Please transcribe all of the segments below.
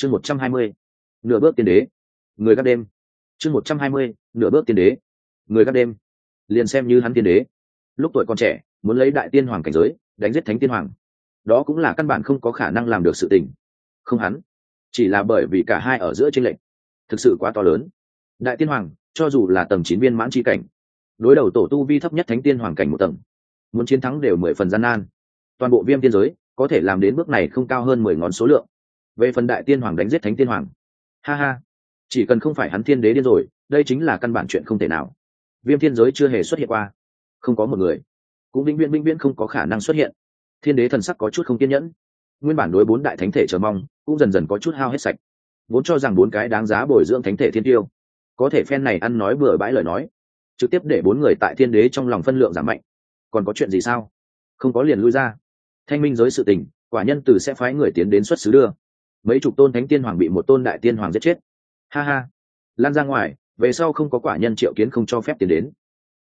chương một trăm hai mươi, nửa bước tiên đế, người gác đêm. Chương một trăm hai mươi, nửa bước tiên đế, người gác đêm. Liền xem như hắn tiên đế. Lúc tuổi còn trẻ, muốn lấy đại tiên hoàng cảnh giới, đánh giết thánh tiên hoàng. Đó cũng là căn bản không có khả năng làm được sự tình. Không hắn, chỉ là bởi vì cả hai ở giữa tranh lệch. Thực sự quá to lớn. Đại tiên hoàng, cho dù là tầng chín viên mãn chi cảnh, đối đầu tổ tu vi thấp nhất thánh tiên hoàng cảnh một tầng, muốn chiến thắng đều mười phần gian nan. Toàn bộ viêm tiên giới, có thể làm đến bước này không cao hơn mười ngón số lượng về phần đại tiên hoàng đánh giết thánh tiên hoàng. Ha ha. Chỉ cần không phải hắn thiên đế điên rồi, đây chính là căn bản chuyện không thể nào. Viêm thiên giới chưa hề xuất hiện qua. Không có một người. Cũng vĩnh viễn vĩnh viễn không có khả năng xuất hiện. Thiên đế thần sắc có chút không kiên nhẫn. Nguyên bản đối bốn đại thánh thể chờ mong, cũng dần dần có chút hao hết sạch. Vốn cho rằng bốn cái đáng giá bồi dưỡng thánh thể thiên tiêu. Có thể phen này ăn nói bừa bãi lời nói. Trực tiếp để bốn người tại thiên đế trong lòng phân lượng giảm mạnh. Còn có chuyện gì sao? Không có liền lui ra. Thanh minh giới sự tình, quả nhân từ sẽ phái người tiến đến xuất xứ đưa mấy chục tôn thánh tiên hoàng bị một tôn đại tiên hoàng giết chết. Ha ha. Lan ra ngoài, về sau không có quả nhân triệu kiến không cho phép tiến đến.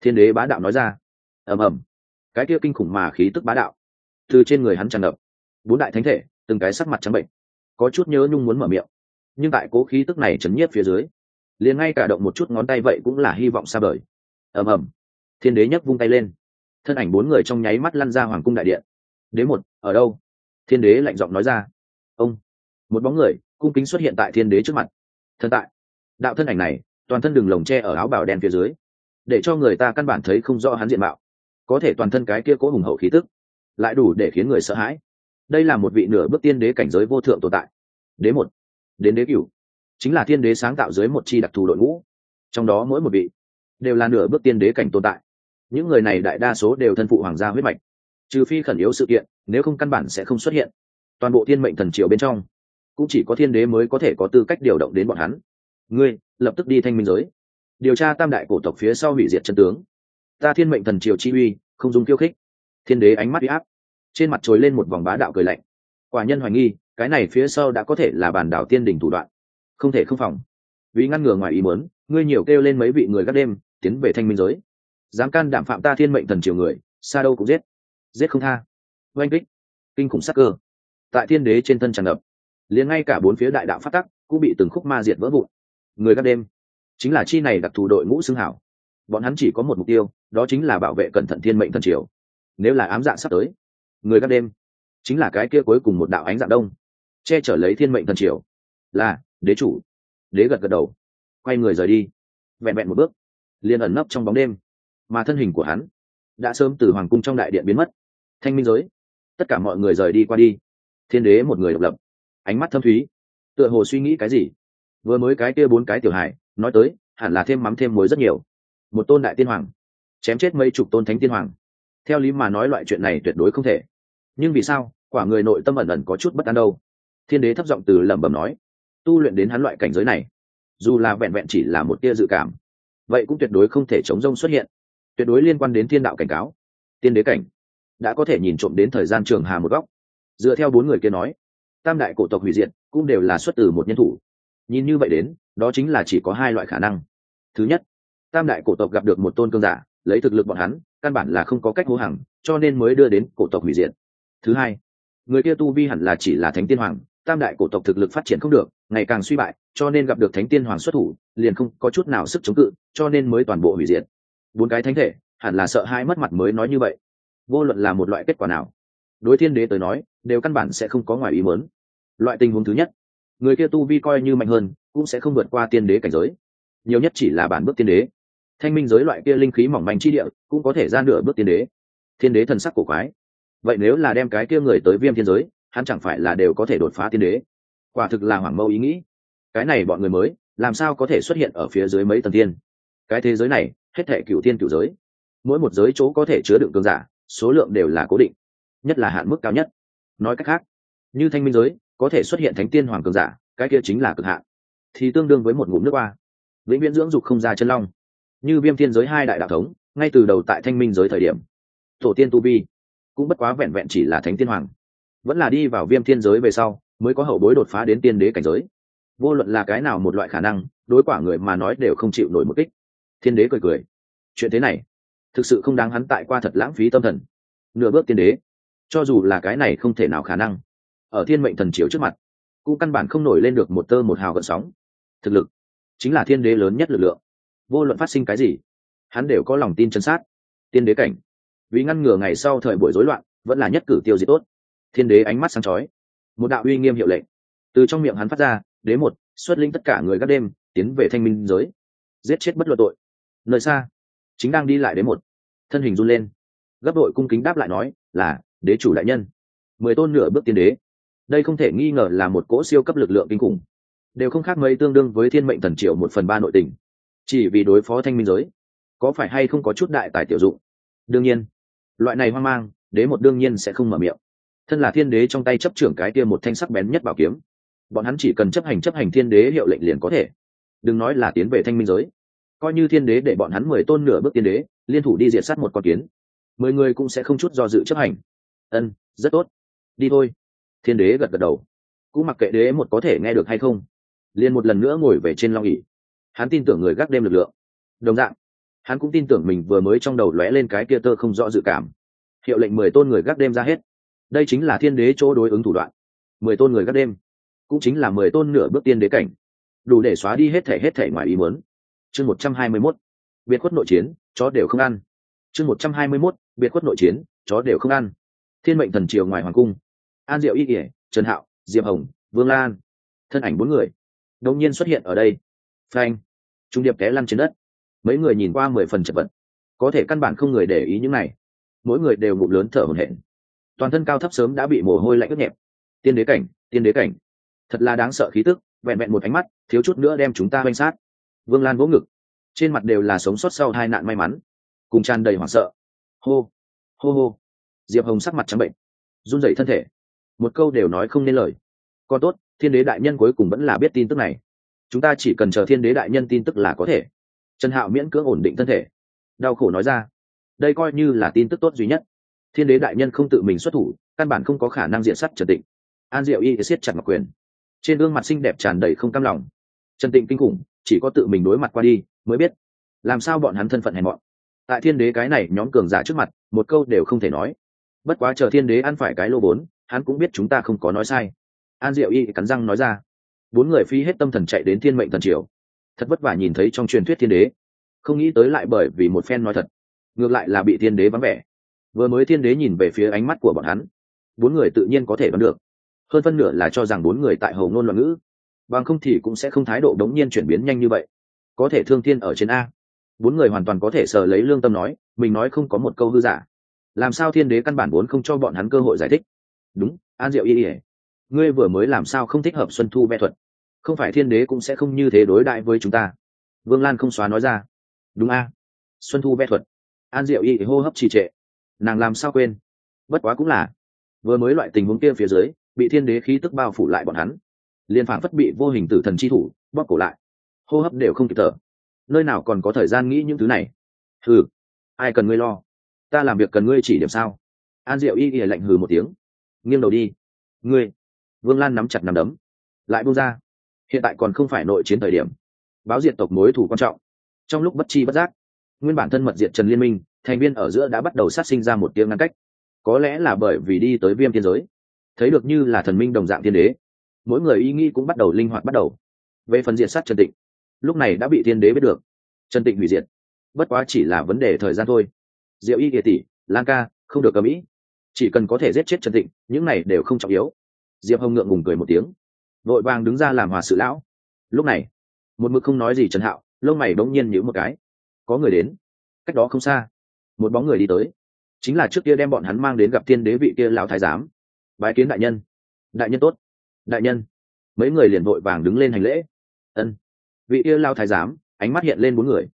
Thiên đế bá đạo nói ra. Ầm ầm. Cái kia kinh khủng mà khí tức bá đạo. Từ trên người hắn tràn ngập. Bốn đại thánh thể, từng cái sắc mặt trắng bệnh. Có chút nhớ nhung muốn mở miệng. Nhưng tại cố khí tức này chấn nhiếp phía dưới, liền ngay cả động một chút ngón tay vậy cũng là hy vọng xa vời. Ầm ầm. Thiên đế nhấc vung tay lên. Thân ảnh bốn người trong nháy mắt lăn ra hoàng cung đại điện. Đế một, ở đâu? Thiên đế lạnh giọng nói ra. Ông một bóng người, cung kính xuất hiện tại thiên đế trước mặt. Thần tại. Đạo thân ảnh này, toàn thân đường lồng tre ở áo bào đen phía dưới, để cho người ta căn bản thấy không rõ hắn diện mạo. Có thể toàn thân cái kia cố hùng hậu khí tức, lại đủ để khiến người sợ hãi. Đây là một vị nửa bước tiên đế cảnh giới vô thượng tồn tại. Đế một. Đến đế cửu. Chính là thiên đế sáng tạo dưới một chi đặc thù đội ngũ. Trong đó mỗi một vị đều là nửa bước tiên đế cảnh tồn tại. Những người này đại đa số đều thân phụ hoàng gia huyết mạch. Trừ phi khẩn yếu sự kiện, nếu không căn bản sẽ không xuất hiện. Toàn bộ thiên mệnh thần triều bên trong cũng chỉ có thiên đế mới có thể có tư cách điều động đến bọn hắn. Ngươi, lập tức đi thanh minh giới. Điều tra tam đại cổ tộc phía sau hủy diệt chân tướng. Ta thiên mệnh thần triều chi uy, không dùng khiêu khích. Thiên đế ánh mắt huy áp. Trên mặt trồi lên một vòng bá đạo cười lạnh. Quả nhân hoài nghi, cái này phía sau đã có thể là bản đảo tiên đình thủ đoạn. Không thể không phòng. Vì ngăn ngừa ngoài ý muốn, ngươi nhiều kêu lên mấy vị người gác đêm, tiến về thanh minh giới. Dám can đảm phạm ta thiên mệnh thần triều người, xa đâu cũng giết. Giết không tha. Oanh kích. Kinh khủng sắc cơ. Tại thiên đế trên thân tràn ngập liền ngay cả bốn phía đại đạo phát tắc cũng bị từng khúc ma diệt vỡ vụn. Người gác đêm, chính là chi này đặc thù đội ngũ xưng hảo. Bọn hắn chỉ có một mục tiêu, đó chính là bảo vệ cẩn thận thiên mệnh thần triều. Nếu là ám dạ sắp tới, người gác đêm chính là cái kia cuối cùng một đạo ánh dạng đông, che chở lấy thiên mệnh thần triều. Là, đế chủ. Đế gật gật đầu, quay người rời đi. Vẹn vẹn một bước, liền ẩn nấp trong bóng đêm. Mà thân hình của hắn đã sớm từ hoàng cung trong đại điện biến mất. Thanh minh giới, tất cả mọi người rời đi qua đi. Thiên đế một người độc lập ánh mắt thâm thúy. Tựa hồ suy nghĩ cái gì? Vừa mới cái kia bốn cái tiểu hài, nói tới, hẳn là thêm mắm thêm muối rất nhiều. Một tôn đại tiên hoàng, chém chết mấy chục tôn thánh tiên hoàng. Theo lý mà nói loại chuyện này tuyệt đối không thể. Nhưng vì sao, quả người nội tâm ẩn ẩn có chút bất an đâu? Thiên đế thấp giọng từ lẩm bẩm nói, tu luyện đến hắn loại cảnh giới này, dù là vẹn vẹn chỉ là một tia dự cảm, vậy cũng tuyệt đối không thể chống rông xuất hiện. Tuyệt đối liên quan đến thiên đạo cảnh cáo. Tiên đế cảnh, đã có thể nhìn trộm đến thời gian trường hà một góc. Dựa theo bốn người kia nói tam đại cổ tộc hủy diệt cũng đều là xuất từ một nhân thủ. Nhìn như vậy đến đó chính là chỉ có hai loại khả năng. Thứ nhất tam đại cổ tộc gặp được một tôn cương giả lấy thực lực bọn hắn căn bản là không có cách hô hàng, cho nên mới đưa đến cổ tộc hủy diệt. Thứ hai người kia tu vi hẳn là chỉ là thánh tiên hoàng tam đại cổ tộc thực lực phát triển không được ngày càng suy bại cho nên gặp được thánh tiên hoàng xuất thủ liền không có chút nào sức chống cự cho nên mới toàn bộ hủy diệt. Bốn cái thánh thể hẳn là sợ hai mất mặt mới nói như vậy. Vô luận là một loại kết quả nào đối thiên đế tới nói đều căn bản sẽ không có ngoài ý mớn loại tình huống thứ nhất. Người kia tu vi coi như mạnh hơn, cũng sẽ không vượt qua tiên đế cảnh giới. Nhiều nhất chỉ là bản bước tiên đế. Thanh minh giới loại kia linh khí mỏng manh chi địa, cũng có thể ra nửa bước tiên đế. Thiên đế thần sắc cổ quái. Vậy nếu là đem cái kia người tới viêm thiên giới, hắn chẳng phải là đều có thể đột phá tiên đế? Quả thực là hoảng mâu ý nghĩ. Cái này bọn người mới, làm sao có thể xuất hiện ở phía dưới mấy tầng tiên? Cái thế giới này, hết thể cựu tiên cựu giới. Mỗi một giới chỗ có thể chứa đựng cường giả, số lượng đều là cố định, nhất là hạn mức cao nhất. Nói cách khác, như thanh minh giới có thể xuất hiện thánh tiên hoàng cường giả, cái kia chính là cực hạn. Thì tương đương với một ngụm nước ba vĩnh viễn dưỡng dục không ra chân long. Như viêm thiên giới hai đại đạo thống, ngay từ đầu tại thanh minh giới thời điểm, tổ tiên tu vi cũng bất quá vẹn vẹn chỉ là thánh tiên hoàng. Vẫn là đi vào viêm thiên giới về sau, mới có hậu bối đột phá đến tiên đế cảnh giới. Vô luận là cái nào một loại khả năng, đối quả người mà nói đều không chịu nổi một kích. Thiên đế cười cười. Chuyện thế này, thực sự không đáng hắn tại qua thật lãng phí tâm thần. Nửa bước tiên đế. Cho dù là cái này không thể nào khả năng ở thiên mệnh thần chiếu trước mặt, cũng căn bản không nổi lên được một tơ một hào gợn sóng. Thực lực chính là thiên đế lớn nhất lực lượng. Vô luận phát sinh cái gì, hắn đều có lòng tin chân sát. Tiên đế cảnh, vì ngăn ngừa ngày sau thời buổi rối loạn, vẫn là nhất cử tiêu diệt tốt. Thiên đế ánh mắt sáng chói, một đạo uy nghiêm hiệu lệnh. Từ trong miệng hắn phát ra, đế một, xuất linh tất cả người các đêm, tiến về thanh minh giới. Giết chết bất luận tội. Nơi xa, chính đang đi lại đế một. Thân hình run lên. Gấp đội cung kính đáp lại nói là, đế chủ đại nhân. Mười tôn nửa bước tiên đế đây không thể nghi ngờ là một cỗ siêu cấp lực lượng kinh khủng. Đều không khác mấy tương đương với thiên mệnh thần triệu một phần ba nội tình. Chỉ vì đối phó thanh minh giới, có phải hay không có chút đại tài tiểu dụng? Đương nhiên, loại này hoang mang, đế một đương nhiên sẽ không mở miệng. Thân là thiên đế trong tay chấp trưởng cái kia một thanh sắc bén nhất bảo kiếm, bọn hắn chỉ cần chấp hành chấp hành thiên đế hiệu lệnh liền có thể. Đừng nói là tiến về thanh minh giới, coi như thiên đế để bọn hắn mười tôn nửa bước tiên đế, liên thủ đi diệt sát một con kiến, mười người cũng sẽ không chút do dự chấp hành. Ân, rất tốt. Đi thôi thiên đế gật gật đầu. Cũng mặc kệ đế một có thể nghe được hay không, liền một lần nữa ngồi về trên long ỉ hắn tin tưởng người gác đêm lực lượng. Đồng dạng, hắn cũng tin tưởng mình vừa mới trong đầu lóe lên cái kia tơ không rõ dự cảm. Hiệu lệnh mười tôn người gác đêm ra hết. Đây chính là thiên đế chỗ đối ứng thủ đoạn. Mười tôn người gác đêm, cũng chính là mười tôn nửa bước tiên đế cảnh. Đủ để xóa đi hết thể hết thể ngoài ý muốn. Chương một trăm hai mươi mốt, biệt khuất nội chiến, chó đều không ăn. Chương một trăm hai mươi mốt, biệt khuất nội chiến, chó đều không ăn. Thiên mệnh thần triều ngoài hoàng cung an diệu y kỉa trần hạo, diệp hồng, vương lan. Thân ảnh bốn người đột nhiên xuất hiện ở đây. Phanh. Trung điệp té lăn trên đất. Mấy người nhìn qua mười phần chật vật. Có thể căn bản không người để ý những này. Mỗi người đều ngụm lớn thở hổn hển. Toàn thân cao thấp sớm đã bị mồ hôi lạnh ướt nhẹp. Tiên đế cảnh, tiên đế cảnh. Thật là đáng sợ khí tức, vẹn vẹn một ánh mắt, thiếu chút nữa đem chúng ta oanh sát. Vương lan vỗ ngực. Trên mặt đều là sống sót sau hai nạn may mắn. Cùng tràn đầy hoảng sợ. Hô. Hô hô. Diệp hồng sắc mặt trắng bệnh, run rẩy thân thể một câu đều nói không nên lời. Còn tốt, thiên đế đại nhân cuối cùng vẫn là biết tin tức này. Chúng ta chỉ cần chờ thiên đế đại nhân tin tức là có thể. Trần hạo miễn cưỡng ổn định thân thể. Đau khổ nói ra, đây coi như là tin tức tốt duy nhất. Thiên đế đại nhân không tự mình xuất thủ, căn bản không có khả năng diện sắt trần tịnh. An diệu y siết chặt mặc quyền. Trên gương mặt xinh đẹp tràn đầy không cam lòng. Trần tịnh kinh khủng, chỉ có tự mình đối mặt qua đi, mới biết làm sao bọn hắn thân phận hèn mọn? tại thiên đế cái này nhóm cường giả trước mặt, một câu đều không thể nói. Bất quá chờ thiên đế ăn phải cái lô bốn hắn cũng biết chúng ta không có nói sai. An diệu y cắn răng nói ra. Bốn người phi hết tâm thần chạy đến thiên mệnh thần triều. Thật vất vả nhìn thấy trong truyền thuyết thiên đế. Không nghĩ tới lại bởi vì một phen nói thật. Ngược lại là bị thiên đế vắng vẻ. Vừa mới thiên đế nhìn về phía ánh mắt của bọn hắn, bốn người tự nhiên có thể đoán được. Hơn phân nửa là cho rằng bốn người tại hầu ngôn loạn ngữ. Bằng không thì cũng sẽ không thái độ đống nhiên chuyển biến nhanh như vậy. Có thể thương thiên ở trên a. Bốn người hoàn toàn có thể sờ lấy lương tâm nói, mình nói không có một câu hư giả. Làm sao thiên đế căn bản vốn không cho bọn hắn cơ hội giải thích? Đúng, an diệu y ỉa ngươi vừa mới làm sao không thích hợp xuân thu vẽ thuật? Không phải thiên đế cũng sẽ không như thế đối đại với chúng ta. Vương lan không xóa nói ra. Đúng a. Xuân thu vẽ thuật. An diệu y hô hấp trì trệ. Nàng làm sao quên? Bất quá cũng là. Vừa mới loại tình huống kia phía dưới, bị thiên đế khí tức bao phủ lại bọn hắn. Liền phảng phất bị vô hình tử thần chi thủ, bóp cổ lại. Hô hấp đều không kịp thở. Nơi nào còn có thời gian nghĩ những thứ này? Hừ. Ai cần ngươi lo? Ta làm việc cần ngươi chỉ điểm sao? An diệu y y lạnh hừ một tiếng nghiêng đầu đi. Ngươi. Vương lan nắm chặt nắm đấm. Lại buông ra. Hiện tại còn không phải nội chiến thời điểm. Báo diệt tộc mối thủ quan trọng. Trong lúc bất chi bất giác, nguyên bản thân mật diệt trần liên minh, thành viên ở giữa đã bắt đầu sát sinh ra một tiếng ngăn cách. Có lẽ là bởi vì đi tới viêm thiên giới, thấy được như là thần minh đồng dạng thiên đế, mỗi người ý nghĩ cũng bắt đầu linh hoạt bắt đầu. Về phần diệt sát trần tịnh, lúc này đã bị thiên đế biết được. Trần tịnh hủy diệt. Bất quá chỉ là vấn đề thời gian thôi. Diệu y kỳ tỷ, lan ca, không được cầm ý chỉ cần có thể giết chết trần tịnh, những này đều không trọng yếu. Diệp hồng ngượng ngùng cười một tiếng, vội vàng đứng ra làm hòa sự lão. Lúc này, một mực không nói gì trần hạo, lông mày đống nhiên nhữ một cái. Có người đến. Cách đó không xa, một bóng người đi tới. Chính là trước kia đem bọn hắn mang đến gặp tiên đế vị kia lão thái giám. Bái kiến đại nhân. Đại nhân tốt. Đại nhân. Mấy người liền vội vàng đứng lên hành lễ. Ân. Vị kia lao thái giám, ánh mắt hiện lên bốn người.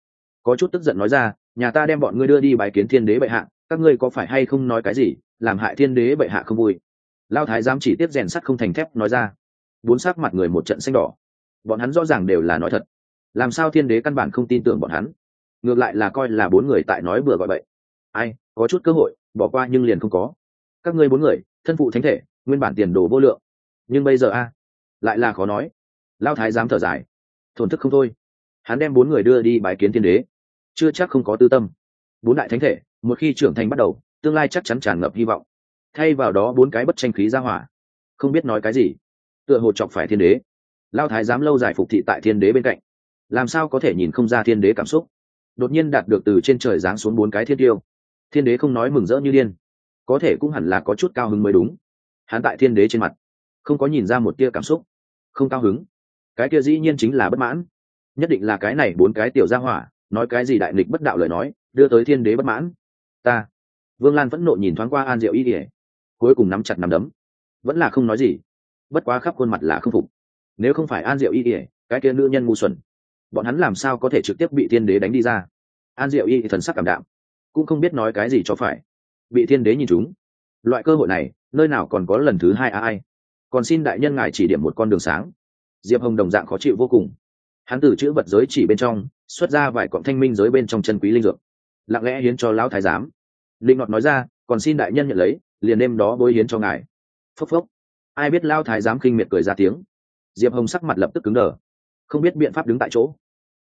Có chút tức giận nói ra, nhà ta đem bọn ngươi đưa đi bái kiến thiên đế bệ hạ, các ngươi có phải hay không nói cái gì? Làm hại thiên đế bệ hạ không vui. Lao thái giám chỉ tiếp rèn sắt không thành thép nói ra. Bốn sắc mặt người một trận xanh đỏ. Bọn hắn rõ ràng đều là nói thật. Làm sao thiên đế căn bản không tin tưởng bọn hắn? Ngược lại là coi là bốn người tại nói bừa gọi bậy. Ai, có chút cơ hội, bỏ qua nhưng liền không có. Các ngươi bốn người, thân phụ thánh thể, nguyên bản tiền đồ vô lượng. Nhưng bây giờ a, lại là khó nói. Lao thái dám thở dài. Thổn thức không thôi. Hắn đem bốn người đưa đi bài kiến thiên đế. Chưa chắc không có tư tâm. Bốn đại thánh thể, một khi trưởng thành bắt đầu tương lai chắc chắn tràn ngập hy vọng. Thay vào đó bốn cái bất tranh khí ra hỏa. Không biết nói cái gì. Tựa hồ chọc phải thiên đế. Lao thái giám lâu dài phục thị tại thiên đế bên cạnh. Làm sao có thể nhìn không ra thiên đế cảm xúc? Đột nhiên đạt được từ trên trời giáng xuống bốn cái thiên tiêu. Thiên đế không nói mừng rỡ như điên. Có thể cũng hẳn là có chút cao hứng mới đúng. Hắn tại thiên đế trên mặt, không có nhìn ra một tia cảm xúc. Không cao hứng. Cái kia dĩ nhiên chính là bất mãn. Nhất định là cái này bốn cái tiểu gia hỏa, nói cái gì đại nghịch bất đạo lời nói, đưa tới thiên đế bất mãn. Ta vương lan vẫn nộ nhìn thoáng qua an diệu y ỉa cuối cùng nắm chặt nắm đấm. Vẫn là không nói gì. Bất quá khắp khuôn mặt là không phục. Nếu không phải an diệu y ỉa cái kia nữ nhân ngu xuẩn, bọn hắn làm sao có thể trực tiếp bị thiên đế đánh đi ra? An diệu y thần sắc cảm đạm, cũng không biết nói cái gì cho phải. Bị thiên đế nhìn chúng loại cơ hội này, nơi nào còn có lần thứ hai ai? Còn xin đại nhân ngài chỉ điểm một con đường sáng. Diệp hồng đồng dạng khó chịu vô cùng. Hắn từ chữ vật giới chỉ bên trong, xuất ra vài cọng thanh minh giới bên trong chân quý linh dược. Lặng lẽ hiến cho lão thái giám linh ngọt nói ra, còn xin đại nhân nhận lấy, liền đêm đó bối hiến cho ngài. Phốc phốc. Ai biết lao thái giám khinh miệt cười ra tiếng. Diệp hồng sắc mặt lập tức cứng đờ. Không biết biện pháp đứng tại chỗ.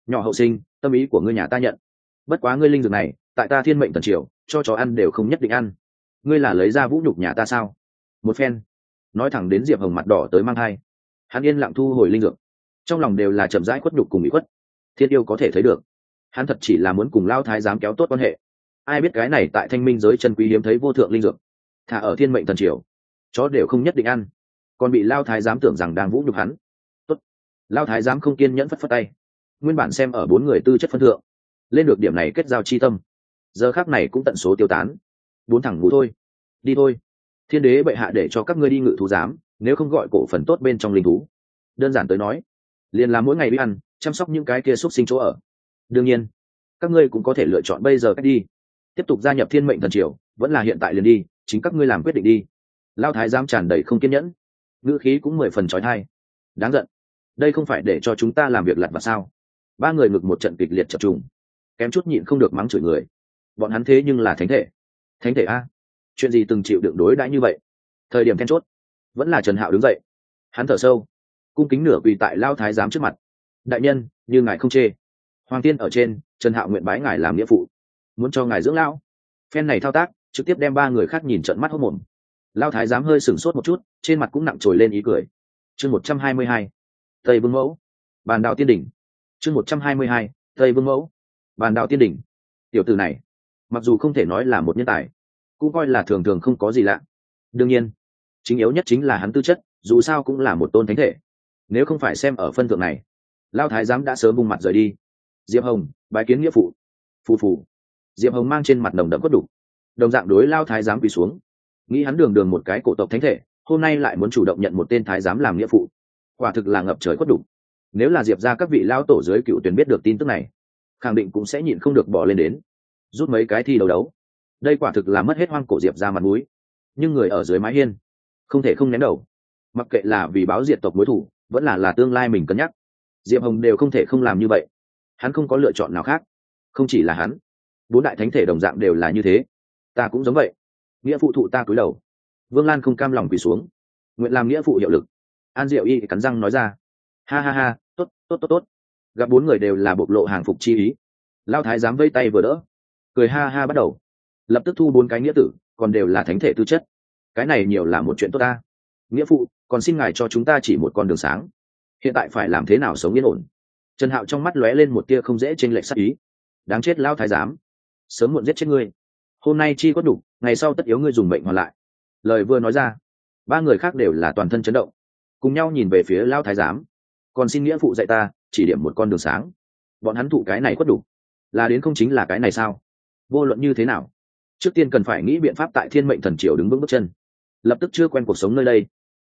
Nhỏ hậu sinh, tâm ý của ngươi nhà ta nhận. Bất quá ngươi linh dược này, tại ta thiên mệnh tần triều, cho chó ăn đều không nhất định ăn. Ngươi là lấy ra vũ nhục nhà ta sao? Một phen. Nói thẳng đến diệp hồng mặt đỏ tới mang hai hắn yên lặng thu hồi linh dược. Trong lòng đều là chậm rãi khuất nhục cùng bị khuất. Thiên yêu có thể thấy được. Hắn thật chỉ là muốn cùng lao thái giám kéo tốt quan hệ ai biết cái này tại thanh minh giới chân quý hiếm thấy vô thượng linh dược. Thả ở thiên mệnh thần triều, chó đều không nhất định ăn. Còn bị lao thái giám tưởng rằng đang vũ nhục hắn. Tốt. lao thái giám không kiên nhẫn phất phất tay. Nguyên bản xem ở bốn người tư chất phân thượng, lên được điểm này kết giao chi tâm. Giờ khác này cũng tận số tiêu tán. Bốn thẳng ngủ thôi. Đi thôi. Thiên đế bệ hạ để cho các ngươi đi ngự thú giám, nếu không gọi cổ phần tốt bên trong linh thú. Đơn giản tới nói, liền là mỗi ngày đi ăn, chăm sóc những cái kia xúc sinh chỗ ở. Đương nhiên, các ngươi cũng có thể lựa chọn bây giờ cách đi tiếp tục gia nhập thiên mệnh thần triều, vẫn là hiện tại liền đi, chính các ngươi làm quyết định đi. Lao thái giám tràn đầy không kiên nhẫn. Ngữ khí cũng mười phần trói thai. Đáng giận. Đây không phải để cho chúng ta làm việc lặt vặt sao? Ba người ngực một trận kịch liệt chập trùng. Kém chút nhịn không được mắng chửi người. Bọn hắn thế nhưng là thánh thể. Thánh thể a? Chuyện gì từng chịu đựng đối đãi như vậy? Thời điểm then chốt. Vẫn là trần hạo đứng dậy. Hắn thở sâu. Cung kính nửa quỳ tại lao thái giám trước mặt. Đại nhân, như ngài không chê. Hoàng tiên ở trên, trần hạo nguyện bái ngài làm nghĩa phụ muốn cho ngài dưỡng lão. Phen này thao tác, trực tiếp đem ba người khác nhìn trận mắt hốc mồm. Lao thái giám hơi sửng sốt một chút, trên mặt cũng nặng trồi lên ý cười. Chương một trăm hai mươi hai, tây vương mẫu. Bàn đạo tiên đỉnh. Chương một trăm hai mươi hai, tây vương mẫu. Bàn đạo tiên đỉnh. Tiểu từ này, mặc dù không thể nói là một nhân tài, cũng coi là thường thường không có gì lạ. Đương nhiên, chính yếu nhất chính là hắn tư chất, dù sao cũng là một tôn thánh thể. Nếu không phải xem ở phân thượng này lao thái giám đã sớm bung mặt rời đi. Diệp hồng, bái kiến nghĩa phụ. Phù phù diệp hồng mang trên mặt nồng đậm cốt đục đồng dạng đối lao thái giám quỳ xuống. Nghĩ hắn đường đường một cái cổ tộc thánh thể, hôm nay lại muốn chủ động nhận một tên thái giám làm nghĩa phụ. Quả thực là ngập trời quất đục nếu là diệp ra các vị lao tổ dưới cựu tuyển biết được tin tức này, khẳng định cũng sẽ nhịn không được bỏ lên đến. Rút mấy cái thi đấu đấu. Đây quả thực là mất hết hoang cổ diệp ra mặt mũi. Nhưng người ở dưới mái hiên, không thể không nén đầu. Mặc kệ là vì báo diệt tộc mối thủ, vẫn là là tương lai mình cân nhắc. Diệp hồng đều không thể không làm như vậy. Hắn không có lựa chọn nào khác. Không chỉ là hắn bốn đại thánh thể đồng dạng đều là như thế. Ta cũng giống vậy. Nghĩa phụ thụ ta cúi đầu. Vương lan không cam lòng quỳ xuống. Nguyện làm nghĩa phụ hiệu lực. An diệu y cắn răng nói ra. Ha ha ha, tốt tốt tốt tốt. Gặp bốn người đều là bộc lộ hàng phục chi ý. Lao thái dám vây tay vừa đỡ. Cười ha ha bắt đầu. Lập tức thu bốn cái nghĩa tử, còn đều là thánh thể tư chất. Cái này nhiều là một chuyện tốt ta. Nghĩa phụ, còn xin ngài cho chúng ta chỉ một con đường sáng. Hiện tại phải làm thế nào sống yên ổn? Trần hạo trong mắt lóe lên một tia không dễ t r ê n lệch sắc ý. Đáng chết lao thái giám sớm muộn giết chết ngươi. Hôm nay chi có đủ, ngày sau tất yếu ngươi dùng mệnh hoàn lại. Lời vừa nói ra, ba người khác đều là toàn thân chấn động, cùng nhau nhìn về phía lao thái giám. Còn xin nghĩa phụ dạy ta, chỉ điểm một con đường sáng. Bọn hắn thụ cái này quất đủ, là đến không chính là cái này sao? Vô luận như thế nào, trước tiên cần phải nghĩ biện pháp tại thiên mệnh thần triều đứng vững bước chân. Lập tức chưa quen cuộc sống nơi đây.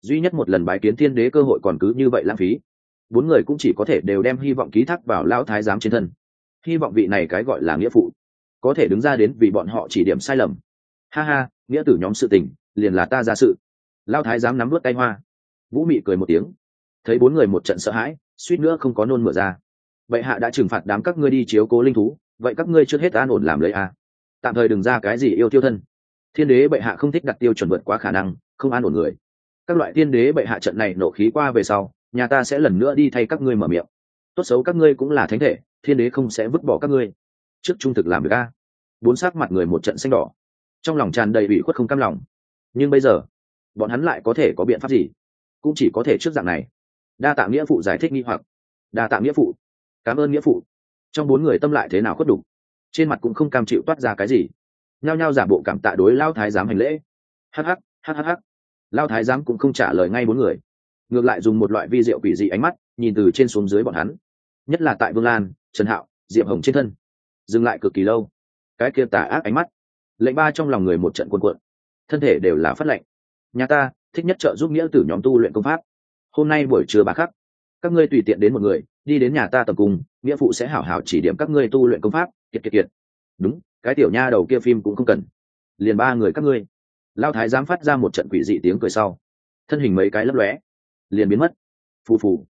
Duy nhất một lần bái kiến thiên đế cơ hội còn cứ như vậy lãng phí. Bốn người cũng chỉ có thể đều đem hy vọng ký thác vào lao thái giám trên thân. Hy vọng vị này cái gọi là nghĩa phụ có thể đứng ra đến vì bọn họ chỉ điểm sai lầm. Ha ha, nghĩa tử nhóm sự tình, liền là ta ra sự. Lao thái giám nắm vớt tay hoa. Vũ mị cười một tiếng. Thấy bốn người một trận sợ hãi, suýt nữa không có nôn mửa ra. Vậy hạ đã trừng phạt đám các ngươi đi chiếu cố linh thú, vậy các ngươi trước hết an ổn làm lấy a. Tạm thời đừng ra cái gì yêu tiêu thân. Thiên đế bệ hạ không thích đặt tiêu chuẩn vượt quá khả năng, không an ổn người. Các loại thiên đế bệ hạ trận này nổ khí qua về sau, nhà ta sẽ lần nữa đi thay các ngươi mở miệng. Tốt xấu các ngươi cũng là thánh thể, thiên đế không sẽ vứt bỏ các ngươi trước trung thực làm việc a. Bốn sát mặt người một trận xanh đỏ. Trong lòng tràn đầy ủy khuất không cam lòng. Nhưng bây giờ, bọn hắn lại có thể có biện pháp gì? Cũng chỉ có thể trước dạng này. Đa tạ nghĩa phụ giải thích nghi hoặc. Đa tạ nghĩa phụ. Cảm ơn nghĩa phụ. Trong bốn người tâm lại thế nào khuất đục? Trên mặt cũng không cam chịu toát ra cái gì. Nhao nhao giả bộ cảm tạ đối lao thái giám hành lễ. Hh hh lao thái giám cũng không trả lời ngay bốn người. Ngược lại dùng một loại vi rượu quỷ dị ánh mắt, nhìn từ trên xuống dưới bọn hắn. Nhất là tại vương lan, trần hạo, diệp hồng trên thân dừng lại cực kỳ lâu. Cái kia tà ác ánh mắt. Lệnh ba trong lòng người một trận cuồn cuộn. Thân thể đều là phát lệnh nhà ta, thích nhất trợ giúp nghĩa tử nhóm tu luyện công pháp. Hôm nay buổi trưa bà khắc, các ngươi tùy tiện đến một người, đi đến nhà ta tập cùng nghĩa phụ sẽ hảo hảo chỉ điểm các ngươi tu luyện công pháp. Kiệt kiệt kiệt. Đúng, cái tiểu nha đầu kia phim cũng không cần. Liền ba người các ngươi. Lao thái dám phát ra một trận quỷ dị tiếng cười sau. Thân hình mấy cái lấp lóe. Liền biến mất. Phù phù.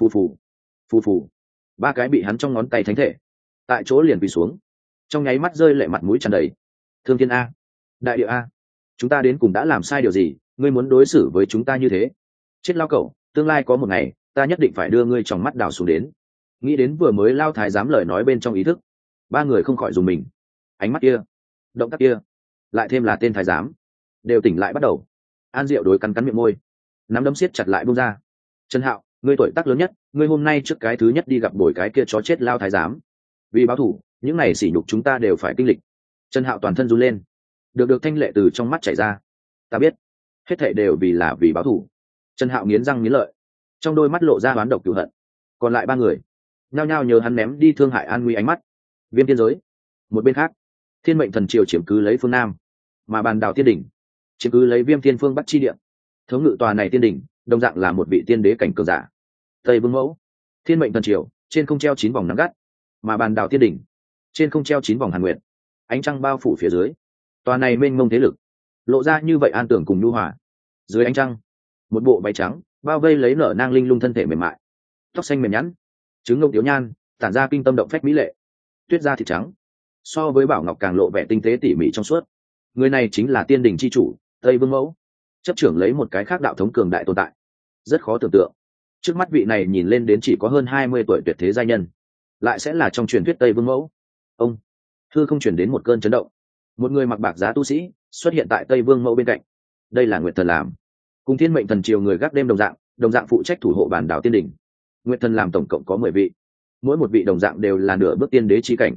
Phù phù. Phù phù. Ba cái bị hắn trong ngón tay thánh thể tại chỗ liền quỳ xuống. Trong nháy mắt rơi lệ mặt mũi tràn đầy. Thương thiên a, đại địa a, chúng ta đến cùng đã làm sai điều gì? Ngươi muốn đối xử với chúng ta như thế? Chết lao cậu tương lai có một ngày, ta nhất định phải đưa ngươi trong mắt đào xuống đến. Nghĩ đến vừa mới lao thái dám lời nói bên trong ý thức, ba người không khỏi dùng mình. Ánh mắt kia, động tác kia, lại thêm là tên thái giám, đều tỉnh lại bắt đầu. An diệu đối cắn cắn miệng môi, nắm đấm siết chặt lại bông ra. Trần hạo, ngươi tuổi tác lớn nhất, ngươi hôm nay trước cái thứ nhất đi gặp bồi cái kia chó chết lao thái giám vì báo thủ, những này sỉ nhục chúng ta đều phải kinh lịch. Trần hạo toàn thân run lên. Được được, thanh lệ từ trong mắt chảy ra. Ta biết. Hết thệ đều vì là vì báo thủ. Trần hạo nghiến răng nghiến lợi. Trong đôi mắt lộ ra oán độc cựu hận. Còn lại ba người, nhao nhao nhờ hắn ném đi thương hại an nguy ánh mắt. Viêm tiên giới, một bên khác, thiên mệnh thần triều chiếm cứ lấy phương nam, mà bàn đào tiên đỉnh, chiếm cứ lấy viêm thiên phương bắc chi điện thống ngự tòa này tiên đỉnh, đồng dạng là một vị tiên đế cảnh cường giả. Tây vương mẫu, thiên mệnh thần triều, trên không treo chín vòng nắng gắt mà bàn đảo tiên đỉnh, trên không treo chín vòng hàn nguyệt, ánh trăng bao phủ phía dưới. Tòa này mênh mông thế lực, lộ ra như vậy an tưởng cùng nhu hòa. Dưới ánh trăng, một bộ váy trắng, bao vây lấy nở nang linh lung thân thể mềm mại. Tóc xanh mềm nhẵn, trứng ngông tiểu nhan, tản ra kinh tâm động phách mỹ lệ. Tuyết da thịt trắng, so với bảo ngọc càng lộ vẻ tinh tế tỉ mỉ trong suốt. Người này chính là tiên đình c h i chủ, tây vương mẫu, chấp trưởng lấy một cái khác đạo thống cường đại tồn tại. Rất khó tưởng tượng. Trước mắt vị này nhìn lên đến chỉ có hơn hai mươi tuổi tuyệt thế gia nhân lại sẽ là trong truyền thuyết tây vương mẫu. Ông, thư không chuyển đến một cơn chấn động. Một người mặc bạc giá tu sĩ xuất hiện tại tây vương mẫu bên cạnh. Đây là nguyệt thần làm. Cùng thiên mệnh thần triều người gác đêm đồng dạng đồng dạng phụ trách thủ hộ bản đảo tiên đình nguyệt thần làm tổng cộng có mười vị. Mỗi một vị đồng dạng đều là nửa bước tiên đế chi cảnh.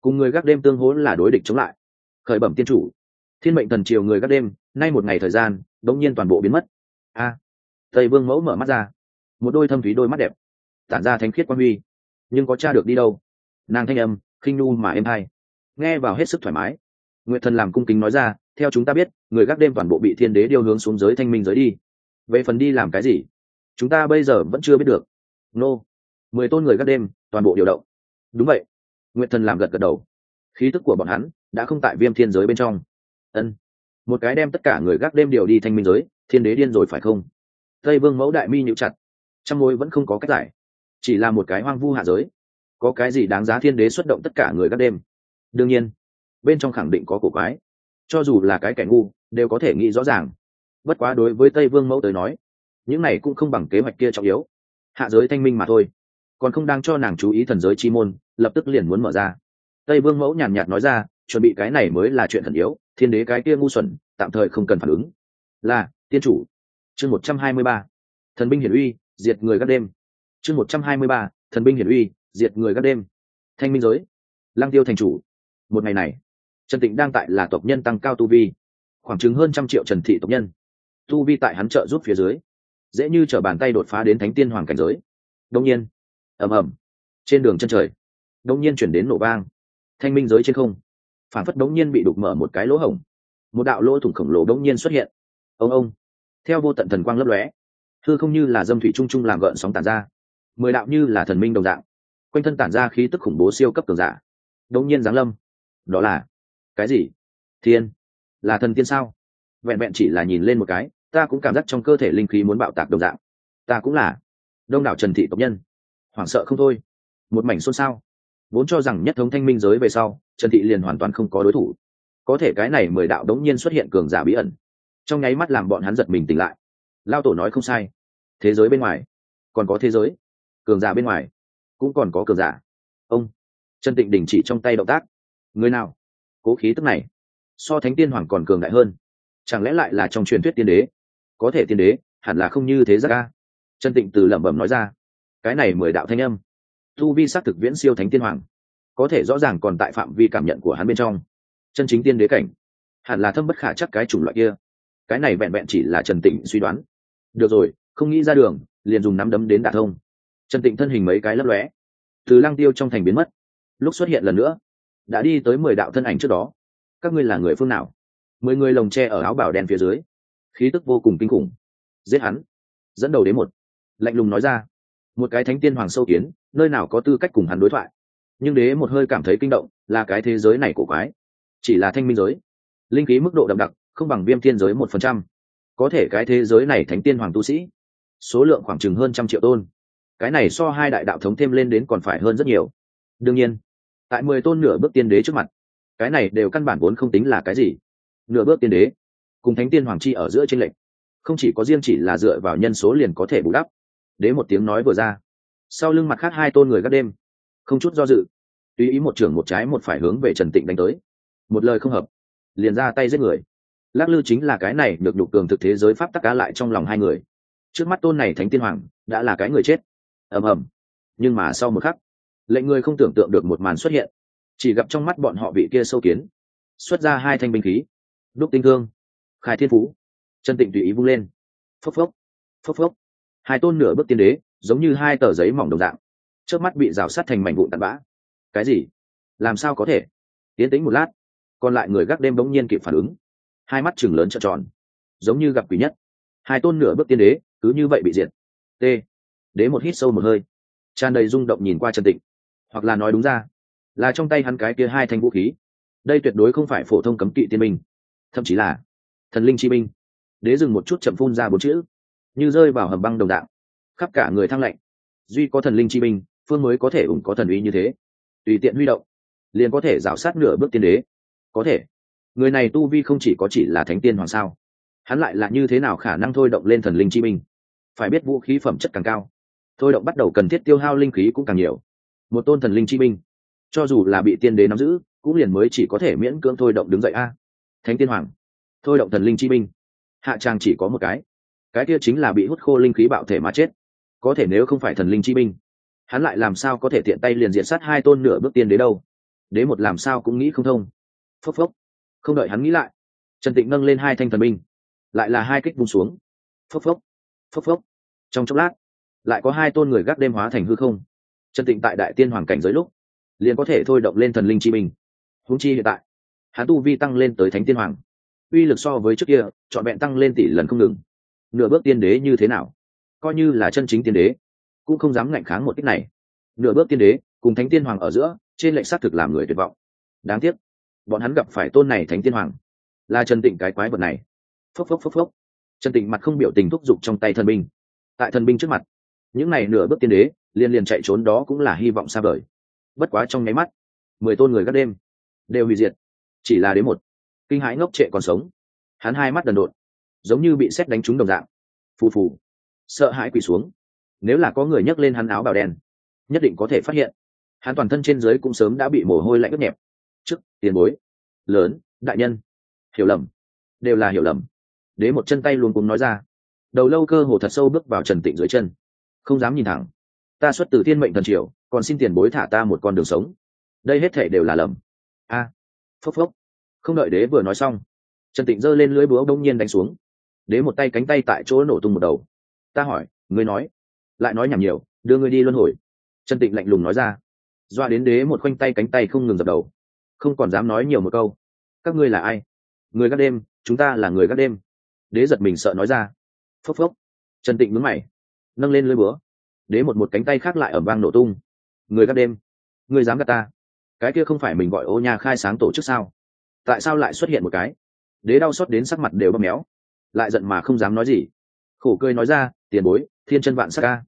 Cùng người gác đêm tương hỗ là đối địch chống lại. Khởi bẩm tiên chủ. Thiên mệnh thần triều người gác đêm, nay một ngày thời gian, đống nhiên toàn bộ biến mất. A. Tây vương mẫu mở mắt ra. Một đôi thâm thúy đôi mắt đẹp, tản ra thánh khiết quan huy nhưng có cha được đi đâu? Nàng thanh âm, khinh nu mà êm hay nghe vào hết sức thoải mái. Nguyệt thần làm cung kính nói ra, theo chúng ta biết, người gác đêm toàn bộ bị thiên đế điêu hướng xuống giới thanh minh giới đi. Về phần đi làm cái gì? Chúng ta bây giờ vẫn chưa biết được. Nô. Mười tôn người gác đêm, toàn bộ điều động. Đúng vậy. Nguyệt thần làm gật gật đầu. Khí tức của bọn hắn đã không tại viêm thiên giới bên trong. Ân. Một cái đem tất cả người gác đêm điều đi thanh minh giới, thiên đế điên rồi phải không? Tây vương mẫu đại mi nhịu chặt. Trong môi vẫn không có cách giải chỉ là một cái hoang vu hạ giới. Có cái gì đáng giá thiên đế xuất động tất cả người các đêm? Đương nhiên, bên trong khẳng định có cổ quái. Cho dù là cái kẻ ngu, đều có thể nghĩ rõ ràng. Bất quá đối với tây vương mẫu tới nói, những này cũng không bằng kế hoạch kia trọng yếu. Hạ giới thanh minh mà thôi. Còn không đang cho nàng chú ý thần giới chi môn, lập tức liền muốn mở ra. Tây vương mẫu nhàn nhạt nói ra, chuẩn bị cái này mới là chuyện thần yếu, thiên đế cái kia ngu xuẩn, tạm thời không cần phản ứng. Là, tiên chủ. Chương một trăm hai mươi ba. Thần binh hiển uy, diệt người các đêm chương một trăm hai mươi ba, thần binh hiển uy, diệt người gác đêm. Thanh minh giới, lăng tiêu thành chủ. Một ngày này, trần tịnh đang tại là tộc nhân tăng cao tu vi. Khoảng chừng hơn trăm triệu trần thị tộc nhân. Tu vi tại hắn trợ giúp phía dưới, dễ như t bàn tay đột phá đến thánh tiên hoàng cảnh giới. Đông nhiên, ầm ầm, trên đường chân trời, đông nhiên chuyển đến nổ vang. Thanh minh giới trên không phản phất đống nhiên bị đục mở một cái lỗ hổng. Một đạo lỗ thủng khổng lồ đống nhiên xuất hiện. Ông ông, theo vô tận thần quang lấp lóe thư không như là dâm thủy trung trung làm gợn sóng tản ra mười đạo như là thần minh đồng dạng, quanh thân tản ra khí tức khủng bố siêu cấp cường giả. Đống nhiên giáng lâm. Đó là, cái gì? Thiên. Là thần tiên sao? Vẹn vẹn chỉ là nhìn lên một cái, ta cũng cảm giác trong cơ thể linh khí muốn bạo tạc đồng dạng. Ta cũng là. Đông đảo trần thị tộc nhân. Hoảng sợ không thôi. Một mảnh xôn xao. Vốn cho rằng nhất thống thanh minh giới về sau, trần thị liền hoàn toàn không có đối thủ. Có thể cái này mười đạo đống nhiên xuất hiện cường giả bí ẩn. Trong nháy mắt làm bọn hắn giật mình tỉnh lại. Lao tổ nói không sai. Thế giới bên ngoài. Còn có thế giới cường giả bên ngoài, cũng còn có cường giả. Ông, trần tịnh đình chỉ trong tay động tác. Người nào? Cố khí tức này, so thánh tiên hoàng còn cường đại hơn. Chẳng lẽ lại là trong truyền thuyết tiên đế? Có thể tiên đế, hẳn là không như thế ra. Ca trần tịnh từ lẩm bẩm nói ra. Cái này mười đạo thanh âm. Tu vi s á c thực viễn siêu thánh tiên hoàng. Có thể rõ ràng còn tại phạm vi cảm nhận của hắn bên trong. Chân chính tiên đế cảnh. Hẳn là thâm bất khả chắc cái chủng loại kia. Cái này vẹn vẹn chỉ là trần tịnh suy đoán. Được rồi, không nghĩ ra đường, liền dùng nắm đấm đến đả thông trần tịnh thân hình mấy cái lấp lóe. Từ lăng tiêu trong thành biến mất. Lúc xuất hiện lần nữa, đã đi tới mười đạo thân ảnh trước đó. Các ngươi là người phương nào? Mười người lồng tre ở áo bảo đen phía dưới. Khí tức vô cùng kinh khủng. Giết hắn. Dẫn đầu đến một. Lạnh lùng nói ra. Một cái thánh tiên hoàng sâu kiến, nơi nào có tư cách cùng hắn đối thoại. Nhưng đế một hơi cảm thấy kinh động, là cái thế giới này của quái. Chỉ là thanh minh giới. Linh khí mức độ đậm đặc, không bằng viêm thiên giới một phần trăm. Có thể cái thế giới này thánh tiên hoàng tu sĩ, số lượng khoảng chừng hơn trăm triệu tôn cái này so hai đại đạo thống thêm lên đến còn phải hơn rất nhiều. Đương nhiên, tại mười tôn nửa bước tiên đế trước mặt, cái này đều căn bản vốn không tính là cái gì. Nửa bước tiên đế, cùng thánh tiên hoàng chi ở giữa trên lệnh không chỉ có riêng chỉ là dựa vào nhân số liền có thể bù đắp. Đế một tiếng nói vừa ra, sau lưng mặt khác hai tôn người gác đêm, không chút do dự, tùy ý một trưởng một trái một phải hướng về trần tịnh đánh tới. Một lời không hợp, liền ra tay giết người. Lắc lư chính là cái này được nhục cường thực thế giới pháp tắc cá lại trong lòng hai người. Trước mắt tôn này thánh tiên hoàng, đã là cái người chết ầm ầm. Nhưng mà sau một khắc, lệnh người không tưởng tượng được một màn xuất hiện. Chỉ gặp trong mắt bọn họ vị kia sâu kiến, xuất ra hai thanh binh khí. Đúc tinh thương, khai thiên phú. Chân tịnh tùy ý vung lên. Phốc phốc phốc phốc. Hai tôn nửa bước tiên đế, giống như hai tờ giấy mỏng đồng dạng. Trước mắt bị rào sát thành mảnh vụn tạt bã. Cái gì? Làm sao có thể? Tiến tính một lát, còn lại người gác đêm bỗng nhiên kịp phản ứng. Hai mắt chừng lớn trợn tròn. Giống như gặp quỷ nhất. Hai tôn nửa bước tiên đế, cứ như vậy bị diệt. T đế một hít sâu một hơi. Tràn đầy rung động nhìn qua trần tịnh. Hoặc là nói đúng ra, là trong tay hắn cái kia hai thanh vũ khí. Đây tuyệt đối không phải phổ thông cấm kỵ tiên minh thậm chí là thần linh chi minh đế dừng một chút chậm phun ra bốn chữ, như rơi vào hầm băng đồng đạo khắp cả người thăng lạnh. Duy có thần linh chi minh phương mới có thể ủng có thần uy như thế. Tùy tiện huy động, liền có thể rào sát nửa bước tiên đế. Có thể. Người này tu vi không chỉ có chỉ là thánh tiên hoàng sao, hắn lại là như thế nào khả năng thôi động lên thần linh chi minh phải biết vũ khí phẩm chất càng cao thôi động bắt đầu cần thiết tiêu hao linh khí cũng càng nhiều. Một tôn thần linh chi minh cho dù là bị tiên đế nắm giữ, cũng liền mới chỉ có thể miễn cưỡng thôi động đứng dậy a. Thánh tiên hoàng, thôi động thần linh chi minh hạ trang chỉ có một cái. Cái kia chính là bị hút khô linh khí bạo thể mà chết. Có thể nếu không phải thần linh chi minh hắn lại làm sao có thể tiện tay liền diệt sát hai tôn nửa bước tiên đế đâu? Đế một làm sao cũng nghĩ không thông. Phốc phốc. Không đợi hắn nghĩ lại, trần tịnh nâng lên hai thanh thần binh, lại là hai kích vùng xuống. Phốc phốc. Phốc phốc. Trong chốc lát lại có hai tôn người gác đêm hóa thành hư không. Trần tịnh tại đại tiên hoàng cảnh giới lúc, liền có thể thôi động lên thần linh chi minh húng chi hiện tại, hắn tu vi tăng lên tới thánh tiên hoàng. Uy lực so với trước kia, trọn vẹn tăng lên tỷ lần không ngừng. Nửa bước tiên đế như thế nào? Coi như là chân chính tiên đế, cũng không dám ngạnh kháng một cách này. Nửa bước tiên đế, cùng thánh tiên hoàng ở giữa, trên lệnh xác thực làm người tuyệt vọng. Đáng tiếc, bọn hắn gặp phải tôn này thánh tiên hoàng. Là trần tịnh cái quái vật này. Phốc phốc phốc phốc. Trần tịnh mặt không biểu tình thúc giục trong tay thần binh. Tại thần binh trước mặt những này nửa bước tiên đế liên liền chạy trốn đó cũng là hy vọng xa vời. Bất quá trong nháy mắt, mười tôn người gác đêm đều hủy diệt. Chỉ là đến một. Kinh hãi ngốc trệ còn sống. Hắn hai mắt đần độn, giống như bị xét đánh trúng đồng dạng. Phù phù. Sợ hãi quỳ xuống. Nếu là có người nhấc lên hắn áo bào đen, nhất định có thể phát hiện. Hắn toàn thân trên dưới cũng sớm đã bị mồ hôi lạnh ướt nhẹp. Chức tiền bối. Lớn, đại nhân. Hiểu lầm. Đều là hiểu lầm. Đế một chân tay luôn cùng nói ra. Đầu lâu cơ hồ thật sâu bước vào trần tịnh dưới chân không dám nhìn thẳng. Ta xuất từ thiên mệnh thần triều, còn xin tiền bối thả ta một con đường sống. Đây hết thể đều là lầm. A, phốc phốc. Không đợi đế vừa nói xong, trần tịnh giơ lên lưới búa đông nhiên đánh xuống. Đế một tay cánh tay tại chỗ nổ tung một đầu. Ta hỏi, ngươi nói, lại nói nhảm nhiều, đưa ngươi đi luân hồi. Trần tịnh lạnh lùng nói ra. Doa đến đế một khoanh tay cánh tay không ngừng dập đầu. Không còn dám nói nhiều một câu. Các ngươi là ai? Người gác đêm, chúng ta là người gác đêm. Đế giật mình sợ nói ra. Phốc phốc. Trần tịnh mướn mày nâng lên lưỡi búa. Đế một một cánh tay khác lại ở vang nổ tung. Người gác đêm, người dám gạt ta. Cái kia không phải mình gọi ô nhà khai sáng tổ chức sao? Tại sao lại xuất hiện một cái? Đế đau xót đến sắc mặt đều bấm méo. Lại giận mà không dám nói gì. Khổ cười nói ra, tiền bối, thiên chân vạn sắc ca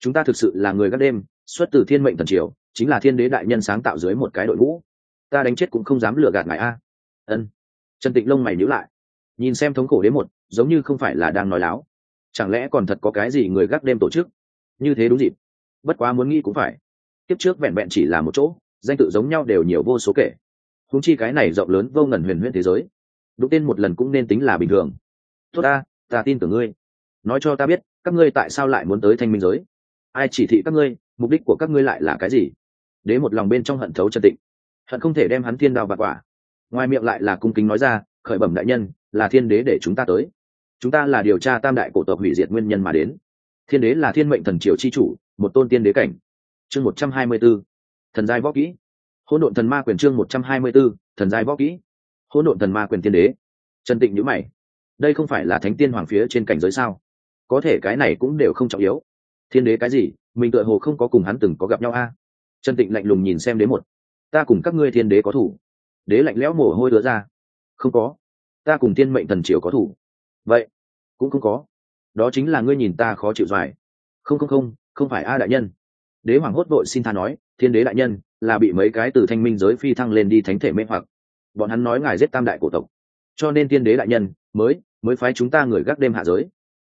chúng ta thực sự là người gác đêm, xuất từ thiên mệnh thần triều, chính là thiên đế đại nhân sáng tạo dưới một cái đội ngũ. Ta đánh chết cũng không dám lừa gạt ngài a. Ân. Trần tịnh lông mày nhíu lại. Nhìn xem thống khổ đế một, giống như không phải là đang nói láo chẳng lẽ còn thật có cái gì người gác đêm tổ chức? Như thế đúng dịp. Bất quá muốn nghĩ cũng phải. Kiếp trước vẹn vẹn chỉ là một chỗ, danh tự giống nhau đều nhiều vô số kể. Húng chi cái này rộng lớn vô ngần huyền huyền thế giới. Đúng tên một lần cũng nên tính là bình thường. Tốt ta ta tin tưởng ngươi. Nói cho ta biết, các ngươi tại sao lại muốn tới thanh minh giới? Ai chỉ thị các ngươi, mục đích của các ngươi lại là cái gì? Đế một lòng bên trong hận thấu chân tịnh. Hận không thể đem hắn thiên đào bạc quả. Ngoài miệng lại là cung kính nói ra, khởi bẩm đại nhân, là thiên đế để chúng ta tới chúng ta là điều tra tam đại cổ tộc hủy diệt nguyên nhân mà đến. Thiên đế là thiên mệnh thần triều chi chủ, một tôn tiên đế cảnh. Chương một trăm hai mươi b ố thần giai võ kỹ. Hỗn độn thần ma quyền chương một trăm hai mươi b ố thần giai võ kỹ. Hỗn độn thần ma quyền tiên đế. Trần tịnh nhữ mày. Đây không phải là thánh tiên hoàng phía trên cảnh giới sao? Có thể cái này cũng đều không trọng yếu. Thiên đế cái gì? Mình tựa hồ không có cùng hắn từng có gặp nhau a. Trần tịnh lạnh lùng nhìn xem đế một. Ta cùng các ngươi thiên đế có thủ. Đế lạnh lẽo mồ hôi đứa ra. Không có. Ta cùng thiên mệnh thần triều có thủ vậy, cũng không có. Đó chính là ngươi nhìn ta khó chịu doài. Không không không không phải a đại nhân. Đế hoàng hốt vội xin tha nói, thiên đế đại nhân, là bị mấy cái từ thanh minh giới phi thăng lên đi thánh thể mê hoặc. Bọn hắn nói ngài giết tam đại cổ tộc. Cho nên thiên đế đại nhân, mới mới phái chúng ta người gác đêm hạ giới.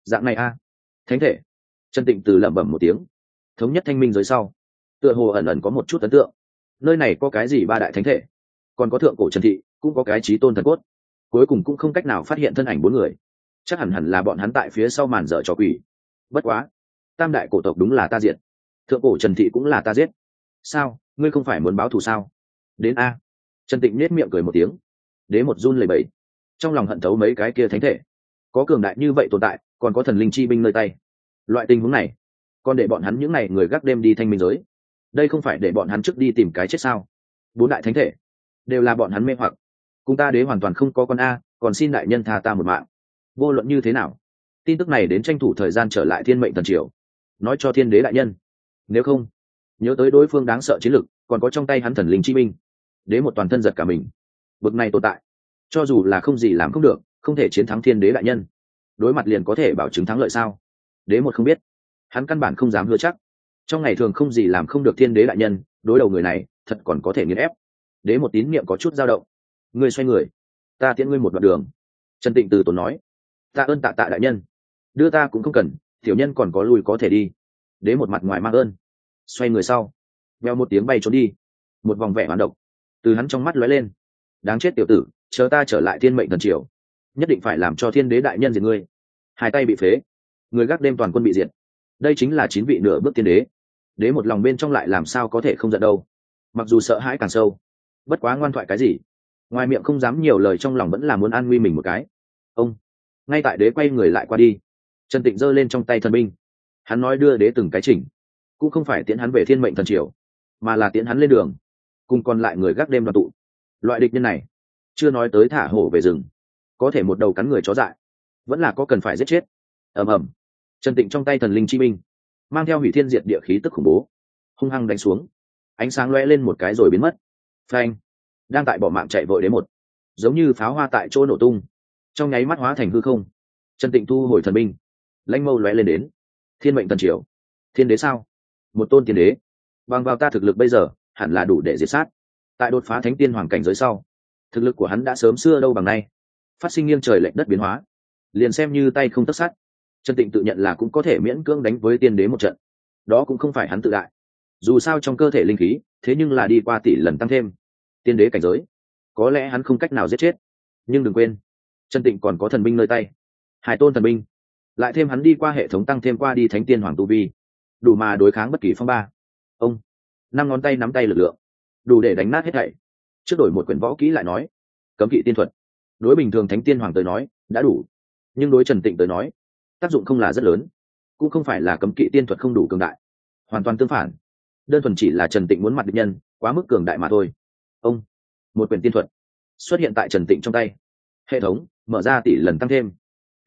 Dạng này a. Thánh thể. Chân tịnh từ lẩm bẩm một tiếng. Thống nhất thanh minh giới sau. Tựa hồ ẩn ẩn có một chút ấn tượng. Nơi này có cái gì ba đại thánh thể? Còn có thượng cổ trần thị, cũng có cái trí tôn thần cốt. Cuối cùng cũng không cách nào phát hiện thân ảnh bốn người chắc hẳn hẳn là bọn hắn tại phía sau màn dở trò quỷ. Bất quá, tam đại cổ tộc đúng là ta diệt. Thượng cổ trần thị cũng là ta giết. Sao? Ngươi không phải muốn báo thù sao? Đến a. Trần tịnh nết miệng cười một tiếng. Đế một run lầy bẫy trong lòng hận thấu mấy cái kia thánh thể. Có cường đại như vậy tồn tại, còn có thần linh chi binh nơi tay. Loại tình huống này, còn để bọn hắn những n à y người gác đêm đi thanh minh giới. Đây không phải để bọn hắn trước đi tìm cái chết sao? Bốn đại thánh thể, đều là bọn hắn mê hoặc. Cùng ta đế hoàn toàn không có con a, còn xin đại nhân tha ta một mạng vô luận như thế nào, tin tức này đến tranh thủ thời gian trở lại thiên mệnh thần triều, nói cho thiên đế đại nhân. Nếu không, nhớ tới đối phương đáng sợ chiến lực, còn có trong tay hắn thần linh chi minh đế một toàn thân giật cả mình. Bực này tồn tại, cho dù là không gì làm không được, không thể chiến thắng thiên đế đại nhân. Đối mặt liền có thể bảo chứng thắng lợi sao? Đế một không biết, hắn căn bản không dám hứa chắc. Trong ngày thường không gì làm không được thiên đế đại nhân, đối đầu người này, thật còn có thể nghiền ép. Đế một tín niệm có chút dao động. Ngươi xoay người, ta tiễn ngươi một đoạn đường. Trần tịnh từ tốn nói tạ ơn tạ tạ đại nhân. Đưa ta cũng không cần, tiểu nhân còn có lùi có thể đi. Đế một mặt ngoài mang ơn. Xoay người sau, veo một tiếng bay trốn đi. Một vòng vẻ hoán độc. Từ hắn trong mắt lóe lên. Đáng chết tiểu tử, chờ ta trở lại thiên mệnh thần triều. Nhất định phải làm cho thiên đế đại nhân diệt ngươi. Hai tay bị phế. Người gác đêm toàn quân bị diệt. Đây chính là chín vị nửa bước tiên đế. Đế một lòng bên trong lại làm sao có thể không giận đâu. Mặc dù sợ hãi càng sâu, bất quá ngoan thoại cái gì. Ngoài miệng không dám nhiều lời trong lòng vẫn là muốn an nguy mình một cái. Ông ngay tại đế quay người lại qua đi. Trần tịnh giơ lên trong tay thần binh. Hắn nói đưa đế từng cái chỉnh. Cũng không phải tiễn hắn về thiên mệnh thần triều, mà là tiễn hắn lên đường, cùng còn lại người gác đêm đoàn tụ. Loại địch nhân này, chưa nói tới thả hổ về rừng, có thể một đầu cắn người chó dại, vẫn là có cần phải giết chết. Ầm ầm. Trần tịnh trong tay thần linh chi minh mang theo hủy thiên diệt địa khí tức khủng bố, hung hăng đánh xuống. Ánh sáng lóe lên một cái rồi biến mất. Phanh. Đang tại bỏ mạng chạy vội đến một. Giống như pháo hoa tại chỗ nổ tung trong nháy mắt hóa thành hư không. Trần tịnh thu hồi thần binh, lãnh mâu lóe lên đến. Thiên mệnh tần triều, thiên đế sao? Một tôn tiên đế. Bằng vào ta thực lực bây giờ, hẳn là đủ để diệt sát. Tại đột phá thánh tiên hoàng cảnh giới sau, thực lực của hắn đã sớm xưa đâu bằng nay. Phát sinh nghiêng trời lệch đất biến hóa, liền xem như tay không tất sát. Trần tịnh tự nhận là cũng có thể miễn cưỡng đánh với tiên đế một trận. Đó cũng không phải hắn tự đại. Dù sao trong cơ thể linh khí, thế nhưng là đi qua tỷ lần tăng thêm. Tiên đế cảnh giới, có lẽ hắn không cách nào giết chết. Nhưng đừng quên trần tịnh còn có thần binh nơi tay. Hải tôn thần binh. Lại thêm hắn đi qua hệ thống tăng thêm qua đi thánh tiên hoàng tu vi. Đủ mà đối kháng bất kỳ phong ba. Ông. Năm ngón tay nắm tay lực lượng. Đủ để đánh nát hết thảy. Trước đổi một quyển võ kỹ lại nói. Cấm kỵ tiên thuật. Đối bình thường thánh tiên hoàng tới nói, đã đủ. Nhưng đối trần tịnh tới nói, tác dụng không là rất lớn. Cũng không phải là cấm kỵ tiên thuật không đủ cường đại. Hoàn toàn tương phản. Đơn thuần chỉ là trần tịnh muốn mặt địch nhân, quá mức cường đại mà thôi. Ông. Một quyển tiên thuật. Xuất hiện tại trần tịnh trong tay. Hệ thống mở ra tỷ lần tăng thêm.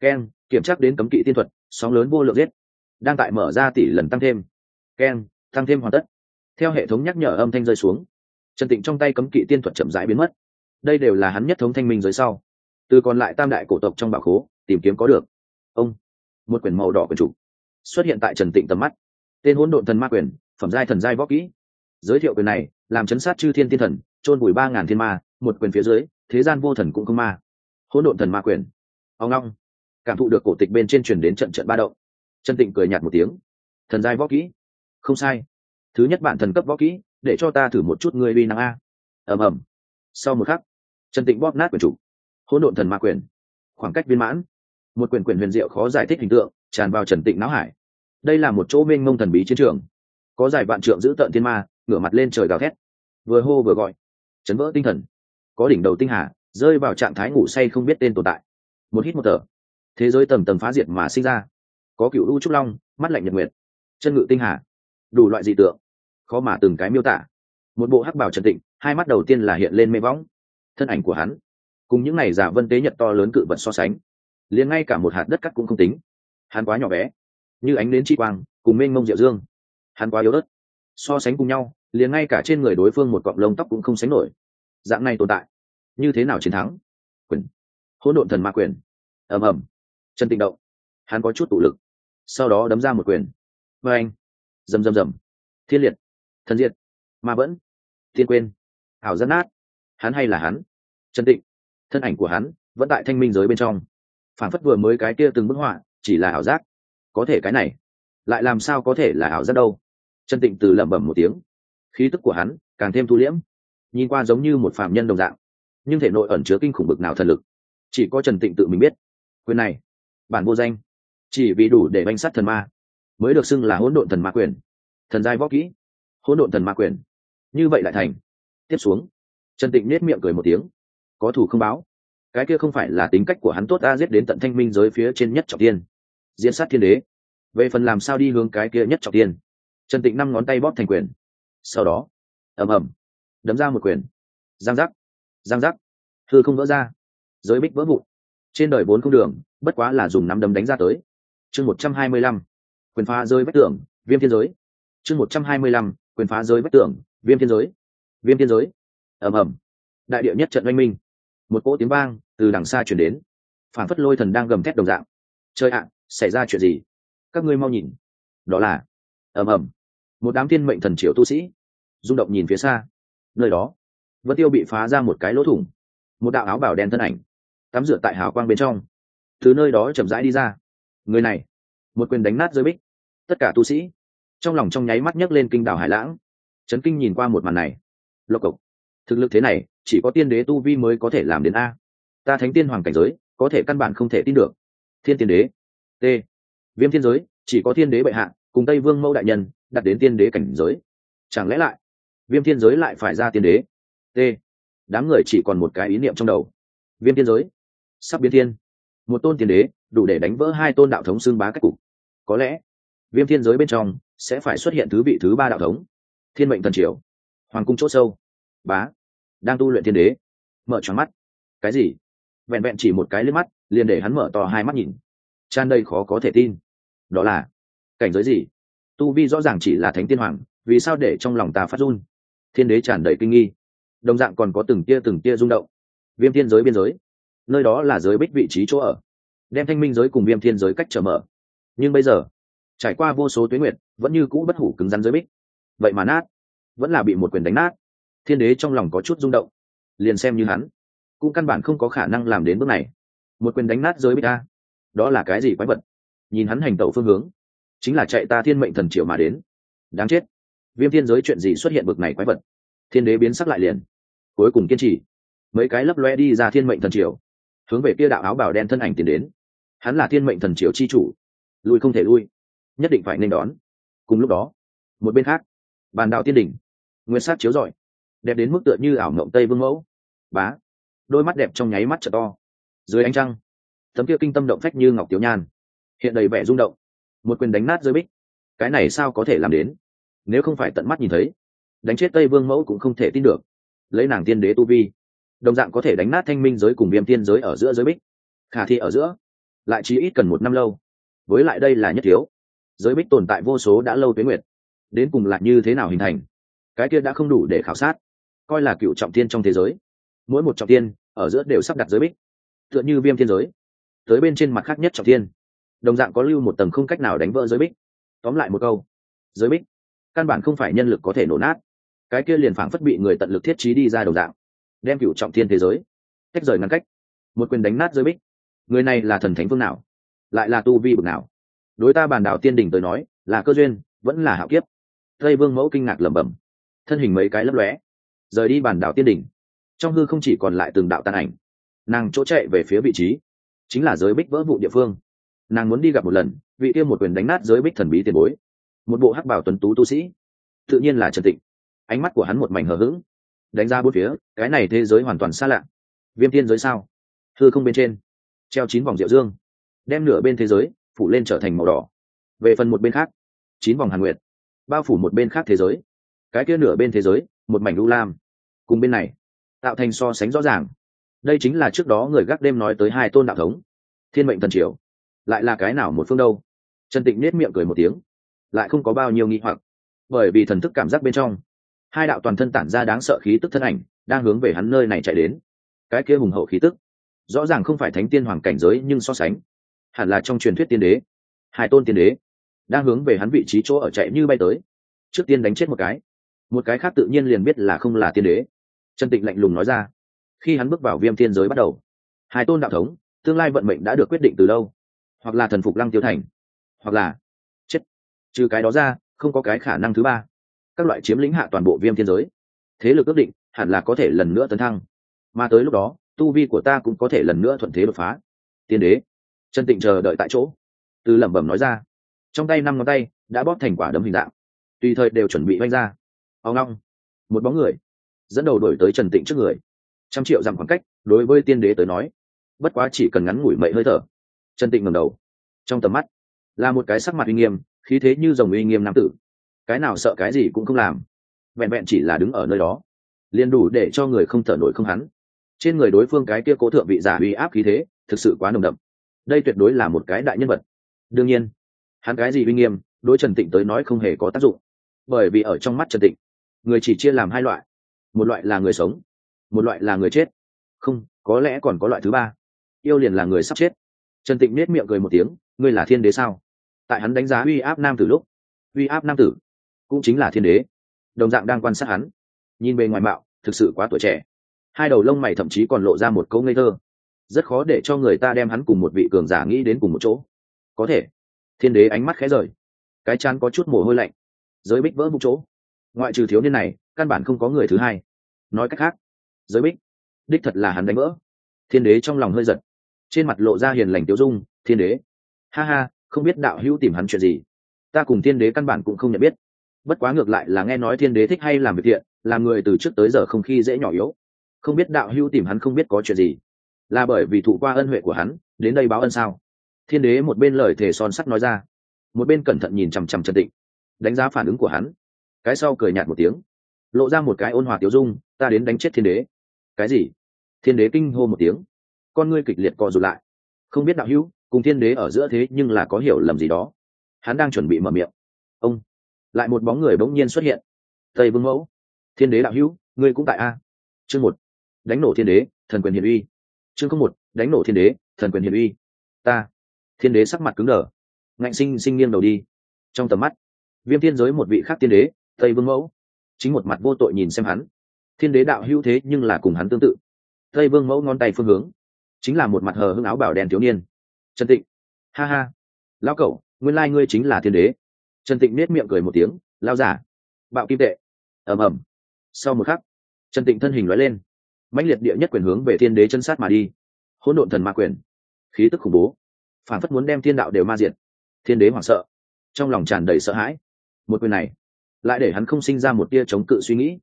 Keng kiểm tra đến cấm kỵ tiên thuật, sóng lớn vô lượng giết. Đang tại mở ra tỷ lần tăng thêm. Keng tăng thêm hoàn tất. Theo hệ thống nhắc nhở âm thanh rơi xuống. Trần tịnh trong tay cấm kỵ tiên thuật chậm rãi biến mất. Đây đều là hắn nhất thống thanh minh dưới sau. Từ còn lại tam đại cổ tộc trong bảo khố, tìm kiếm có được. Ông, một quyển màu đỏ quyển chủ xuất hiện tại trần tịnh tầm mắt. Tên hỗn độn thần ma quyền, phẩm giai thần giai võ kỹ. Giới thiệu quyền này, làm chấn sát chư thiên thiên thần, chôn bùi ba ngàn thiên ma, một quyền phía dưới, thế gian vô thần cũng không ma hỗn độn thần ma quyền. Ông long cảm thụ được cổ tịch bên trên truyền đến trận trận ba động. Trần tịnh cười nhạt một tiếng. Thần giai võ kỹ. Không sai. Thứ nhất bản thần cấp võ kỹ, để cho ta thử một chút ngươi uy năng a. Ầm ầm. Sau một khắc trần tịnh bóp nát quyền chủ. Hỗn độn thần ma quyền. Khoảng cách viên mãn. Một quyền quyền huyền diệu khó giải thích hình tượng, tràn vào trần tịnh não hải. Đây là một chỗ mênh mông thần bí chiến trường. Có giải vạn trượng giữ tợn thiên ma, ngửa mặt lên trời gào thét. Vừa hô vừa gọi. Chấn vỡ tinh thần. Có đỉnh đầu tinh hà rơi vào trạng thái ngủ say không biết tên tồn tại. Một hít một thở. Thế giới tầng tầng phá diệt mà sinh ra. Có cựu u trúc long, mắt lạnh nhật nguyệt. Chân ngự tinh hà. Đủ loại dị tượng. Khó mà từng cái miêu tả. Một bộ hắc bảo trần tịnh, hai mắt đầu tiên là hiện lên mê võng. Thân ảnh của hắn, cùng những này giả vân tế nhật to lớn cự vật so sánh, liền ngay cả một hạt đất cắt cũng không tính. Hắn quá nhỏ bé, như ánh đến chi quang, cùng mênh mông diệu dương. Hắn quá yếu ớt. So sánh cùng nhau, liền ngay cả trên người đối phương một cọng lông tóc cũng không sánh nổi. Dạng này tồn tại như thế nào chiến thắng? Quyền. Hỗn độn thần ma quyền. Ầm ầm. Chân tịnh động. Hắn có chút tụ lực. Sau đó đấm ra một quyền. Và anh. Rầm rầm rầm. Thiên liệt. Thần diệt. Ma vẫn. Thiên quên. Hảo rất nát. Hắn hay là hắn? Chân tịnh. Thân ảnh của hắn vẫn tại thanh minh giới bên trong. Phản phất vừa mới cái kia từng bức họa, chỉ là ảo giác. Có thể cái này. Lại làm sao có thể là ảo giác đâu? Chân tịnh từ lẩm bẩm một tiếng. Khí tức của hắn càng thêm thu liễm. Nhìn qua giống như một phạm nhân đồng dạng nhưng thể nội ẩn chứa kinh khủng bực nào thần lực. Chỉ có trần tịnh tự mình biết. Quyền này, bản vô danh. Chỉ vì đủ để banh sát thần ma, mới được xưng là hỗn độn thần ma quyền. Thần giai võ kỹ, hỗn độn thần ma quyền. Như vậy lại thành. Tiếp xuống, trần tịnh nết miệng cười một tiếng. Có thủ không báo. Cái kia không phải là tính cách của hắn tốt ta giết đến tận thanh minh giới phía trên nhất trọng tiên diễn sát thiên đế. Về phần làm sao đi hướng cái kia nhất trọng tiên trần tịnh năm ngón tay bóp thành quyền. Sau đó, ầm ầm, đấm ra một quyền. Giang giác giang giác. Thư không vỡ ra. Giới bích vỡ vụn. Trên đời vốn không đường, bất quá là dùng nắm đấm đánh ra tới. Chương một trăm hai mươi lăm. Quyền phá rơi vách tường, viêm thiên giới. Chương một trăm hai mươi lăm. Quyền phá rơi vách tường, viêm thiên giới. Viêm thiên giới. Ầm ầm. Đại địa nhất trận oanh minh. Một cỗ tiếng vang từ đằng xa chuyển đến. Phản phất lôi thần đang gầm thét đồng dạng. Chơi ạ, xảy ra chuyện gì? Các ngươi mau nhìn. Đó là. Ầm ầm. Một đám thiên mệnh thần triệu tu sĩ rung động nhìn phía xa. Nơi đó vân tiêu bị phá ra một cái lỗ thủng. Một đạo áo bảo đen thân ảnh, tắm rửa tại hào quang bên trong. Từ nơi đó chậm rãi đi ra. Người này, một quyền đánh nát rơi bích. Tất cả tu sĩ, trong lòng trong nháy mắt nhấc lên kinh đảo hải lãng. Trấn kinh nhìn qua một màn này. Lộc cộc. Thực lực thế này, chỉ có tiên đế tu vi mới có thể làm đến a. Ta thánh tiên hoàng cảnh giới, có thể căn bản không thể tin được. Thiên tiên đế. T. Viêm thiên giới, chỉ có thiên đế bệ hạ, cùng tây vương mẫu đại nhân, đặt đến tiên đế cảnh giới. Chẳng lẽ lại, viêm thiên giới lại phải ra tiên đế? T. Đám người chỉ còn một cái ý niệm trong đầu. Viêm thiên giới. Sắp biến thiên. Một tôn tiên đế, đủ để đánh vỡ hai tôn đạo thống xương bá cách cục. Có lẽ, viêm thiên giới bên trong sẽ phải xuất hiện thứ vị thứ ba đạo thống. Thiên mệnh thần triều. Hoàng cung c h ỗ sâu. Bá. Đang tu luyện thiên đế. Mở tròn mắt. Cái gì? Vẹn vẹn chỉ một cái lên mắt, liền để hắn mở to hai mắt nhìn. Tràn đầy khó có thể tin. Đó là, cảnh giới gì? Tu vi rõ ràng chỉ là thánh tiên hoàng, vì sao để trong lòng ta phát run? Thiên đế tràn đầy kinh nghi đồng dạng còn có từng tia từng tia rung động. Viêm thiên giới biên giới, nơi đó là giới bích vị trí chỗ ở, đem thanh minh giới cùng viêm thiên giới cách trở mở. Nhưng bây giờ, trải qua vô số tuyến nguyệt, vẫn như cũ bất hủ cứng rắn giới bích. Vậy mà nát, vẫn là bị một quyền đánh nát. Thiên đế trong lòng có chút rung động, liền xem như hắn, cũng căn bản không có khả năng làm đến bước này. Một quyền đánh nát giới bích ta, đó là cái gì quái vật? Nhìn hắn hành tẩu phương hướng, chính là chạy ta thiên mệnh thần triều mà đến. Đáng chết, viêm thiên giới chuyện gì xuất hiện bực này quái vật? Thiên đế biến sắc lại liền. Cuối cùng kiên trì. Mấy cái lấp loe đi ra thiên mệnh thần triều. Hướng về kia đạo áo bào đen thân ảnh tiến đến. Hắn là thiên mệnh thần triều chi chủ. Lui không thể lui. Nhất định phải nên đón. Cùng lúc đó, một bên khác, bàn đạo tiên đỉnh, nguyên sát chiếu rọi, đẹp đến mức tựa như ảo mộng tây vương mẫu. Bá, đôi mắt đẹp trong nháy mắt trợ to. Dưới ánh trăng, tấm kia kinh tâm động phách như ngọc tiểu nhan, hiện đầy vẻ rung động. Một quyền đánh nát dưới bích. Cái này sao có thể làm đến? Nếu không phải tận mắt nhìn thấy đánh chết tây vương mẫu cũng không thể tin được. Lấy nàng tiên đế tu vi, đồng dạng có thể đánh nát thanh minh giới cùng viêm tiên giới ở giữa giới bích. Khả thi ở giữa, lại chỉ ít cần một năm lâu. Với lại đây là nhất thiếu. Giới bích tồn tại vô số đã lâu tuyến nguyệt. Đến cùng lại như thế nào hình thành? Cái kia đã không đủ để khảo sát. Coi là cựu trọng tiên trong thế giới. Mỗi một trọng tiên ở giữa đều sắp đặt giới bích. Tựa như viêm thiên giới. Tới bên trên mặt khác nhất trọng tiên. Đồng dạng có lưu một tầng không cách nào đánh vỡ giới bích. Tóm lại một câu. Giới bích, căn bản không phải nhân lực có thể nổ nát cái kia liền phảng phất bị người tận lực thiết trí đi ra đồng dạng, đem cựu trọng thiên thế giới cách rời ngăn cách, một quyền đánh nát giới bích. Người này là thần thánh phương nào? Lại là tu vi bực nào? Đối ta bàn đảo tiên đình tới nói, là cơ duyên, vẫn là hạo kiếp. Tây vương mẫu kinh ngạc lẩm bẩm, thân hình mấy cái lấp lóe, rời đi bàn đảo tiên đình trong hư không chỉ còn lại từng đạo tàn ảnh. Nàng chỗ chạy về phía vị trí, chính là giới bích vỡ vụ địa phương. Nàng muốn đi gặp một lần, vị kia một quyền đánh nát giới bích thần bí tiền bối. Một bộ hắc bảo tuấn tú tu sĩ, tự nhiên là trần tịnh ánh mắt của hắn một mảnh hờ hững. Đánh ra bốn phía, cái này thế giới hoàn toàn xa lạ. Viêm tiên giới sao? Thư không bên trên. Treo chín vòng rượu dương. Đem nửa bên thế giới, phủ lên trở thành màu đỏ. Về phần một bên khác, chín vòng hàn nguyệt. Bao phủ một bên khác thế giới. Cái kia nửa bên thế giới, một mảnh lũ lam. Cùng bên này, tạo thành so sánh rõ ràng. Đây chính là trước đó người gác đêm nói tới hai tôn đạo thống. Thiên mệnh thần triều. Lại là cái nào một phương đâu? Trần tịnh nết miệng cười một tiếng. Lại không có bao nhiêu nghi hoặc. Bởi vì thần thức cảm giác bên trong hai đạo toàn thân tản ra đáng sợ khí tức thân ảnh, đang hướng về hắn nơi này chạy đến. Cái kia hùng hậu khí tức, rõ ràng không phải thánh tiên hoàng cảnh giới nhưng so sánh. Hẳn là trong truyền thuyết tiên đế hai tôn tiên đế, đang hướng về hắn vị trí chỗ ở chạy như bay tới. Trước tiên đánh chết một cái. Một cái khác tự nhiên liền biết là không là tiên đế. Trần tịnh lạnh lùng nói ra. Khi hắn bước vào viêm thiên giới bắt đầu hai tôn đạo thống, tương lai vận mệnh đã được quyết định từ lâu. Hoặc là thần phục lăng tiêu thành, hoặc là chết. Trừ cái đó ra, không có cái khả năng thứ ba các loại chiếm lĩnh hạ toàn bộ viêm thiên giới. Thế lực ước định, hẳn là có thể lần nữa tấn thăng. Mà tới lúc đó, tu vi của ta cũng có thể lần nữa thuận thế đột phá. Tiên đế trần tịnh chờ đợi tại chỗ. Từ lẩm bẩm nói ra. Trong tay năm ngón tay đã bóp thành quả đấm hình dạng. Tùy thời đều chuẩn bị oanh ra. Ao ngong một bóng người, dẫn đầu đổi tới trần tịnh trước người. Trăm triệu dặm khoảng cách, đối với tiên đế tới nói, bất quá chỉ cần ngắn ngủi mậy hơi thở. Trần tịnh ngầm đầu. Trong tầm mắt, là một cái sắc mặt uy nghiêm, khí thế như dòng uy nghiêm nam tử cái nào sợ cái gì cũng không làm. Vẹn vẹn chỉ là đứng ở nơi đó, liền đủ để cho người không thở nổi không hắn. Trên người đối phương cái kia cố thượng vị giả uy áp khí thế, thực sự quá nồng đậm. Đây tuyệt đối là một cái đại nhân vật. Đương nhiên, hắn cái gì uy nghiêm, đối trần tịnh tới nói không hề có tác dụng. Bởi vì ở trong mắt trần tịnh, người chỉ chia làm hai loại. Một loại là người sống, một loại là người chết. Không, có lẽ còn có loại thứ ba. Yêu liền là người sắp chết. Trần tịnh nết miệng cười một tiếng, ngươi là thiên đế sao? Tại hắn đánh giá uy áp nam tử lúc, uy áp nam tử cũng chính là thiên đế. Đồng dạng đang quan sát hắn. Nhìn bề ngoài mạo, thực sự quá tuổi trẻ. Hai đầu lông mày thậm chí còn lộ ra một câu ngây thơ. Rất khó để cho người ta đem hắn cùng một vị cường giả nghĩ đến cùng một chỗ. Có thể, thiên đế ánh mắt khẽ rời. Cái chán có chút mồ hôi lạnh. Giới bích vỡ một chỗ. Ngoại trừ thiếu niên này, căn bản không có người thứ hai. Nói cách khác, giới bích, đích thật là hắn đánh vỡ. Thiên đế trong lòng hơi giật. Trên mặt lộ ra hiền lành tiêu dung, thiên đế, ha ha, không biết đạo hữu tìm hắn chuyện gì. Ta cùng thiên đế căn bản cũng không nhận biết bất quá ngược lại là nghe nói thiên đế thích hay làm việc thiện, làm người từ trước tới giờ không khi dễ nhỏ yếu. Không biết đạo hữu tìm hắn không biết có chuyện gì. Là bởi vì thụ qua ân huệ của hắn, đến đây báo ân sao? Thiên đế một bên lời thề son sắt nói ra, một bên cẩn thận nhìn chằm chằm trần tịnh, đánh giá phản ứng của hắn. Cái sau cười nhạt một tiếng, lộ ra một cái ôn hòa tiêu dung, ta đến đánh chết thiên đế. Cái gì? Thiên đế kinh hô một tiếng, con ngươi kịch liệt co rụt lại. Không biết đạo hữu, cùng thiên đế ở giữa thế nhưng là có hiểu lầm gì đó. Hắn đang chuẩn bị mở miệng, ông lại một bóng người bỗng nhiên xuất hiện. Tây vương mẫu, thiên đế đạo hữu, ngươi cũng tại a? Chương một, đánh nổ thiên đế, thần quyền hiền uy. Chương không một, đánh nổ thiên đế, thần quyền hiền uy. Ta, thiên đế sắc mặt cứng đờ. Ngạnh sinh sinh nghiêng đầu đi. Trong tầm mắt, viêm thiên giới một vị khác tiên đế, tây vương mẫu. Chính một mặt vô tội nhìn xem hắn. Thiên đế đạo hữu thế nhưng là cùng hắn tương tự. Tây vương mẫu ngón tay phương hướng, chính là một mặt hờ hưng áo bảo đen thiếu niên. Trần tịnh, ha ha. Lão cậu, nguyên lai ngươi chính là thiên đế trần tịnh nết miệng cười một tiếng lao giả bạo kim tệ. Ầm ầm. Sau một khắc, trần tịnh thân hình nói lên, mãnh liệt địa nhất quyền hướng về thiên đế chân sát mà đi. Hỗn độn thần ma quyền, khí tức khủng bố, phản phất muốn đem thiên đạo đều ma diệt. Thiên đế hoảng sợ, trong lòng tràn đầy sợ hãi. Một quyền này, lại để hắn không sinh ra một tia chống cự suy nghĩ.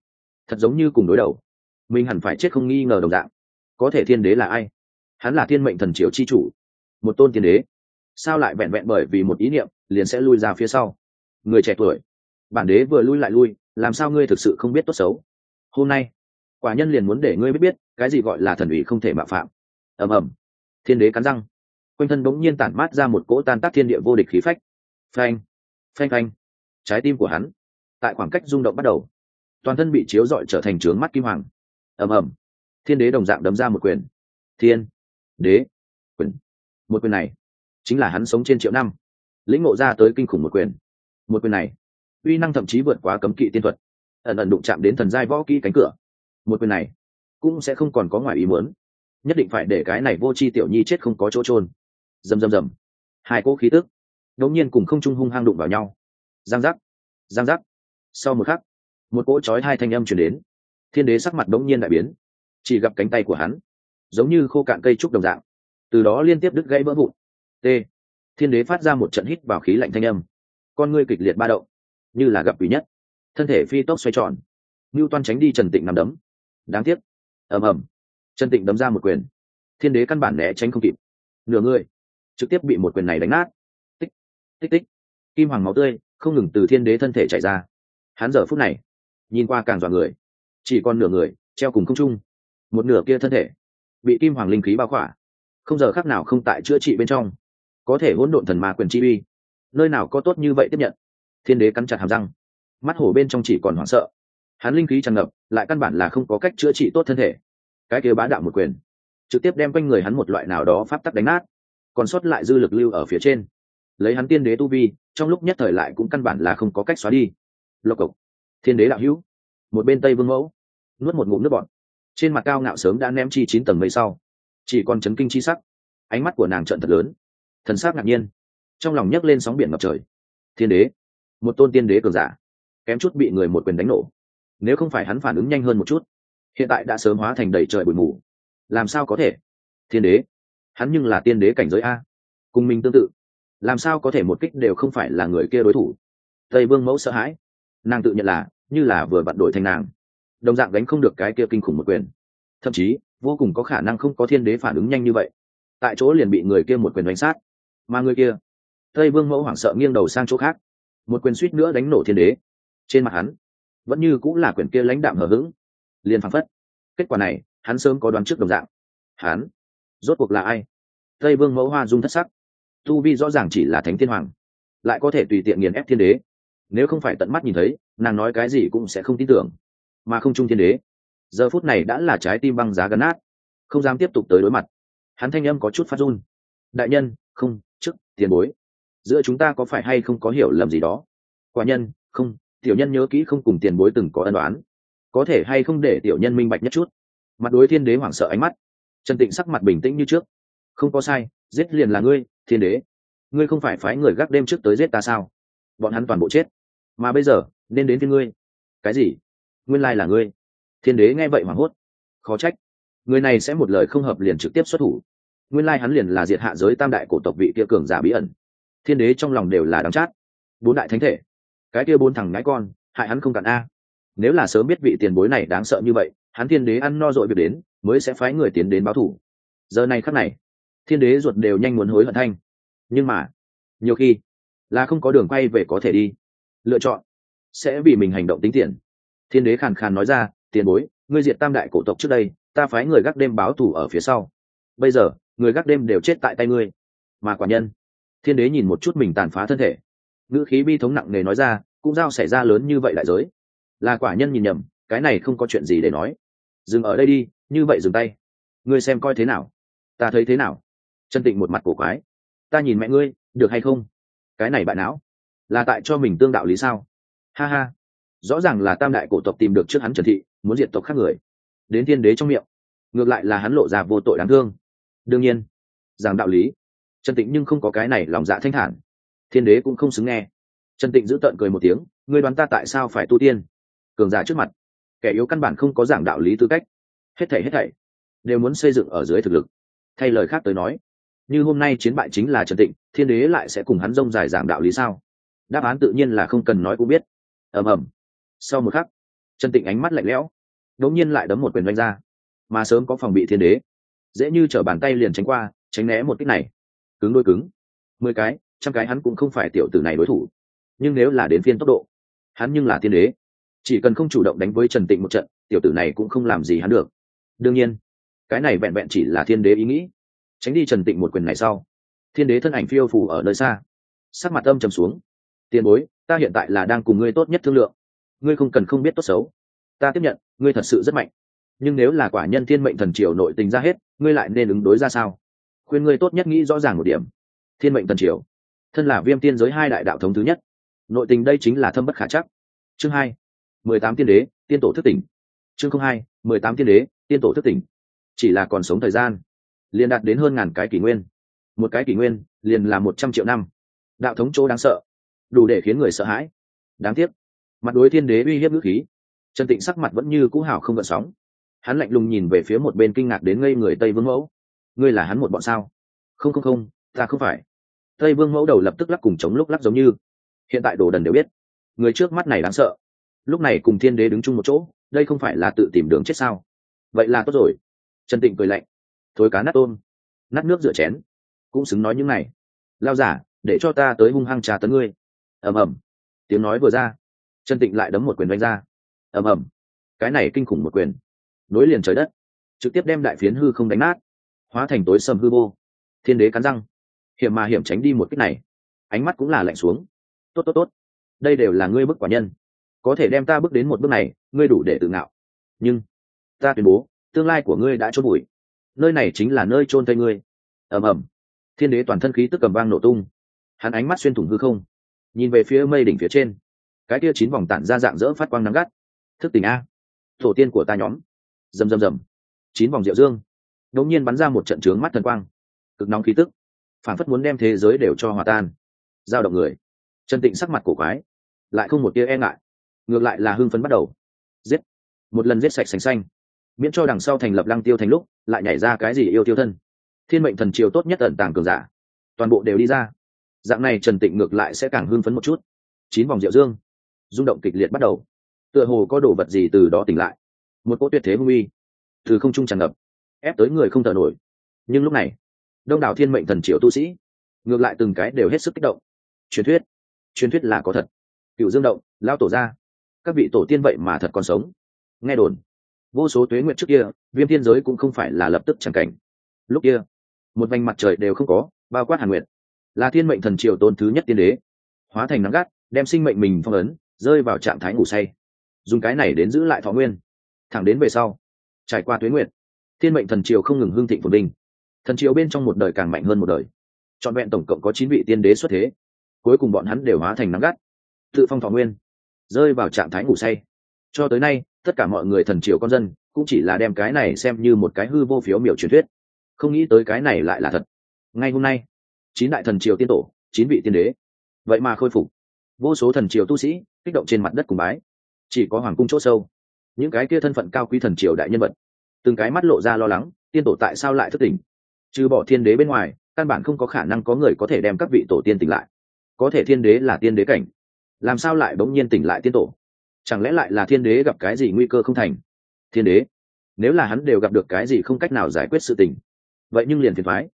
Thật giống như cùng đối đầu, mình hẳn phải chết không nghi ngờ đồng dạng. Có thể thiên đế là ai? Hắn là thiên mệnh thần triều chi chủ, một tôn thiên đế. Sao lại vẹn vẹn bởi vì một ý niệm, liền sẽ lui ra phía sau? Người trẻ tuổi. Bản đế vừa lui lại lui, làm sao ngươi thực sự không biết tốt xấu? Hôm nay, quả nhân liền muốn để ngươi biết biết, cái gì gọi là thần ủy không thể mạo phạm. Ầm ầm. Thiên đế cắn răng. Quanh thân bỗng nhiên tản mát ra một cỗ tan tác thiên địa vô địch khí phách. Phanh phanh phanh. Trái tim của hắn, tại khoảng cách rung động bắt đầu. Toàn thân bị chiếu rọi trở thành trướng mắt kim hoàng. Ầm ầm. Thiên đế đồng dạng đấm ra một quyền. Thiên đế, quyền. Một quyền này chính là hắn sống trên triệu năm. Lĩnh ngộ ra tới kinh khủng một quyền một quyền này. Uy năng thậm chí vượt quá cấm kỵ tiên thuật. Ẩn ẩn đụng chạm đến thần giai võ kỹ cánh cửa. Một quyền này cũng sẽ không còn có ngoài ý muốn. Nhất định phải để cái này vô c h i tiểu nhi chết không có chỗ trôn rầm rầm rầm. Hai cỗ khí tức đống nhiên cùng không trung hung hang đụng vào nhau. Giang giác giang giác. Sau một khắc, một cỗ chói hai thanh âm chuyển đến. Thiên đế sắc mặt đống nhiên đại biến. Chỉ gặp cánh tay của hắn giống như khô cạn cây trúc đồng dạng. Từ đó liên tiếp đứt gãy vỡ vụn. T. Thiên đế phát ra một trận hít vào khí lạnh thanh âm con ngươi kịch liệt ba động, như là gặp quỷ nhất. Thân thể phi tốc xoay tròn ngưu toan tránh đi trần tịnh nằm đấm. Đáng tiếc. Ầm ầm. Trần tịnh đấm ra một quyền. Thiên đế căn bản né tránh không kịp. Nửa người, trực tiếp bị một quyền này đánh nát. Tích tích tích. Kim hoàng máu tươi không ngừng từ thiên đế thân thể chảy ra. Hắn giờ phút này, nhìn qua càng dọa người. Chỉ còn nửa người, treo cùng không trung. Một nửa kia thân thể, bị kim hoàng linh khí bao khỏa. Không giờ khác nào không tại chữa trị bên trong. Có thể hỗn độn thần ma quyền chi uy nơi nào có tốt như vậy tiếp nhận? Thiên đế cắn chặt hàm răng. Mắt hổ bên trong chỉ còn hoảng sợ. Hắn linh khí tràn ngập, lại căn bản là không có cách chữa trị tốt thân thể. Cái kia bá đạo một quyền, trực tiếp đem quanh người hắn một loại nào đó pháp tắc đánh nát. Còn sót lại dư lực lưu ở phía trên. Lấy hắn tiên đế tu vi, trong lúc nhất thời lại cũng căn bản là không có cách xóa đi. Lộc cộc. Thiên đế đạo hữu. Một bên tây vương mẫu, nuốt một ngụm nước bọt. Trên mặt cao ngạo sớm đã ném chi chín tầng mây sau. Chỉ còn chấn kinh chi sắc. Ánh mắt của nàng trận thật lớn. Thần sắc ngạc nhiên trong lòng nhấc lên sóng biển ngập trời. Thiên đế, một tôn tiên đế cường giả, kém chút bị người một quyền đánh nổ. Nếu không phải hắn phản ứng nhanh hơn một chút, hiện tại đã sớm hóa thành đầy trời bụi mù. Làm sao có thể? Thiên đế, hắn nhưng là tiên đế cảnh giới a. Cùng mình tương tự, làm sao có thể một kích đều không phải là người kia đối thủ? Tây vương mẫu sợ hãi. Nàng tự nhận là, như là vừa vặn đổi thành nàng. Đồng dạng đánh không được cái kia kinh khủng một quyền. Thậm chí, vô cùng có khả năng không có thiên đế phản ứng nhanh như vậy. Tại chỗ liền bị người kia một quyền đánh sát. Mà người kia tây vương mẫu hoảng sợ nghiêng đầu sang chỗ khác. Một quyền suýt nữa đánh nổ thiên đế. Trên mặt hắn, vẫn như cũng là quyền kia lãnh đạm hờ hững. Liền phăng phất, kết quả này, hắn sớm có đoán trước đồng dạng. Hắn, rốt cuộc là ai? Tây vương mẫu hoa dung thất sắc. Tu vi rõ ràng chỉ là thánh thiên hoàng, lại có thể tùy tiện nghiền ép thiên đế. Nếu không phải tận mắt nhìn thấy, nàng nói cái gì cũng sẽ không tin tưởng. Mà không trung thiên đế, giờ phút này đã là trái tim băng giá gắn nát, không dám tiếp tục tới đối mặt. Hắn thanh âm có chút phát run. Đại nhân, không chức tiền bối giữa chúng ta có phải hay không có hiểu lầm gì đó? Quả nhân, không, tiểu nhân nhớ kỹ không cùng tiền bối từng có ân đoán có thể hay không để tiểu nhân minh bạch nhất chút? Mặt đối thiên đế hoảng sợ ánh mắt. Trần tịnh sắc mặt bình tĩnh như trước. Không có sai, giết liền là ngươi, thiên đế. Ngươi không phải phái người gác đêm trước tới giết ta sao? Bọn hắn toàn bộ chết. Mà bây giờ, nên đến thiên ngươi. Cái gì? Nguyên lai là ngươi. Thiên đế nghe vậy hoảng hốt. Khó trách. Người này sẽ một lời không hợp liền trực tiếp xuất thủ. Nguyên lai hắn liền là diệt hạ giới tam đại cổ tộc vị kia cường giả bí ẩn thiên đế trong lòng đều là đắng chát. Bốn đại thánh thể. Cái kia bốn thằng ngái con, hại hắn không cản a. Nếu là sớm biết vị tiền bối này đáng sợ như vậy, hắn thiên đế ăn no dội việc đến, mới sẽ phái người tiến đến báo thủ. Giờ này khắc này, thiên đế ruột đều nhanh muốn hối hận thanh. Nhưng mà, nhiều khi, là không có đường quay về có thể đi. Lựa chọn, sẽ vì mình hành động tính tiền. Thiên đế khàn khàn nói ra, tiền bối, ngươi diệt tam đại cổ tộc trước đây, ta phái người gác đêm báo thủ ở phía sau. Bây giờ, người gác đêm đều chết tại tay ngươi. Mà quả nhân thiên đế nhìn một chút mình tàn phá thân thể. Ngữ khí bi thống nặng nề nói ra, cũng giao xảy ra lớn như vậy đại giới. Là quả nhân nhìn nhầm, cái này không có chuyện gì để nói. Dừng ở đây đi, như vậy dừng tay. Ngươi xem coi thế nào. Ta thấy thế nào? Chân tịnh một mặt cổ quái. Ta nhìn mẹ ngươi, được hay không? Cái này bại não là tại cho mình tương đạo lý sao? Ha ha. Rõ ràng là tam đại cổ tộc tìm được trước hắn trần thị, muốn diệt tộc khác người. Đến thiên đế trong miệng. Ngược lại là hắn lộ ra vô tội đáng thương. Đương nhiên rằng đạo lý trần tịnh nhưng không có cái này lòng dạ thanh thản. Thiên đế cũng không xứng nghe. Trần tịnh giữ tợn cười một tiếng, ngươi đoán ta tại sao phải tu tiên? Cường giả trước mặt. Kẻ yếu căn bản không có giảng đạo lý tư cách. Hết thảy hết thảy đều muốn xây dựng ở dưới thực lực. Thay lời khác tới nói, như hôm nay chiến bại chính là trần tịnh, thiên đế lại sẽ cùng hắn rông dài giảng đạo lý sao? Đáp án tự nhiên là không cần nói cũng biết. Ầm ầm. Sau một khắc, trần tịnh ánh mắt lạnh lẽo đống nhiên lại đấm một quyền đánh ra. Mà sớm có phòng bị thiên đế, dễ như t bàn tay liền tránh qua, tránh né một kích này cứng đôi cứng. Mười cái, trăm cái hắn cũng không phải tiểu tử này đối thủ. Nhưng nếu là đến phiên tốc độ, hắn nhưng là thiên đế. Chỉ cần không chủ động đánh với trần tịnh một trận, tiểu tử này cũng không làm gì hắn được. Đương nhiên, cái này vẹn vẹn chỉ là thiên đế ý nghĩ. Tránh đi trần tịnh một quyền này sau, thiên đế thân ảnh phiêu phù ở nơi xa. Sắc mặt âm trầm xuống. Tiền bối, ta hiện tại là đang cùng ngươi tốt nhất thương lượng. Ngươi không cần không biết tốt xấu. Ta tiếp nhận, ngươi thật sự rất mạnh. Nhưng nếu là quả nhân thiên mệnh thần triều nội tình ra hết, ngươi lại nên ứng đối ra sao? Khuyên ngươi tốt nhất nghĩ rõ ràng một điểm. Thiên mệnh tần triều, thân là viêm tiên giới hai đại đạo thống thứ nhất, nội tình đây chính là thâm bất khả chắc. Chương hai, mười tám tiên đế, tiên tổ thức tỉnh. Chương không hai, mười tám tiên đế, tiên tổ thức tỉnh. Chỉ là còn sống thời gian, liền đạt đến hơn ngàn cái kỷ nguyên. Một cái kỷ nguyên, liền là một trăm triệu năm. Đạo thống chỗ đáng sợ, đủ để khiến người sợ hãi. Đáng tiếc, mặt đối thiên đế uy hiếp ngữ khí, trần tịnh sắc mặt vẫn như cũ hào không gợn sóng. Hắn lạnh lùng nhìn về phía một bên kinh ngạc đến ngây người tây vương mẫu ngươi là hắn một bọn sao? Không không không, ta không phải. Tây vương mẫu đầu lập tức lắc cùng chống lúc lắc giống như. Hiện tại đồ đần đều biết. Người trước mắt này đáng sợ. Lúc này cùng thiên đế đứng chung một chỗ, đây không phải là tự tìm đường chết sao? Vậy là tốt rồi. Trần tịnh cười lạnh. Thối cá nát tôm. Nát nước rửa chén. Cũng xứng nói những này. Lao giả, để cho ta tới hung hăng trà tấn ngươi. Ầm ầm. Tiếng nói vừa ra. Trần tịnh lại đấm một quyền đánh ra. Ầm ầm. Cái này kinh khủng một quyền. Nối liền trời đất. Trực tiếp đem đại phiến hư không đánh nát hóa thành tối sầm hư vô. Thiên đế cắn răng. Hiểm mà hiểm tránh đi một cách này. Ánh mắt cũng là lạnh xuống. Tốt tốt tốt. Đây đều là ngươi bức quả nhân. Có thể đem ta bước đến một bước này, ngươi đủ để tự ngạo. Nhưng, ta tuyên bố, tương lai của ngươi đã chôn bụi. Nơi này chính là nơi chôn thây ngươi. Ầm ầm. Thiên đế toàn thân khí tức cầm vang nổ tung. Hắn ánh mắt xuyên thủng hư không. Nhìn về phía mây đỉnh phía trên. Cái kia chín vòng tản ra dạng dỡ phát quang nắng gắt. Thức tỉnh a. Tổ tiên của ta nhóm. Rầm rầm rầm. Chín vòng diệu dương đột nhiên bắn ra một trận trướng mắt thần quang. Cực nóng khí tức, phản phất muốn đem thế giới đều cho hòa tan. Giao động người. Trần tịnh sắc mặt cổ quái, lại không một tia e ngại. Ngược lại là hưng phấn bắt đầu. Giết. Một lần giết sạch sành xanh. Miễn cho đằng sau thành lập lăng tiêu thành lúc, lại nhảy ra cái gì yêu tiêu thân. Thiên mệnh thần triều tốt nhất ẩn tàng cường giả. Toàn bộ đều đi ra. Dạng này trần tịnh ngược lại sẽ càng hưng phấn một chút. Chín vòng diệu dương. Rung động kịch liệt bắt đầu. Tựa hồ có đồ vật gì từ đó tỉnh lại. Một cỗ tuyệt thế hung uy. Từ không trung tràn ngập ép tới người không thở nổi. Nhưng lúc này, đông đảo thiên mệnh thần triều tu sĩ, ngược lại từng cái đều hết sức kích động. Truyền thuyết truyền thuyết là có thật. Cựu dương động, lao tổ ra. Các vị tổ tiên vậy mà thật còn sống. Nghe đồn, vô số tuế nguyện trước kia, viêm thiên giới cũng không phải là lập tức chẳng cảnh. Lúc kia, một vành mặt trời đều không có, bao quát hàn nguyện là thiên mệnh thần triều tôn thứ nhất tiên đế. Hóa thành nắng gắt, đem sinh mệnh mình phong ấn, rơi vào trạng thái ngủ say. Dùng cái này đến giữ lại thọ nguyên. Thẳng đến về sau, trải qua tuế nguyện thiên mệnh thần triều không ngừng hương thịnh phồn vinh. Thần triều bên trong một đời càng mạnh hơn một đời. Trọn vẹn tổng cộng có chín vị tiên đế xuất thế. Cuối cùng bọn hắn đều hóa thành nắng gắt. Tự phong thọ nguyên. Rơi vào trạng thái ngủ say. Cho tới nay, tất cả mọi người thần triều con dân cũng chỉ là đem cái này xem như một cái hư vô phiếu miểu truyền thuyết. Không nghĩ tới cái này lại là thật. Ngay hôm nay, chín đại thần triều tiên tổ, chín vị tiên đế. Vậy mà khôi phục. Vô số thần triều tu sĩ kích động trên mặt đất cùng bái. Chỉ có hoàng cung chỗ sâu. Những cái kia thân phận cao quý thần triều đại nhân vật từng cái mắt lộ ra lo lắng, tiên tổ tại sao lại thất tỉnh? trừ bỏ thiên đế bên ngoài, căn bản không có khả năng có người có thể đem các vị tổ tiên tỉnh lại. Có thể thiên đế là tiên đế cảnh, làm sao lại bỗng nhiên tỉnh lại tiên tổ? Chẳng lẽ lại là thiên đế gặp cái gì nguy cơ không thành? Thiên đế, nếu là hắn đều gặp được cái gì không cách nào giải quyết sự tình, vậy nhưng liền thiệt thoái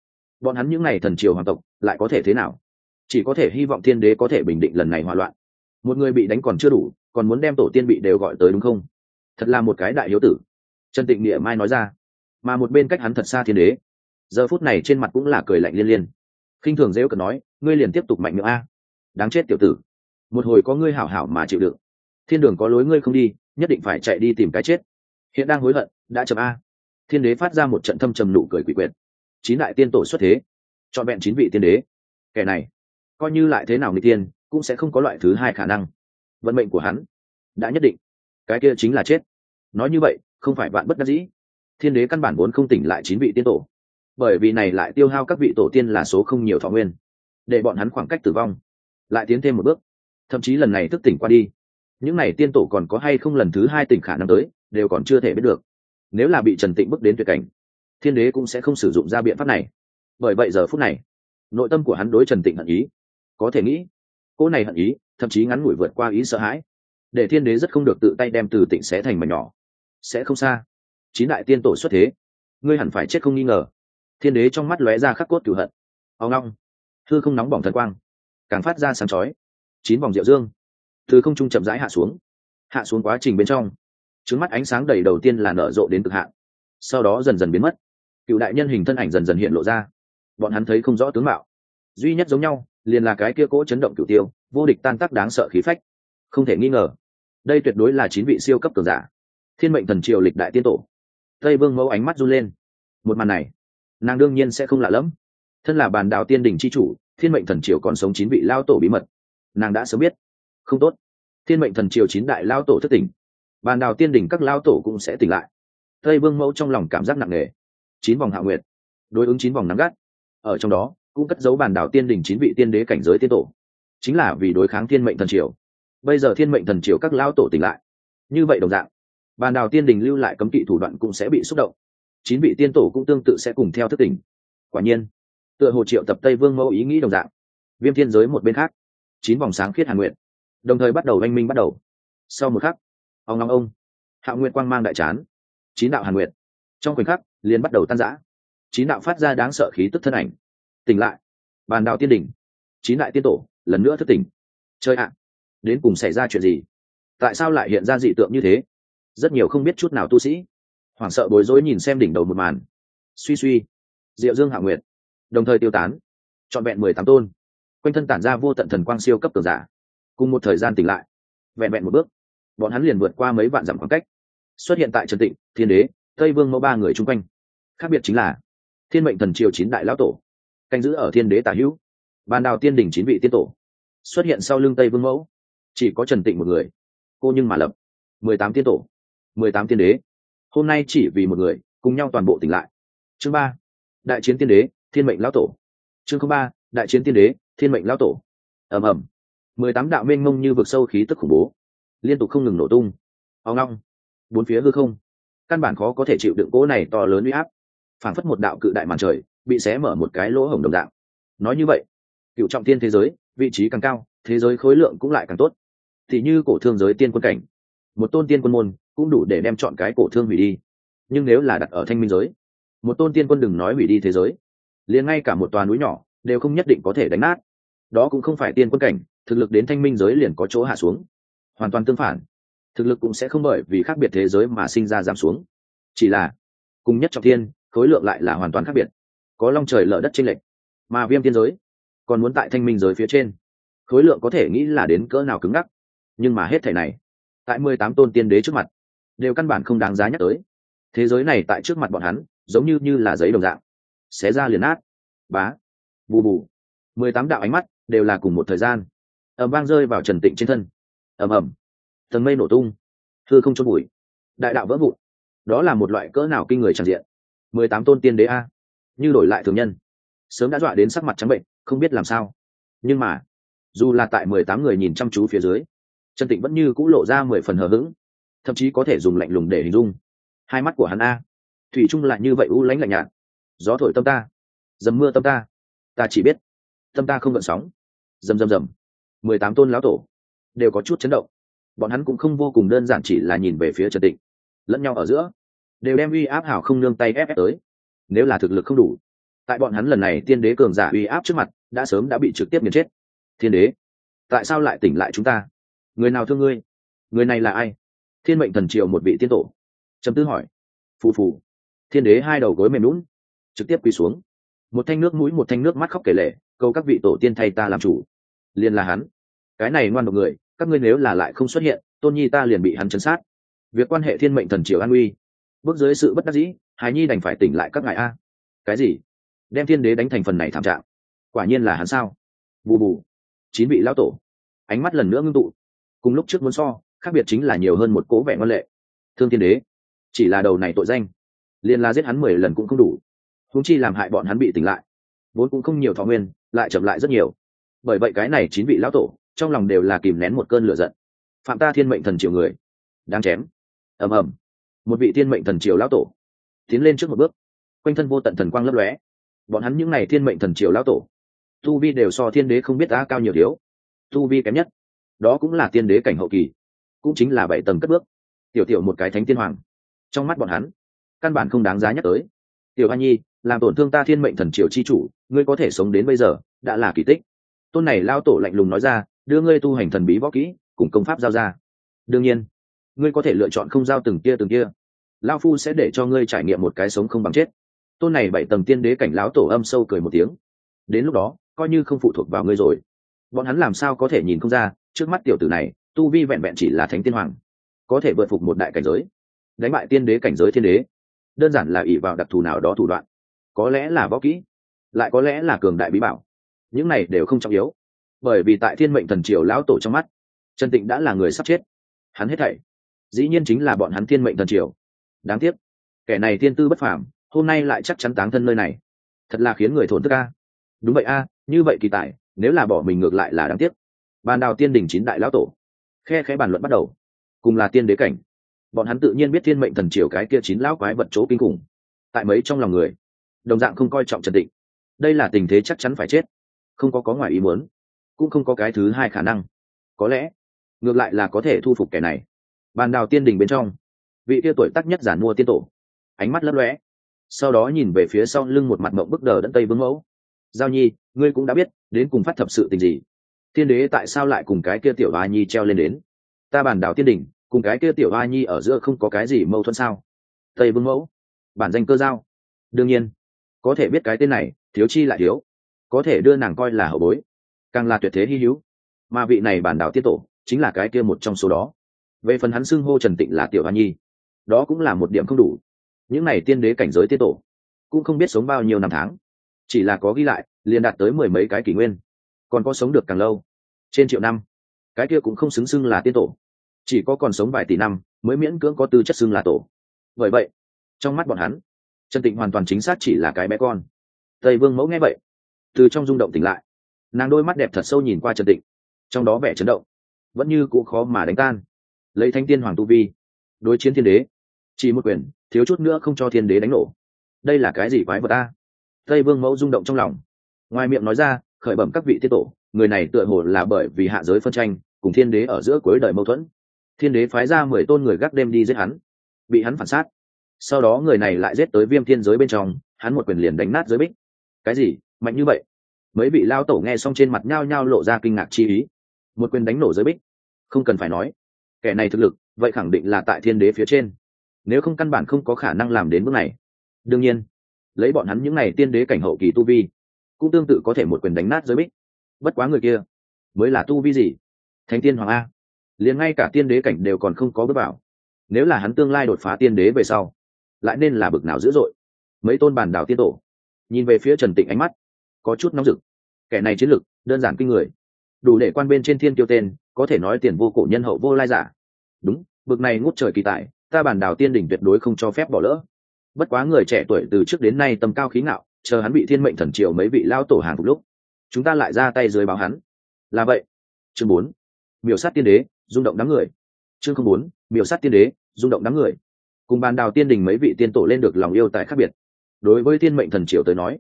bọn hắn những n à y thần triều hoàng tộc lại có thể thế nào? Chỉ có thể hy vọng thiên đế có thể bình định lần này hỏa loạn. Một người bị đánh còn chưa đủ, còn muốn đem tổ tiên bị đều gọi tới đúng không? Thật là một cái đại hiếu tử trần tịnh địa mai nói ra. Mà một bên cách hắn thật xa thiên đế. Giờ phút này trên mặt cũng là cười lạnh liên liên. Khinh thường dễ cần nói, ngươi liền tiếp tục mạnh miệng a. Đáng chết tiểu tử. Một hồi có ngươi hảo hảo mà chịu đựng. Thiên đường có lối ngươi không đi, nhất định phải chạy đi tìm cái chết. Hiện đang hối hận, đã chậm a. Thiên đế phát ra một trận thâm trầm nụ cười quỷ quyệt. Chín đại tiên tổ xuất thế chọn vẹn chín vị tiên đế. Kẻ này, coi như lại thế nào người tiên, cũng sẽ không có loại thứ hai khả năng. Vận mệnh của hắn đã nhất định. Cái kia chính là chết. Nói như vậy không phải bạn bất đắc dĩ. Thiên đế căn bản vốn không tỉnh lại chín vị tiên tổ. Bởi vì này lại tiêu hao các vị tổ tiên là số không nhiều thọ nguyên. Để bọn hắn khoảng cách tử vong. Lại tiến thêm một bước. Thậm chí lần này thức tỉnh qua đi, những n à y tiên tổ còn có hay không lần thứ hai tỉnh khả năng tới, đều còn chưa thể biết được. Nếu là bị trần tịnh bước đến tuyệt cảnh, thiên đế cũng sẽ không sử dụng ra biện pháp này. Bởi vậy giờ phút này, nội tâm của hắn đối trần tịnh hận ý. Có thể nghĩ, cô này hận ý, thậm chí ngắn ngủi vượt qua ý sợ hãi. Để thiên đế rất không được tự tay đem từ tịnh xé thành mà nhỏ sẽ không xa. Chín đại tiên tổ xuất thế, ngươi hẳn phải chết không nghi ngờ. Thiên đế trong mắt lóe ra khắc cốt cửu hận. Ao ngong, thư không nóng bỏng thần quang, càng phát ra sáng chói. Chín vòng rượu dương, từ không trung chậm rãi hạ xuống hạ xuống quá trình bên trong. Trứng mắt ánh sáng đầy đầu tiên là nở rộ đến cực hạn. Sau đó dần dần biến mất. Cựu đại nhân hình thân ảnh dần dần hiện lộ ra. Bọn hắn thấy không rõ tướng mạo. Duy nhất giống nhau, liền là cái kia cỗ chấn động cựu tiêu, vô địch tan tác đáng sợ khí phách. Không thể nghi ngờ, đây tuyệt đối là chín vị siêu cấp cường giả thiên mệnh thần triều lịch đại tiên tổ. Tây vương mẫu ánh mắt run lên. Một màn này, nàng đương nhiên sẽ không lạ lẫm. Thân là bàn đào tiên đình c h i chủ, thiên mệnh thần triều còn sống chín vị lao tổ bí mật. Nàng đã sớm biết. Không tốt. Thiên mệnh thần triều chín đại lao tổ thất tỉnh. Bàn đào tiên đình các lao tổ cũng sẽ tỉnh lại. Tây vương mẫu trong lòng cảm giác nặng nề. Chín vòng hạ nguyệt. Đối ứng chín vòng nắng gắt. Ở trong đó, cũng cất giấu bàn đảo tiên đình chín vị tiên đế cảnh giới tiên tổ. Chính là vì đối kháng thiên mệnh thần triều. Bây giờ thiên mệnh thần triều các lao tổ tỉnh lại. Như vậy đồng dạng bàn đào tiên đình lưu lại cấm kỵ thủ đoạn cũng sẽ bị xúc động. Chín vị tiên tổ cũng tương tự sẽ cùng theo thức tỉnh. Quả nhiên, tựa hồ triệu tập tây vương mẫu ý nghĩ đồng dạng. Viêm thiên giới một bên khác, chín vòng sáng khiết hàn nguyện đồng thời bắt đầu oanh minh bắt đầu. Sau một khắc, ông long ông, hạ nguyện quang mang đại chán. Chín đạo hàn nguyện trong khoảnh khắc, liền bắt đầu tan rã. Chín đạo phát ra đáng sợ khí tức thân ảnh. Tỉnh lại. Bàn đạo tiên đỉnh chín đại tiên tổ, lần nữa thức tỉnh. Chơi ạ. Đến cùng xảy ra chuyện gì? Tại sao lại hiện ra dị tượng như thế? Rất nhiều không biết chút nào tu sĩ. Hoảng sợ bối rối nhìn xem đỉnh đầu một màn. Suy suy. Diệu dương hạ nguyệt. Đồng thời tiêu tán. Trọn vẹn mười tám tôn. Quanh thân tản ra vô tận thần quang siêu cấp tường giả. Cùng một thời gian tỉnh lại. Vẹn vẹn một bước, bọn hắn liền vượt qua mấy vạn dặm khoảng cách. Xuất hiện tại trần tịnh, thiên đế, tây vương mẫu ba người chung quanh. Khác biệt chính là, thiên mệnh thần triều chín đại lão tổ, canh giữ ở thiên đế tả hữu. Bàn đào tiên đỉnh chín vị tiên tổ, xuất hiện sau lưng tây vương mẫu. Chỉ có trần tịnh một người. Cô nhưng mà lập mười tám tiên tổ mười tám tiên đế. Hôm nay chỉ vì một người, cùng nhau toàn bộ tỉnh lại. Chương ba, đại chiến tiên đế, thiên mệnh lão tổ. Chương ba, đại chiến tiên đế, thiên mệnh lão tổ. Ầm ầm. mười tám đạo mênh mông như vực sâu khí tức khủng bố, liên tục không ngừng nổ tung. Ao ngong bốn phía hư không. Căn bản khó có thể chịu đựng cỗ này to lớn uy áp. Phảng phất một đạo cự đại màn trời, bị xé mở một cái lỗ hổng đồng dạng. Nói như vậy, cựu trọng tiên thế giới, vị trí càng cao, thế giới khối lượng cũng lại càng tốt. Thì như cổ thương giới tiên quân cảnh. Một tôn tiên quân môn cũng đủ để đem chọn cái cổ thương hủy đi. Nhưng nếu là đặt ở thanh minh giới, một tôn tiên quân đừng nói hủy đi thế giới, liền ngay cả một tòa núi nhỏ đều không nhất định có thể đánh nát. Đó cũng không phải tiên quân cảnh, thực lực đến thanh minh giới liền có chỗ hạ xuống. Hoàn toàn tương phản. Thực lực cũng sẽ không bởi vì khác biệt thế giới mà sinh ra giảm xuống. Chỉ là, cùng nhất trọng thiên, khối lượng lại là hoàn toàn khác biệt. Có long trời lở đất chênh lệch, mà viêm tiên giới, còn muốn tại thanh minh giới phía trên. Khối lượng có thể nghĩ là đến cỡ nào cứng ngắc. Nhưng mà hết thể này, tại mười tám tôn tiên đế trước mặt đều căn bản không đáng giá nhắc tới. Thế giới này tại trước mặt bọn hắn, giống như như là giấy đồng dạng. Xé ra liền át bá. Bù bù. Mười tám đạo ánh mắt đều là cùng một thời gian. Ẩm vang rơi vào trần tịnh trên thân. Ầm ầm. Tầng mây nổ tung. Thư không chôn bụi. Đại đạo vỡ vụn. Đó là một loại cỡ nào kinh người tràn diện. Mười tám tôn tiên đế a. Như đổi lại thường nhân. Sớm đã dọa đến sắc mặt trắng bệnh, không biết làm sao. Nhưng mà, dù là tại mười tám người nhìn chăm chú phía dưới, trần tịnh vẫn như c ũ lộ ra mười phần hờ hững thậm chí có thể dùng lạnh lùng để hình dung. Hai mắt của hắn a. Thủy chung lại như vậy u lánh lạnh nhạt. Gió thổi tâm ta. Dầm mưa tâm ta. Ta chỉ biết, tâm ta không gợn sóng. Dầm dầm dầm. Mười tám tôn lão tổ đều có chút chấn động. Bọn hắn cũng không vô cùng đơn giản chỉ là nhìn về phía trần tịnh. Lẫn nhau ở giữa, đều đem uy áp hảo không nương tay ép ép tới. Nếu là thực lực không đủ, tại bọn hắn lần này tiên đế cường giả uy áp trước mặt, đã sớm đã bị trực tiếp nghiền chết. Thiên đế, tại sao lại tỉnh lại chúng ta? Người nào thương ngươi? Người này là ai? Thiên mệnh thần triều một vị tiên tổ. Trầm tư hỏi. Phù phù. Thiên đế hai đầu gối mềm lún trực tiếp quỳ xuống. Một thanh nước mũi, một thanh nước mắt khóc kể lệ câu các vị tổ tiên thay ta làm chủ. Liền là hắn. Cái này ngoan độc người, các ngươi nếu là lại không xuất hiện, tôn nhi ta liền bị hắn chấn sát. Việc quan hệ thiên mệnh thần triều an uy. Bước dưới sự bất đắc dĩ hài nhi đành phải tỉnh lại các ngài a. Cái gì? Đem thiên đế đánh thành phần này thảm trạng. Quả nhiên là hắn sao? Bù bù. Chín vị lão tổ. Ánh mắt lần nữa ngưng tụ. Cùng lúc trước muốn so khác biệt chính là nhiều hơn một cố vẻ ngoan lệ. Thương thiên đế, chỉ là đầu này tội danh, liền là giết hắn mười lần cũng không đủ. Húng chi làm hại bọn hắn bị tỉnh lại, vốn cũng không nhiều thọ nguyên, lại chậm lại rất nhiều. Bởi vậy cái này chín vị lão tổ, trong lòng đều là kìm nén một cơn lửa giận. Phạm ta thiên mệnh thần triều người đang chém. Ầm ầm. Một vị thiên mệnh thần triều lão tổ, tiến lên trước một bước, quanh thân vô tận thần quang lấp lóe. Bọn hắn những n à y thiên mệnh thần triều lão tổ, tu vi đều so thiên đế không biết đã cao nhiều thiếu. Tu vi kém nhất, đó cũng là tiên đế cảnh hậu kỳ cũng chính là bảy tầng cất bước. Tiểu tiểu một cái thánh tiên hoàng. Trong mắt bọn hắn, căn bản không đáng giá nhắc tới. Tiểu an nhi, làm tổn thương ta thiên mệnh thần triều chi chủ, ngươi có thể sống đến bây giờ, đã là kỳ tích. Tôn này lao tổ lạnh lùng nói ra, đưa ngươi tu hành thần bí võ kỹ, cùng công pháp giao ra. Đương nhiên, ngươi có thể lựa chọn không giao từng kia từng kia lao phu sẽ để cho ngươi trải nghiệm một cái sống không bằng chết. Tôn này bảy tầng tiên đế cảnh lão tổ âm sâu cười một tiếng. Đến lúc đó, coi như không phụ thuộc vào ngươi rồi. Bọn hắn làm sao có thể nhìn không ra, trước mắt tiểu tử này tu vi vẹn vẹn chỉ là thánh tiên hoàng, có thể vượt phục một đại cảnh giới, đánh bại tiên đế, cảnh giới thiên đế. Đơn giản là ỷ vào đặc thù nào đó thủ đoạn, có lẽ là võ kỹ, lại có lẽ là cường đại bí bảo. Những này đều không trọng yếu, bởi vì tại thiên mệnh thần triều lão tổ trong mắt, trần tịnh đã là người sắp chết. Hắn hết thảy, dĩ nhiên chính là bọn hắn thiên mệnh thần triều. Đáng tiếc, kẻ này thiên tư bất phàm, hôm nay lại chắc chắn táng thân nơi này. Thật là khiến người thổn thức a. Đúng vậy a, như vậy kỳ tài, nếu là bỏ mình ngược lại là đáng tiếc. Bàn đào tiên đình chín đại lão tổ khe khẽ bàn luận bắt đầu. Cùng là tiên đế cảnh. Bọn hắn tự nhiên biết thiên mệnh thần triều cái kia chín lão quái vật chỗ kinh khủng. Tại mấy trong lòng người đồng dạng không coi trọng trần định, đây là tình thế chắc chắn phải chết. Không có có ngoài ý muốn cũng không có cái thứ hai khả năng. Có lẽ ngược lại là có thể thu phục kẻ này. Bàn đào tiên đình bên trong vị kia tuổi tác nhất giản mua tiên tổ ánh mắt lấp lóe. Sau đó nhìn về phía sau lưng một mặt mộng bức đờ đẫn tây vương mẫu. Giao nhi ngươi cũng đã biết đến cùng phát thập sự tình gì? Tiên đế tại sao lại cùng cái kia tiểu a nhi treo lên đến? Ta bàn đảo tiên đỉnh, cùng cái kia tiểu a nhi ở giữa không có cái gì mâu thuẫn sao? Tây vương mẫu, bản danh cơ giao. Đương nhiên, có thể biết cái tên này, thiếu chi lại thiếu. Có thể đưa nàng coi là hậu bối, càng là tuyệt thế hy hữu. Mà vị này bản đảo tiết tổ, chính là cái kia một trong số đó. Về phần hắn xưng hô trần tịnh là tiểu hoa nhi, đó cũng là một điểm không đủ. Những này tiên đế cảnh giới tiết tổ, cũng không biết sống bao nhiêu năm tháng. Chỉ là có ghi lại, liền đạt tới mười mấy cái kỷ nguyên còn có sống được càng lâu. Trên triệu năm, cái kia cũng không xứng xưng là tiên tổ. Chỉ có còn sống vài tỷ năm mới miễn cưỡng có tư chất xưng là tổ. Bởi vậy, trong mắt bọn hắn, trần tịnh hoàn toàn chính xác chỉ là cái bé con. Tây vương mẫu nghe vậy, từ trong rung động tỉnh lại. Nàng đôi mắt đẹp thật sâu nhìn qua trần tịnh, trong đó vẻ chấn động, vẫn như cũng khó mà đánh tan. Lấy thanh tiên hoàng tu vi, đối chiến thiên đế, chỉ một quyền, thiếu chút nữa không cho thiên đế đánh nổ. Đây là cái gì quái vật ta? Tây vương mẫu rung động trong lòng, ngoài miệng nói ra khởi bẩm các vị tiết tổ, người này tựa hồ là bởi vì hạ giới phân tranh, cùng thiên đế ở giữa cuối đời mâu thuẫn. Thiên đế phái ra mười tôn người gác đêm đi giết hắn, bị hắn phản sát. Sau đó người này lại giết tới viêm thiên giới bên trong, hắn một quyền liền đánh nát giới bích. Cái gì? Mạnh như vậy? Mấy vị lao tổ nghe xong trên mặt nhao nhao lộ ra kinh ngạc chi ý. Một quyền đánh nổ giới bích. Không cần phải nói. Kẻ này thực lực, vậy khẳng định là tại thiên đế phía trên. Nếu không căn bản không có khả năng làm đến bước này. Đương nhiên, lấy bọn hắn những n à y tiên đế cảnh hậu kỳ tu vi cũng tương tự có thể một quyền đánh nát giới bích. Bất quá người kia mới là tu vi gì? Thánh tiên hoàng a. Liền ngay cả tiên đế cảnh đều còn không có bước vào. Nếu là hắn tương lai đột phá tiên đế về sau, lại nên là bực nào dữ dội. Mấy tôn bản đảo tiên tổ, nhìn về phía trần tịnh ánh mắt, có chút nóng rực. Kẻ này chiến lực, đơn giản kinh người. Đủ để quan bên trên thiên tiêu tên, có thể nói tiền vô cổ nhân hậu vô lai giả. Đúng, bực này ngút trời kỳ tài, ta bản đảo tiên đỉnh tuyệt đối không cho phép bỏ lỡ. Bất quá người trẻ tuổi từ trước đến nay tầm cao khí ngạo chờ hắn bị thiên mệnh thần triều mấy vị lao tổ hàng phục lúc, chúng ta lại ra tay dưới báo hắn. Là vậy. Chương bốn. Miểu sát tiên đế, rung động đám người. Chương không bốn. Miểu sát tiên đế, rung động đám người. Cùng bàn đào tiên đình mấy vị tiên tổ lên được lòng yêu tại khác biệt. Đối với thiên mệnh thần triều tới nói,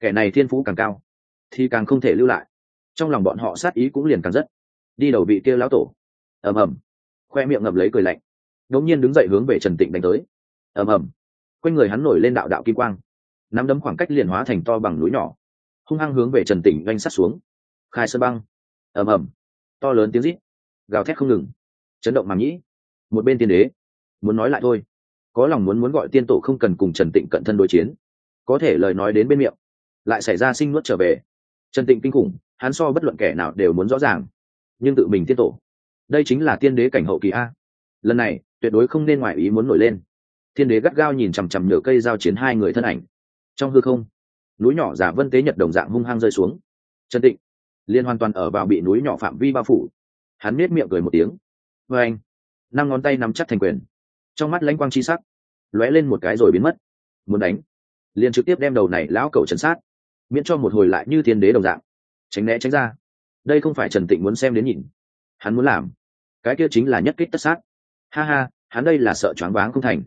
kẻ này thiên phú càng cao, thì càng không thể lưu lại. Trong lòng bọn họ sát ý cũng liền càng rất. Đi đầu vị kia lão tổ. Ầm ầm. Khoe miệng ngậm lấy cười lạnh. Đột nhiên đứng dậy hướng về trần tịnh đánh tới. Ầm ầm. Quanh người hắn nổi lên đạo đạo kim quang nắm đấm khoảng cách liền hóa thành to bằng núi nhỏ, hung hăng hướng về trần tịnh oanh sắt xuống. Khai sơn băng. Ầm ầm. To lớn tiếng rít. Gào thét không ngừng. Chấn động màng nhĩ. Một bên tiên đế. Muốn nói lại thôi. Có lòng muốn muốn gọi tiên tổ không cần cùng trần tịnh cận thân đối chiến. Có thể lời nói đến bên miệng. Lại xảy ra sinh nuốt trở về. Trần tịnh kinh khủng, hắn so bất luận kẻ nào đều muốn rõ ràng. Nhưng tự mình tiên tổ. Đây chính là tiên đế cảnh hậu kỳ a. Lần này, tuyệt đối không nên ngoại ý muốn nổi lên. Thiên đế gắt gao nhìn chằm chằm nửa cây giao chiến hai người thân ảnh trong hư không. Núi nhỏ giả vân tế nhật đồng dạng hung hăng rơi xuống. Trần tịnh liên hoàn toàn ở vào bị núi nhỏ phạm vi bao phủ. Hắn nết miệng cười một tiếng. Vê anh, năm ngón tay nắm chắc thành quyền. Trong mắt lãnh quang chi sắc, lóe lên một cái rồi biến mất. Muốn đánh, liền trực tiếp đem đầu này lão cầu chấn sát, miễn cho một hồi lại như thiên đế đồng dạng. Tránh né tránh ra. Đây không phải trần tịnh muốn xem đến nhìn. Hắn muốn làm, cái kia chính là nhất kích tất sát. Ha ha, hắn đây là sợ choáng váng không thành.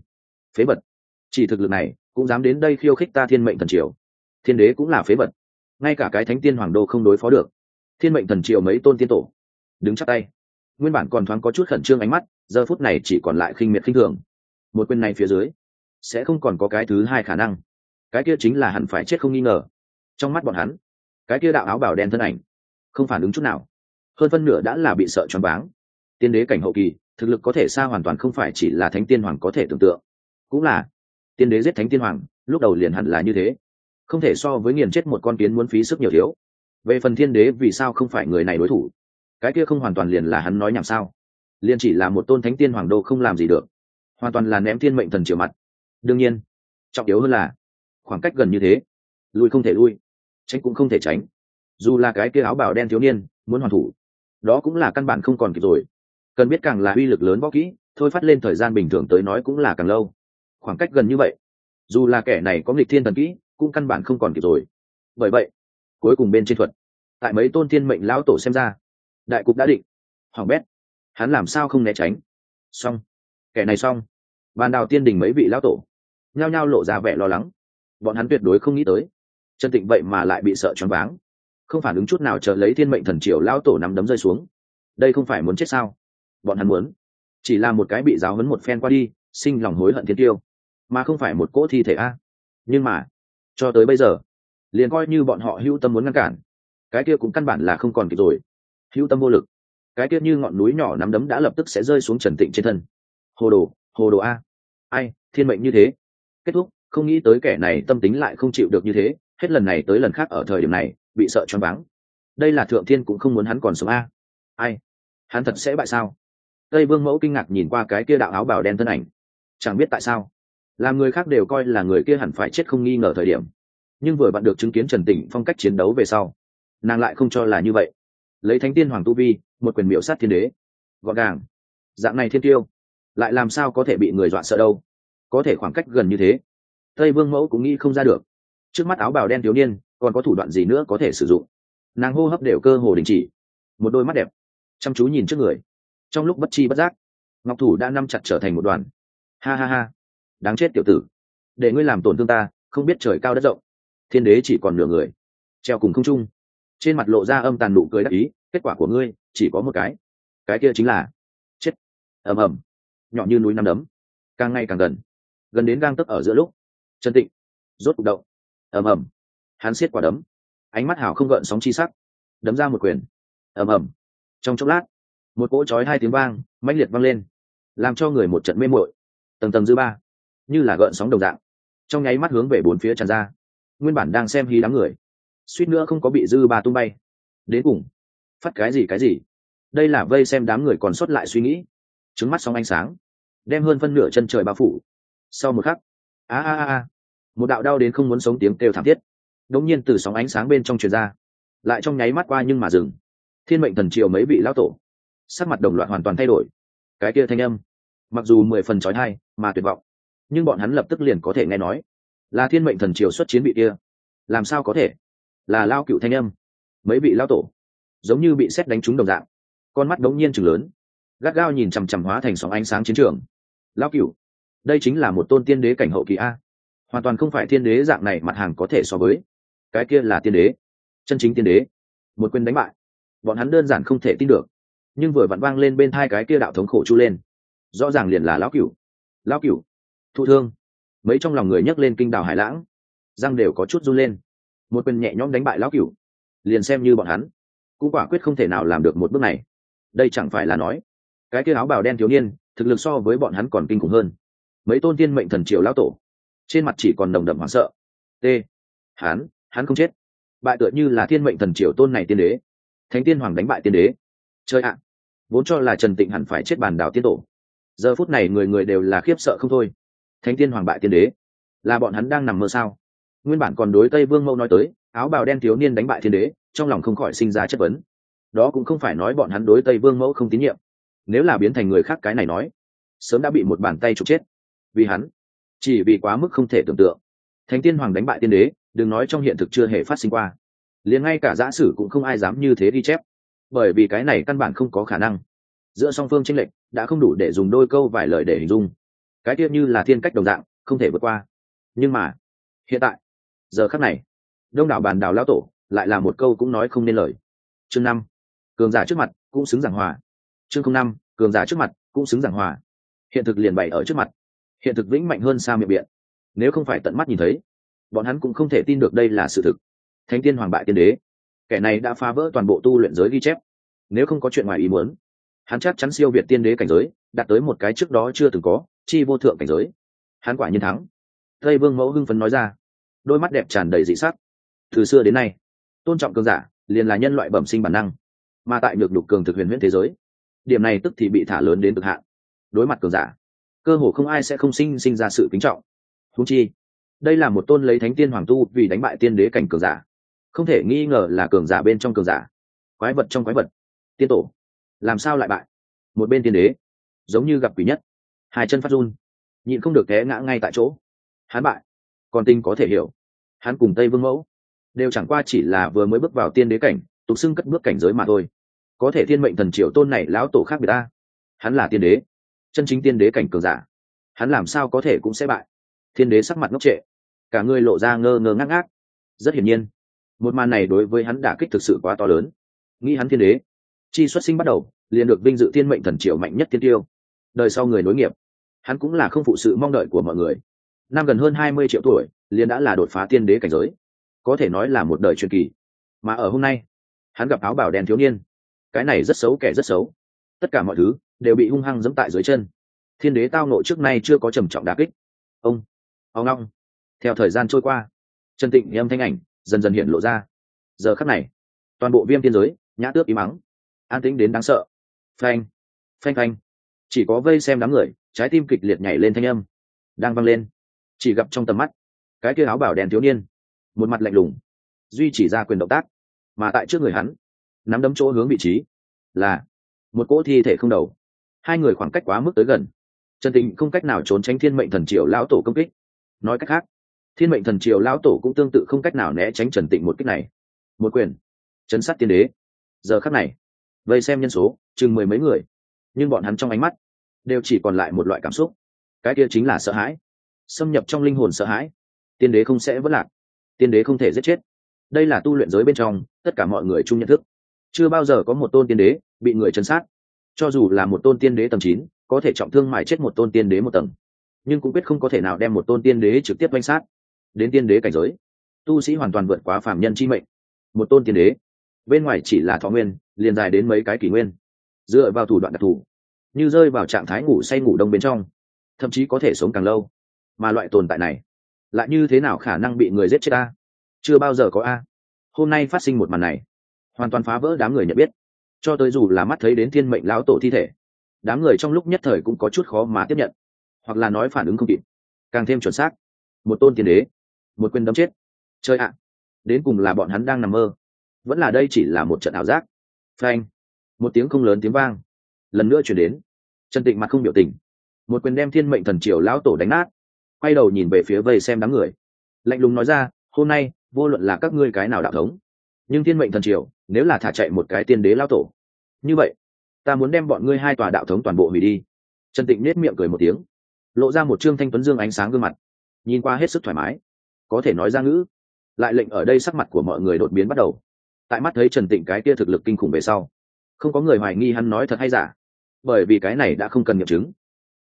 Phế vật. Chỉ thực lực này cũng dám đến đây khiêu khích ta thiên mệnh thần triều. Thiên đế cũng là phế vật. Ngay cả cái thánh tiên hoàng đô không đối phó được. Thiên mệnh thần triều mấy tôn tiên tổ. Đứng chắc tay. Nguyên bản còn thoáng có chút khẩn trương ánh mắt, giờ phút này chỉ còn lại khinh miệt khinh thường. Một quyền này phía dưới, sẽ không còn có cái thứ hai khả năng. Cái kia chính là hẳn phải chết không nghi ngờ. Trong mắt bọn hắn, cái kia đạo áo bảo đen thân ảnh, không phản ứng chút nào. Hơn phân nửa đã là bị sợ choáng váng. Tiên đế cảnh hậu kỳ, thực lực có thể xa hoàn toàn không phải chỉ là thánh tiên hoàng có thể tưởng tượng. Cũng là tiên đế giết thánh tiên hoàng, lúc đầu liền hẳn là như thế. Không thể so với nghiền chết một con kiến muốn phí sức nhiều thiếu. Về phần thiên đế vì sao không phải người này đối thủ? Cái kia không hoàn toàn liền là hắn nói nhảm sao? Liền chỉ là một tôn thánh tiên hoàng đô không làm gì được. Hoàn toàn là ném thiên mệnh thần triều mặt. Đương nhiên, trọng yếu hơn là, khoảng cách gần như thế. Lui không thể lui, tránh cũng không thể tránh. Dù là cái kia áo bào đen thiếu niên muốn hoàn thủ, đó cũng là căn bản không còn kịp rồi. Cần biết càng là uy lực lớn võ kỹ, thôi phát lên thời gian bình thường tới nói cũng là càng lâu khoảng cách gần như vậy. Dù là kẻ này có nghịch thiên thần kỹ, cũng căn bản không còn kịp rồi. Bởi vậy, cuối cùng bên trên thuật, tại mấy tôn thiên mệnh lão tổ xem ra, đại cục đã định. Hoàng bét, hắn làm sao không né tránh? Xong. Kẻ này xong. Bàn đào tiên đình mấy vị lão tổ, nhao nhao lộ ra vẻ lo lắng. Bọn hắn tuyệt đối không nghĩ tới, chân tịnh vậy mà lại bị sợ choáng váng. Không phản ứng chút nào chờ lấy thiên mệnh thần triều lão tổ nắm đấm rơi xuống. Đây không phải muốn chết sao? Bọn hắn muốn, chỉ là một cái bị giáo hấn một phen qua đi, sinh lòng hối hận thiên tiêu mà không phải một cỗ thi thể a. Nhưng mà, cho tới bây giờ, liền coi như bọn họ hữu tâm muốn ngăn cản, cái kia cũng căn bản là không còn kịp rồi. Hữu tâm vô lực, cái kia như ngọn núi nhỏ nắm đấm đã lập tức sẽ rơi xuống trần tịnh trên thân. Hồ đồ hồ đồ a. Ai, thiên mệnh như thế. Kết thúc, không nghĩ tới kẻ này tâm tính lại không chịu được như thế, hết lần này tới lần khác ở thời điểm này, bị sợ choáng váng. Đây là thượng thiên cũng không muốn hắn còn sống a. Ai, hắn thật sẽ bại sao? Tây vương mẫu kinh ngạc nhìn qua cái kia đạo áo bào đen thân ảnh. Chẳng biết tại sao làm người khác đều coi là người kia hẳn phải chết không nghi ngờ thời điểm. Nhưng vừa bạn được chứng kiến trần tỉnh phong cách chiến đấu về sau, nàng lại không cho là như vậy. Lấy thánh tiên hoàng tu vi, một quyền miễu sát thiên đế. Gọn gàng. Dạng này thiên tiêu, lại làm sao có thể bị người dọa sợ đâu? Có thể khoảng cách gần như thế. Tây vương mẫu cũng nghĩ không ra được. Trước mắt áo bào đen thiếu niên, còn có thủ đoạn gì nữa có thể sử dụng? Nàng hô hấp đều cơ hồ đình chỉ. Một đôi mắt đẹp. Chăm chú nhìn trước người. Trong lúc bất chi bất giác, ngọc thủ đã nắm chặt trở thành một đoàn. Ha ha ha đáng chết tiểu tử. Để ngươi làm tổn thương ta, không biết trời cao đất rộng. Thiên đế chỉ còn nửa người. Treo cùng không trung trên mặt lộ ra âm tàn nụ cười đắc ý, kết quả của ngươi, chỉ có một cái. Cái kia chính là, chết. Ầm ầm. Nhỏ như núi năm đấm. Càng ngày càng gần. Gần đến gang tấp ở giữa lúc, chân tịnh, rốt cục động. Ầm ầm. Hắn siết quả đấm. Ánh mắt hảo không gợn sóng chi sắc. Đấm ra một quyền. Ầm ầm. Trong chốc lát, một cỗ chói hai tiếng vang, mãnh liệt vang lên, làm cho người một trận mê muội. Tầng tầng dư ba như là gợn sóng đồng dạng. Trong nháy mắt hướng về bốn phía tràn ra. Nguyên bản đang xem hí đám người, suýt nữa không có bị dư ba tung bay. Đến cùng, phát cái gì cái gì? Đây là vây xem đám người còn sót lại suy nghĩ. Trứng mắt sóng ánh sáng, đem hơn phân nửa chân trời bao phủ. Sau một khắc, a a a một đạo đau đến không muốn sống tiếng kêu thảm thiết. Đống nhiên từ sóng ánh sáng bên trong truyền ra, lại trong nháy mắt qua nhưng mà dừng. Thiên mệnh thần triều mấy vị lão tổ, sắc mặt đồng loạt hoàn toàn thay đổi. Cái kia thanh âm, mặc dù mười phần trói thai, mà tuyệt vọng nhưng bọn hắn lập tức liền có thể nghe nói. Là thiên mệnh thần triều xuất chiến bị kia. Làm sao có thể? Là lao cựu thanh âm. Mấy vị lao tổ. Giống như bị xét đánh trúng đồng dạng. Con mắt đống nhiên chừng lớn. Gắt gao nhìn chằm chằm hóa thành sóng ánh sáng chiến trường. Lao cựu, đây chính là một tôn tiên đế cảnh hậu kỳ a. Hoàn toàn không phải thiên đế dạng này mặt hàng có thể so với. Cái kia là tiên đế. Chân chính tiên đế. Một quyền đánh bại. Bọn hắn đơn giản không thể tin được. Nhưng vừa vặn vang lên bên hai cái kia đạo thống khổ chu lên. Rõ ràng liền là lão cửu lão cửu thụ thương. Mấy trong lòng người nhấc lên kinh đào hải lãng. Răng đều có chút run lên. Một quyền nhẹ nhõm đánh bại lão cửu. Liền xem như bọn hắn, cũng quả quyết không thể nào làm được một bước này. Đây chẳng phải là nói, cái kia áo bào đen thiếu niên, thực lực so với bọn hắn còn kinh khủng hơn. Mấy tôn tiên mệnh thần triều lão tổ, trên mặt chỉ còn nồng đậm hoảng sợ. T, hắn hắn không chết. Bại tựa như là thiên mệnh thần triều tôn này tiên đế. Thánh tiên hoàng đánh bại tiên đế. Chơi ạ, vốn cho là trần tịnh hẳn phải chết bàn đảo tiên tổ. Giờ phút này người người đều là khiếp sợ không thôi thánh tiên hoàng bại tiên đế. Là bọn hắn đang nằm mơ sao? Nguyên bản còn đối tây vương mẫu nói tới, áo bào đen thiếu niên đánh bại thiên đế, trong lòng không khỏi sinh ra chất vấn. Đó cũng không phải nói bọn hắn đối tây vương mẫu không tín nhiệm. Nếu là biến thành người khác cái này nói, sớm đã bị một bàn tay trục chết. Vì hắn, chỉ vì quá mức không thể tưởng tượng. Thánh tiên hoàng đánh bại tiên đế, đừng nói trong hiện thực chưa hề phát sinh qua. Liền ngay cả giã sử cũng không ai dám như thế ghi chép. Bởi vì cái này căn bản không có khả năng. Giữa song phương tranh lệch, đã không đủ để dùng đôi câu vài lời để hình dung cái tiết như là thiên cách đồng dạng, không thể vượt qua. Nhưng mà, hiện tại, giờ khắc này, đông đảo bàn đào lao tổ lại là một câu cũng nói không nên lời. Chương năm, cường giả trước mặt cũng xứng giảng hòa. Chương không năm, cường giả trước mặt cũng xứng giảng hòa. Hiện thực liền bày ở trước mặt. Hiện thực vĩnh mạnh hơn xa miệng biện. Nếu không phải tận mắt nhìn thấy, bọn hắn cũng không thể tin được đây là sự thực. Thánh tiên hoàng bại tiên đế. Kẻ này đã phá vỡ toàn bộ tu luyện giới ghi chép. Nếu không có chuyện ngoài ý muốn hắn chắc chắn siêu việt tiên đế cảnh giới, đạt tới một cái trước đó chưa từng có, chi vô thượng cảnh giới. Hắn quả nhiên thắng. Tây vương mẫu hưng phấn nói ra. Đôi mắt đẹp tràn đầy dị sắc. Từ xưa đến nay, tôn trọng cường giả liền là nhân loại bẩm sinh bản năng, mà tại nhược đục cường thực huyền huyễn thế giới, điểm này tức thì bị thả lớn đến cực hạn. Đối mặt cường giả, cơ hồ không ai sẽ không sinh sinh ra sự kính trọng. Thúng chi, đây là một tôn lấy thánh tiên hoàng tu vì đánh bại tiên đế cảnh cường giả. Không thể nghi ngờ là cường giả bên trong cường giả. Quái vật trong quái vật. Tiên tổ làm sao lại bại? Một bên tiên đế, giống như gặp quỷ nhất, hai chân phát run, nhịn không được té ngã ngay tại chỗ. Hắn bại, còn tinh có thể hiểu. Hắn cùng tây vương mẫu, đều chẳng qua chỉ là vừa mới bước vào tiên đế cảnh, tục xưng cất bước cảnh giới mà thôi. Có thể thiên mệnh thần triệu tôn này lão tổ khác biệt ta. Hắn là tiên đế, chân chính tiên đế cảnh cường giả. Hắn làm sao có thể cũng sẽ bại? Thiên đế sắc mặt ngốc trệ, cả người lộ ra ngơ ngơ ngác ngác. Rất hiển nhiên, một màn này đối với hắn đả kích thực sự quá to lớn. Nghĩ hắn thiên đế chi xuất sinh bắt đầu, liền được vinh dự thiên mệnh thần triều mạnh nhất tiên tiêu. Đời sau người nối nghiệp. Hắn cũng là không phụ sự mong đợi của mọi người. Năm gần hơn hai mươi triệu tuổi, liền đã là đột phá tiên đế cảnh giới. Có thể nói là một đời truyền kỳ. Mà ở hôm nay, hắn gặp áo bảo đen thiếu niên. Cái này rất xấu kẻ rất xấu. Tất cả mọi thứ đều bị hung hăng dẫm tại dưới chân. Thiên đế tao nộ trước nay chưa có trầm trọng đà kích. Ông ông long theo thời gian trôi qua trần tịnh em thanh ảnh dần dần hiện lộ ra. Giờ khắc này, toàn bộ viêm tiên giới, nhã tước im mắng an tĩnh đến đáng sợ. Phanh phanh phanh. Chỉ có vây xem đám người, trái tim kịch liệt nhảy lên thanh âm. Đang văng lên. Chỉ gặp trong tầm mắt, cái kia áo bảo đèn thiếu niên, một mặt lạnh lùng, duy chỉ ra quyền động tác. Mà tại trước người hắn, nắm đấm chỗ hướng vị trí, là một cỗ thi thể không đầu. Hai người khoảng cách quá mức tới gần. Trần tịnh không cách nào trốn tránh thiên mệnh thần triều lão tổ công kích. Nói cách khác, thiên mệnh thần triều lão tổ cũng tương tự không cách nào né tránh trần tịnh một kích này. Một quyền. Chấn sát tiên đế. Giờ khắc này vây xem nhân số, chừng mười mấy người. Nhưng bọn hắn trong ánh mắt đều chỉ còn lại một loại cảm xúc. Cái kia chính là sợ hãi. Xâm nhập trong linh hồn sợ hãi. Tiên đế không sẽ vất lạc. Tiên đế không thể giết chết. Đây là tu luyện giới bên trong, tất cả mọi người chung nhận thức. Chưa bao giờ có một tôn tiên đế bị người chấn sát. Cho dù là một tôn tiên đế tầm chín, có thể trọng thương mài chết một tôn tiên đế một tầng. Nhưng cũng biết không có thể nào đem một tôn tiên đế trực tiếp danh sát. Đến tiên đế cảnh giới, tu sĩ hoàn toàn vượt quá phạm nhân chi mệnh. Một tôn tiên đế bên ngoài chỉ là thọ nguyên, liền dài đến mấy cái kỷ nguyên. Dựa vào thủ đoạn đặc thù, như rơi vào trạng thái ngủ say ngủ đông bên trong, thậm chí có thể sống càng lâu. Mà loại tồn tại này, lại như thế nào khả năng bị người giết chết a? Chưa bao giờ có a. Hôm nay phát sinh một màn này, hoàn toàn phá vỡ đám người nhận biết. Cho tới dù là mắt thấy đến thiên mệnh lão tổ thi thể, đám người trong lúc nhất thời cũng có chút khó mà tiếp nhận, hoặc là nói phản ứng không kịp. Càng thêm chuẩn xác, một tôn tiền đế, một quyền đấm chết. Chơi ạ, đến cùng là bọn hắn đang nằm mơ vẫn là đây chỉ là một trận ảo giác. Phanh. Một tiếng không lớn tiếng vang. Lần nữa chuyển đến. Trần tịnh mặt không biểu tình. Một quyền đem thiên mệnh thần triều lão tổ đánh nát. Quay đầu nhìn về phía vây xem đám người. Lạnh lùng nói ra, hôm nay, vô luận là các ngươi cái nào đạo thống, nhưng thiên mệnh thần triều, nếu là thả chạy một cái tiên đế lão tổ, như vậy, ta muốn đem bọn ngươi hai tòa đạo thống toàn bộ hủy đi. Trần tịnh nết miệng cười một tiếng. Lộ ra một trương thanh tuấn dương ánh sáng gương mặt. Nhìn qua hết sức thoải mái. Có thể nói ra ngữ. Lại lệnh ở đây sắc mặt của mọi người đột biến bắt đầu tại mắt thấy trần tịnh cái kia thực lực kinh khủng về sau. Không có người hoài nghi hắn nói thật hay giả. Bởi vì cái này đã không cần nghiệm chứng.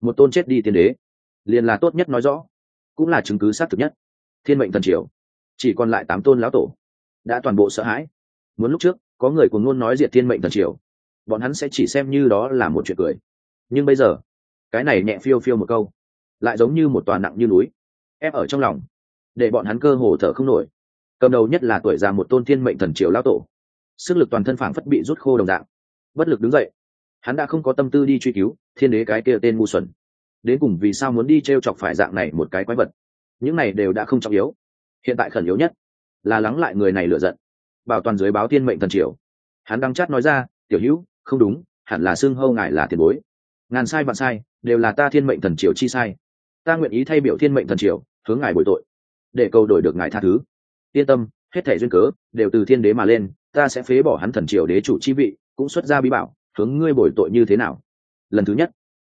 Một tôn chết đi tiên đế. Liền là tốt nhất nói rõ. Cũng là chứng cứ xác thực nhất. Thiên mệnh thần triều. Chỉ còn lại tám tôn lão tổ. Đã toàn bộ sợ hãi. Muốn lúc trước, có người cùng luôn nói diệt thiên mệnh thần triều. Bọn hắn sẽ chỉ xem như đó là một chuyện cười. Nhưng bây giờ, cái này nhẹ phiêu phiêu một câu. Lại giống như một tòa nặng như núi. Ép ở trong lòng. Để bọn hắn cơ hồ thở không nổi cầm đầu nhất là tuổi già một tôn thiên mệnh thần triều lao tổ. Sức lực toàn thân phảng phất bị rút khô đồng dạng. Bất lực đứng dậy. Hắn đã không có tâm tư đi truy cứu thiên đế cái kia tên ngu xuẩn. Đến cùng vì sao muốn đi t r e o chọc phải dạng này một cái quái vật? Những này đều đã không trọng yếu. Hiện tại khẩn yếu nhất là lắng lại người này lựa giận. Bảo toàn dưới báo thiên mệnh thần triều. Hắn đang chát nói ra, tiểu hữu, không đúng, hẳn là xưng hâu ngài là tiền bối. Ngàn sai vạn sai, đều là ta thiên mệnh thần triều chi sai. Ta nguyện ý thay biểu thiên mệnh thần triều, hướng ngài bồi tội, để cầu đổi được ngài tha thứ yên tâm, hết thể duyên cớ, đều từ thiên đế mà lên, ta sẽ phế bỏ hắn thần triều đế chủ chi vị, cũng xuất ra bí bảo, hướng ngươi bồi tội như thế nào? Lần thứ nhất,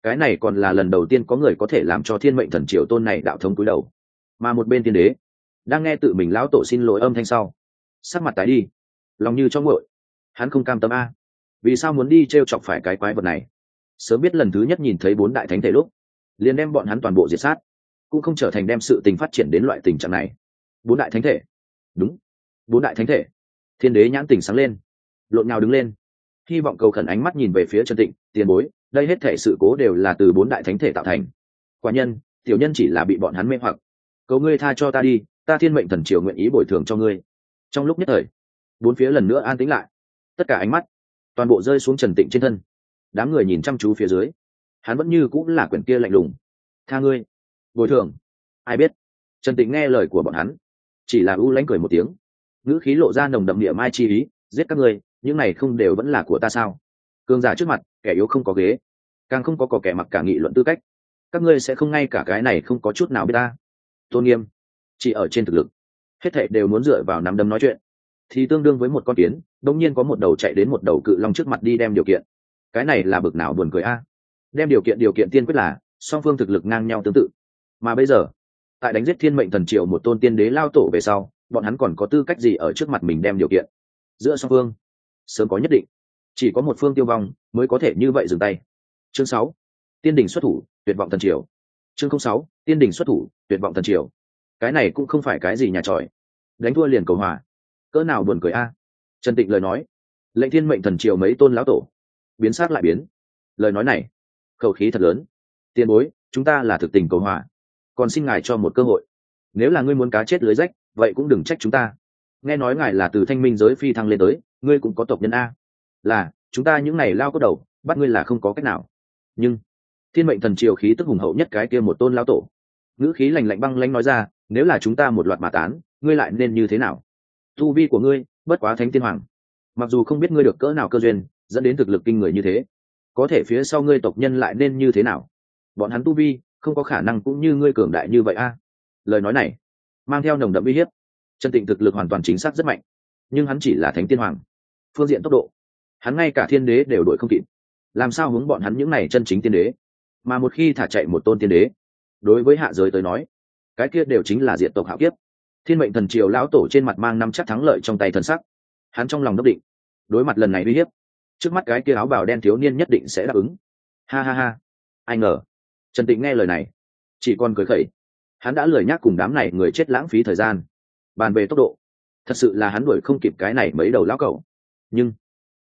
cái này còn là lần đầu tiên có người có thể làm cho thiên mệnh thần triều tôn này đạo thống cúi đầu. Mà một bên tiên đế, đang nghe tự mình lão tổ xin lỗi âm thanh sau, sắc mặt tái đi, lòng như trong ngội hắn không cam tâm a, vì sao muốn đi t r e o chọc phải cái quái vật này? Sớm biết lần thứ nhất nhìn thấy bốn đại thánh thể lúc, liền đem bọn hắn toàn bộ diệt sát, cũng không trở thành đem sự tình phát triển đến loại tình trạng này. Bốn đại thánh thể đúng. Bốn đại thánh thể. Thiên đế nhãn tình sáng lên. Lộn nhào đứng lên. Hy vọng cầu khẩn ánh mắt nhìn về phía trần tịnh, tiền bối, đây hết thể sự cố đều là từ bốn đại thánh thể tạo thành. Quả nhân, tiểu nhân chỉ là bị bọn hắn mê hoặc. Cầu ngươi tha cho ta đi, ta thiên mệnh thần triều nguyện ý bồi thường cho ngươi. Trong lúc nhất thời, bốn phía lần nữa an tĩnh lại. Tất cả ánh mắt, toàn bộ rơi xuống trần tịnh trên thân. Đám người nhìn chăm chú phía dưới. Hắn vẫn như cũng là quyển kia lạnh lùng. Tha ngươi, bồi thường. Ai biết? Trần tịnh nghe lời của bọn hắn chỉ là u lánh cười một tiếng. Ngữ khí lộ ra nồng đậm địa mai chi ý, giết các ngươi, những này không đều vẫn là của ta sao? Cường giả trước mặt, kẻ yếu không có ghế, càng không có có kẻ mặc cả nghị luận tư cách. Các ngươi sẽ không ngay cả cái này không có chút nào biết ta. Tôn nghiêm, chỉ ở trên thực lực, hết thệ đều muốn dựa vào nắm đấm nói chuyện. Thì tương đương với một con kiến đông nhiên có một đầu chạy đến một đầu cự long trước mặt đi đem điều kiện. Cái này là bực nào buồn cười a. Đem điều kiện điều kiện tiên quyết là, song phương thực lực ngang nhau tương tự. Mà bây giờ tại đánh giết thiên mệnh thần triều một tôn tiên đế lao tổ về sau, bọn hắn còn có tư cách gì ở trước mặt mình đem điều kiện? Giữa song phương, sớm có nhất định. Chỉ có một phương tiêu vong mới có thể như vậy dừng tay. Chương sáu, tiên đình xuất thủ, tuyệt vọng thần triều. Chương sáu, tiên đình xuất thủ, tuyệt vọng thần triều. Cái này cũng không phải cái gì nhà tròi. Đánh thua liền cầu hòa. Cỡ nào buồn cười a? À? Trần tịnh lời nói. Lệnh thiên mệnh thần triều mấy tôn lão tổ. Biến sát lại biến. Lời nói này, khẩu khí thật lớn. Tiền bối, chúng ta là thực tình cầu hòa còn xin ngài cho một cơ hội. Nếu là ngươi muốn cá chết lưới rách, vậy cũng đừng trách chúng ta. Nghe nói ngài là từ thanh minh giới phi thăng lên tới, ngươi cũng có tộc nhân a. Là, chúng ta những này lao có đầu, bắt ngươi là không có cách nào. Nhưng, thiên mệnh thần triều khí tức hùng hậu nhất cái kia một tôn lao tổ. Ngữ khí lành lạnh băng lanh nói ra, nếu là chúng ta một loạt mà tán, ngươi lại nên như thế nào? Tu vi của ngươi, bất quá thánh tiên hoàng. Mặc dù không biết ngươi được cỡ nào cơ duyên, dẫn đến thực lực kinh người như thế, có thể phía sau ngươi tộc nhân lại nên như thế nào? Bọn hắn tu vi không có khả năng cũng như ngươi cường đại như vậy a. Lời nói này mang theo nồng đậm uy hiếp. Chân tịnh thực lực hoàn toàn chính xác rất mạnh, nhưng hắn chỉ là thánh tiên hoàng. Phương diện tốc độ, hắn ngay cả thiên đế đều đuổi không kịp. Làm sao hướng bọn hắn những này chân chính tiên đế? Mà một khi thả chạy một tôn tiên đế, đối với hạ giới tới nói, cái kia đều chính là diện tộc hạo kiếp. Thiên mệnh thần triều lão tổ trên mặt mang năm chắc thắng lợi trong tay thần sắc. Hắn trong lòng đốc định, đối mặt lần này uy hiếp, trước mắt cái kia áo bào đen thiếu niên nhất định sẽ đáp ứng. Ha ha ha, ai ngờ trần tịnh nghe lời này, chỉ còn cười khẩy. Hắn đã lười nhắc cùng đám này người chết lãng phí thời gian. Bàn về tốc độ, thật sự là hắn đuổi không kịp cái này mấy đầu lão cẩu. Nhưng,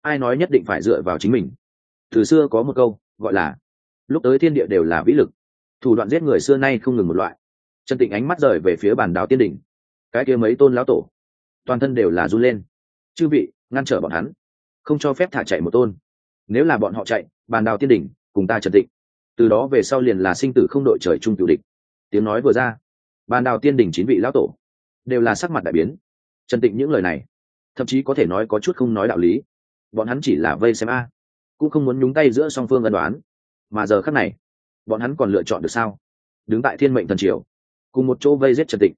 ai nói nhất định phải dựa vào chính mình? Từ xưa có một câu, gọi là, lúc tới thiên địa đều là vĩ lực. Thủ đoạn giết người xưa nay không ngừng một loại. Trần tịnh ánh mắt rời về phía bàn đào tiên đỉnh. Cái kia mấy tôn lão tổ, toàn thân đều là run lên. Chư vị, ngăn trở bọn hắn. Không cho phép thả chạy một tôn. Nếu là bọn họ chạy, bàn đào tiên đỉnh, cùng ta trần tịnh từ đó về sau liền là sinh tử không đội trời chung cựu địch. Tiếng nói vừa ra bàn đào tiên đỉnh chín vị lão tổ đều là sắc mặt đại biến. Trần tịnh những lời này, thậm chí có thể nói có chút không nói đạo lý. Bọn hắn chỉ là vây xem a, cũng không muốn nhúng tay giữa song phương ân đoán mà giờ khắc này, bọn hắn còn lựa chọn được sao? Đứng tại thiên mệnh thần triều, cùng một chỗ vây giết trần tịnh,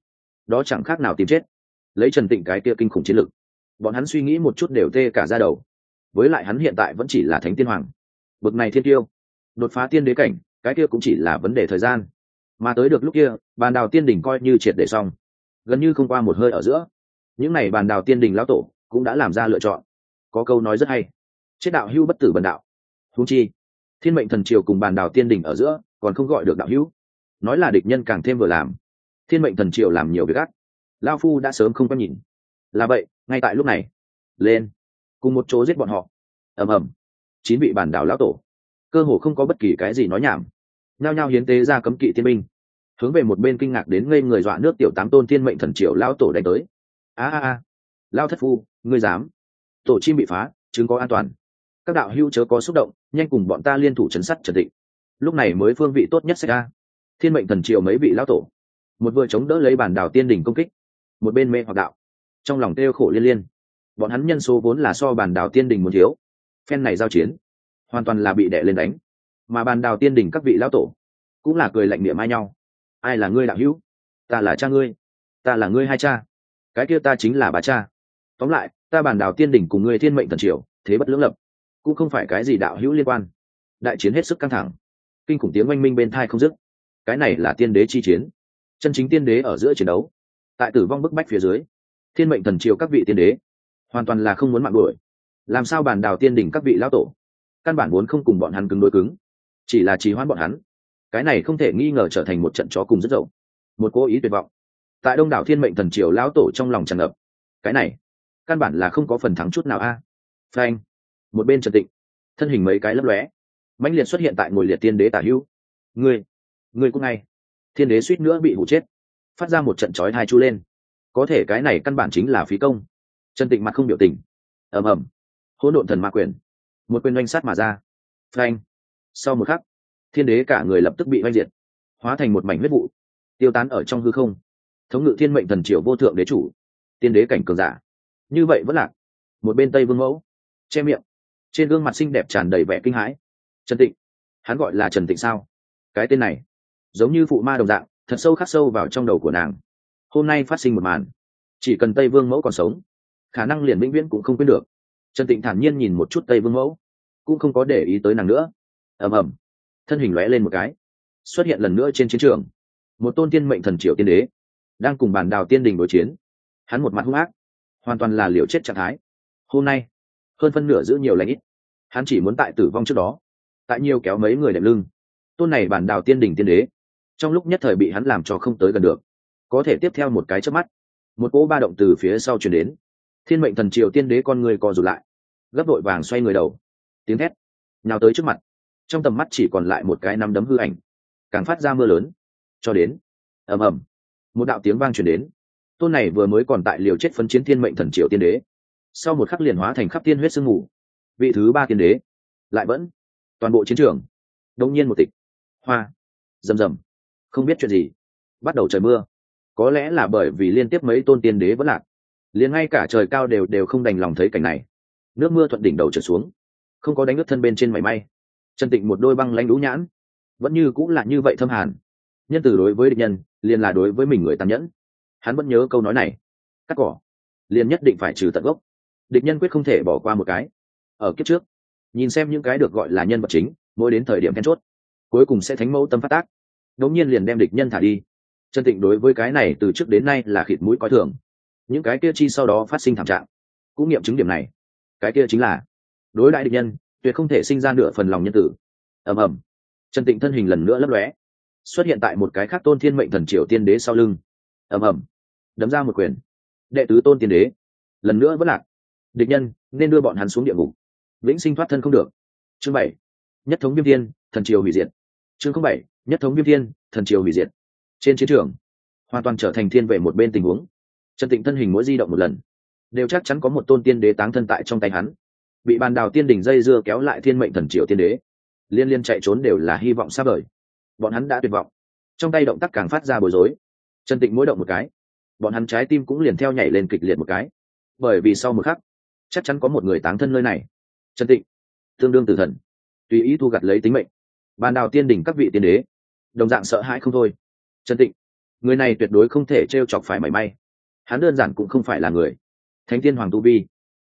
đó chẳng khác nào tìm chết. Lấy trần tịnh cái kia kinh khủng chiến lực, bọn hắn suy nghĩ một chút đều tê cả ra đầu. Với lại hắn hiện tại vẫn chỉ là thánh tiên hoàng. Bực này thiên tiêu đột phá tiên đế cảnh, cái kia cũng chỉ là vấn đề thời gian. Mà tới được lúc kia, bàn đào tiên đỉnh coi như triệt để xong. Gần như không qua một hơi ở giữa. Những n à y bàn đào tiên đình lão tổ cũng đã làm ra lựa chọn. Có câu nói rất hay. Chết đạo hưu bất tử bần đạo. Húng chi, thiên mệnh thần triều cùng bàn đào tiên đình ở giữa còn không gọi được đạo hữu. Nói là địch nhân càng thêm vừa làm. Thiên mệnh thần triều làm nhiều việc gắt lao phu đã sớm không có nhìn. Là vậy, ngay tại lúc này, lên, cùng một chỗ giết bọn họ. Ầm ầm, chín vị bản đảo lão tổ cơ hồ không có bất kỳ cái gì nói nhảm. Nhao nhao hiến tế ra cấm kỵ thiên binh. Hướng về một bên kinh ngạc đến ngây người dọa nước tiểu tám tôn thiên mệnh thần triều lão tổ đánh tới. A a a. Lao thất phu, ngươi dám. Tổ chim bị phá, chứng có an toàn. Các đạo hữu chớ có xúc động, nhanh cùng bọn ta liên thủ chấn sắt trần định lúc này mới phương vị tốt nhất xảy ra. Thiên mệnh thần triều mấy vị lão tổ. Một vừa chống đỡ lấy bản đảo tiên đỉnh công kích. Một bên mê hoặc đạo. Trong lòng kêu khổ liên liên. Bọn hắn nhân số vốn là so bản đảo tiên đỉnh muốn thiếu. Phen này giao chiến hoàn toàn là bị đẻ lên đánh. Mà bàn đào tiên đỉnh các vị lão tổ cũng là cười lạnh niệm ai nhau. Ai là ngươi đạo hữu? Ta là cha ngươi. Ta là ngươi hai cha. Cái kia ta chính là bà cha. Tóm lại, ta bàn đào tiên đỉnh cùng ngươi thiên mệnh thần triều, thế bất lưỡng lập, cũng không phải cái gì đạo hữu liên quan. Đại chiến hết sức căng thẳng. Kinh khủng tiếng oanh minh bên thai không dứt. Cái này là tiên đế chi chiến. Chân chính tiên đế ở giữa chiến đấu. Tại tử vong bức bách phía dưới, thiên mệnh thần triều các vị tiên đế hoàn toàn là không muốn mạng đuổi. Làm sao bàn đào tiên đỉnh các vị lão tổ căn bản muốn không cùng bọn hắn cứng đối cứng. Chỉ là trì hoãn bọn hắn. Cái này không thể nghi ngờ trở thành một trận chó cùng rất dậu. Một cố ý tuyệt vọng. Tại đông đảo thiên mệnh thần triều lão tổ trong lòng tràn ngập. Cái này, căn bản là không có phần thắng chút nào a. Phanh. Một bên trần tịnh. Thân hình mấy cái lấp lóe. Mãnh liệt xuất hiện tại ngồi liệt tiên đế tả hữu người người cũng ngay. Thiên đế suýt nữa bị hụ chết. Phát ra một trận chói hai chu lên. Có thể cái này căn bản chính là phí công. Trần tịnh mặt không biểu tình. Ầm ầm. Hỗn độn thần ma quyền một quyền oanh sát mà ra. Phanh. Sau một khắc, thiên đế cả người lập tức bị oanh diệt, hóa thành một mảnh huyết vụ, tiêu tán ở trong hư không. Thống ngự thiên mệnh thần triều vô thượng đế chủ, tiên đế cảnh cường giả. Như vậy vẫn lạc một bên tây vương mẫu, che miệng, trên gương mặt xinh đẹp tràn đầy vẻ kinh hãi. Trần tịnh, hắn gọi là trần tịnh sao? Cái tên này, giống như phụ ma đồng dạng, thật sâu khắc sâu vào trong đầu của nàng. Hôm nay phát sinh một màn, chỉ cần tây vương mẫu còn sống, khả năng liền vĩnh viễn cũng không quên được. Trần tịnh thản nhiên nhìn một chút tây vương mẫu cũng không có để ý tới nàng nữa. Ầm ầm. Thân hình lóe lên một cái. Xuất hiện lần nữa trên chiến trường. Một tôn tiên mệnh thần triệu tiên đế đang cùng bản đào tiên đình đối chiến. Hắn một mặt hung ác, hoàn toàn là liều chết trạng thái. Hôm nay, hơn phân nửa giữ nhiều lãnh ít. Hắn chỉ muốn tại tử vong trước đó, tại nhiều kéo mấy người đệm lưng. Tôn này bản đào tiên đình tiên đế, trong lúc nhất thời bị hắn làm cho không tới gần được. Có thể tiếp theo một cái trước mắt, một cỗ ba động từ phía sau chuyển đến. Thiên mệnh thần triều tiên đế con người co rụt lại, gấp đội vàng xoay người đầu tiếng thét nào tới trước mặt. Trong tầm mắt chỉ còn lại một cái nắm đấm hư ảnh, càng phát ra mưa lớn. Cho đến, ầm ầm, một đạo tiếng vang truyền đến. Tôn này vừa mới còn tại liều chết phấn chiến thiên mệnh thần triều tiên đế. Sau một khắc liền hóa thành khắp tiên huyết sương mù. Vị thứ ba tiên đế lại vẫn toàn bộ chiến trường đông nhiên một tịch. Hoa, rầm rầm, không biết chuyện gì, bắt đầu trời mưa. Có lẽ là bởi vì liên tiếp mấy tôn tiên đế vẫn lạc, liền ngay cả trời cao đều đều không đành lòng thấy cảnh này. Nước mưa thuận đỉnh đầu trở xuống không có đánh ướt thân bên trên mảy may. Trần tịnh một đôi băng lãnh đũ nhãn, vẫn như cũng là như vậy thâm hàn. Nhân từ đối với địch nhân, liền là đối với mình người tàn nhẫn. Hắn vẫn nhớ câu nói này, cắt cỏ, liền nhất định phải trừ tận gốc. Địch nhân quyết không thể bỏ qua một cái. Ở kiếp trước, nhìn xem những cái được gọi là nhân vật chính, mỗi đến thời điểm then chốt, cuối cùng sẽ thánh mẫu tâm phát tác. Đống nhiên liền đem địch nhân thả đi. Chân tịnh đối với cái này từ trước đến nay là khịt mũi coi thường. Những cái kia chi sau đó phát sinh thảm trạng, cũng nghiệm chứng điểm này. Cái kia chính là đối đại địch nhân, tuyệt không thể sinh ra nửa phần lòng nhân tử. Ầm ầm. Trần tịnh thân hình lần nữa lấp lóe, xuất hiện tại một cái khác tôn thiên mệnh thần triều tiên đế sau lưng. Ầm ầm. Đấm ra một quyền. Đệ tứ tôn tiên đế, lần nữa vẫn lạc. Địch nhân, nên đưa bọn hắn xuống địa ngục. Vĩnh sinh thoát thân không được. Chương bảy. Nhất thống viêm thiên, thần triều hủy diệt. Chương không bảy. Nhất thống viêm thiên, thần triều hủy diệt. Trên chiến trường, hoàn toàn trở thành thiên về một bên tình huống. Trần tịnh thân hình mỗi di động một lần. Đều chắc chắn có một tôn tiên đế táng thân tại trong tay hắn bị bàn đào tiên đỉnh dây dưa kéo lại thiên mệnh thần triều tiên đế. Liên liên chạy trốn đều là hy vọng xa vời. Bọn hắn đã tuyệt vọng. Trong tay động tác càng phát ra bối rối. Trần tịnh mỗi động một cái, bọn hắn trái tim cũng liền theo nhảy lên kịch liệt một cái. Bởi vì sau một khắc, chắc chắn có một người táng thân nơi này. Trần tịnh, tương đương tử thần, tùy ý thu gặt lấy tính mệnh. Bàn đào tiên đỉnh các vị tiên đế, đồng dạng sợ hãi không thôi. Trần tịnh, người này tuyệt đối không thể t r e o chọc phải mảy may. Hắn đơn giản cũng không phải là người. Thánh tiên hoàng tu vi,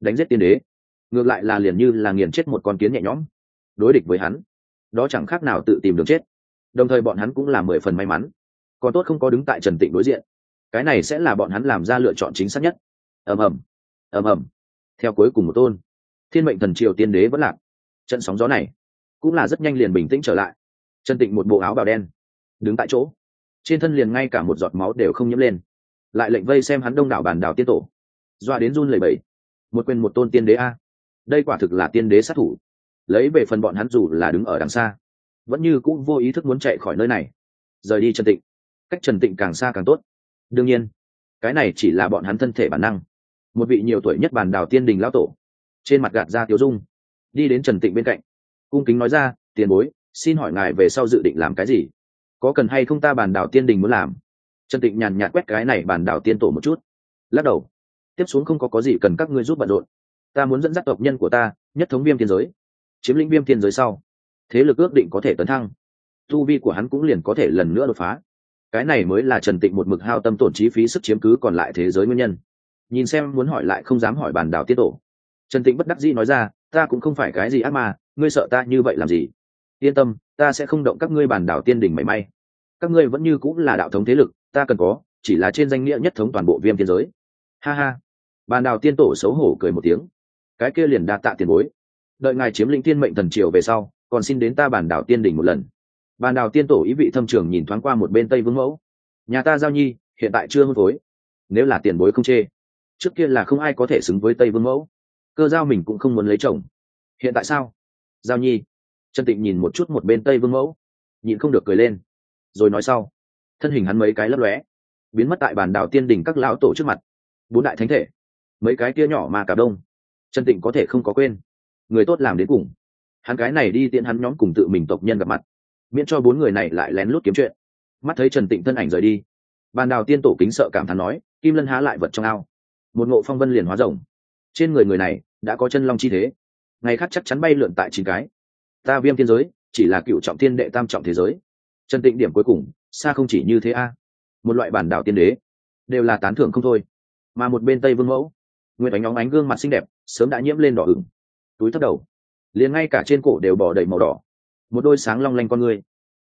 đánh giết tiên đế ngược lại là liền như là nghiền chết một con kiến nhẹ nhõm. Đối địch với hắn, đó chẳng khác nào tự tìm đường chết. Đồng thời bọn hắn cũng là mười phần may mắn. Còn tốt không có đứng tại trần tịnh đối diện. Cái này sẽ là bọn hắn làm ra lựa chọn chính xác nhất. Ầm ầm ầm ầm. Theo cuối cùng một tôn, thiên mệnh thần triều tiên đế vẫn lạc. Trận sóng gió này cũng là rất nhanh liền bình tĩnh trở lại. Trần tịnh một bộ áo bào đen, đứng tại chỗ. Trên thân liền ngay cả một giọt máu đều không nhiễm lên. Lại lệnh vây xem hắn đông đảo bàn đảo tiên tổ. Doa đến run lẩy bẩy. Một quên một tôn tiên đế a đây quả thực là tiên đế sát thủ. Lấy về phần bọn hắn dù là đứng ở đằng xa, vẫn như cũng vô ý thức muốn chạy khỏi nơi này. Rời đi trần tịnh. Cách trần tịnh càng xa càng tốt. Đương nhiên, cái này chỉ là bọn hắn thân thể bản năng. Một vị nhiều tuổi nhất bàn đào tiên đình lão tổ, trên mặt gạt ra tiếu dung, đi đến trần tịnh bên cạnh, cung kính nói ra, tiền bối, xin hỏi ngài về sau dự định làm cái gì? Có cần hay không ta bàn đảo tiên đình muốn làm? Trần tịnh nhàn nhạt quét cái này bàn đảo tiên tổ một chút. Lắc đầu. Tiếp xuống không có có gì cần các ngươi giúp bận rộn ta muốn dẫn dắt tộc nhân của ta, nhất thống viêm thiên giới, chiếm lĩnh viêm thiên giới sau. Thế lực ước định có thể tấn thăng. Tu vi của hắn cũng liền có thể lần nữa đột phá. Cái này mới là trần tịnh một mực hao tâm tổn chi phí sức chiếm cứ còn lại thế giới nguyên nhân. Nhìn xem muốn hỏi lại không dám hỏi bàn đảo tiết tổ. Trần tịnh bất đắc dĩ nói ra, ta cũng không phải cái gì ác mà ngươi sợ ta như vậy làm gì? Yên tâm, ta sẽ không động các ngươi bàn đảo tiên đỉnh mảy may. Các ngươi vẫn như cũng là đạo thống thế lực, ta cần có, chỉ là trên danh nghĩa nhất thống toàn bộ viêm thiên giới. Ha ha. Bàn đảo tiên tổ xấu hổ cười một tiếng cái kia liền đa tạ tiền bối. Đợi ngài chiếm lĩnh thiên mệnh thần triều về sau, còn xin đến ta bàn đảo tiên đỉnh một lần. Bàn đảo tiên tổ ý vị thâm trường nhìn thoáng qua một bên tây vương mẫu. Nhà ta giao nhi, hiện tại chưa hôn phối. Nếu là tiền bối không chê, trước kia là không ai có thể xứng với tây vương mẫu. Cơ giao mình cũng không muốn lấy chồng. Hiện tại sao? Giao nhi trần tịnh nhìn một chút một bên tây vương mẫu. Nhịn không được cười lên. Rồi nói sau. Thân hình hắn mấy cái lấp lóe, biến mất tại bàn đảo tiên đình các lão tổ trước mặt. Bốn đại thánh thể. Mấy cái kia nhỏ mà cả đông trần tịnh có thể không có quên. Người tốt làm đến cùng. Hắn cái này đi tiện hắn nhóm cùng tự mình tộc nhân gặp mặt. Miễn cho bốn người này lại lén lút kiếm chuyện. Mắt thấy trần tịnh thân ảnh rời đi, bàn đào tiên tổ kính sợ cảm thán nói, kim lân há lại vật trong ao. Một ngộ phong vân liền hóa rồng. Trên người người này đã có chân long chi thế. Ngày khác chắc chắn bay lượn tại chín cái. Ta viêm thiên giới, chỉ là cựu trọng thiên đệ tam trọng thế giới. Trần tịnh điểm cuối cùng, xa không chỉ như thế a. Một loại bản đảo tiên đế, đều là tán thưởng không thôi. Mà một bên tây vương mẫu Nguyệt ánh óng ánh gương mặt xinh đẹp, sớm đã nhiễm lên đỏ ửng. Túi thấp đầu. Liền ngay cả trên cổ đều bỏ đầy màu đỏ. Một đôi sáng long lanh con người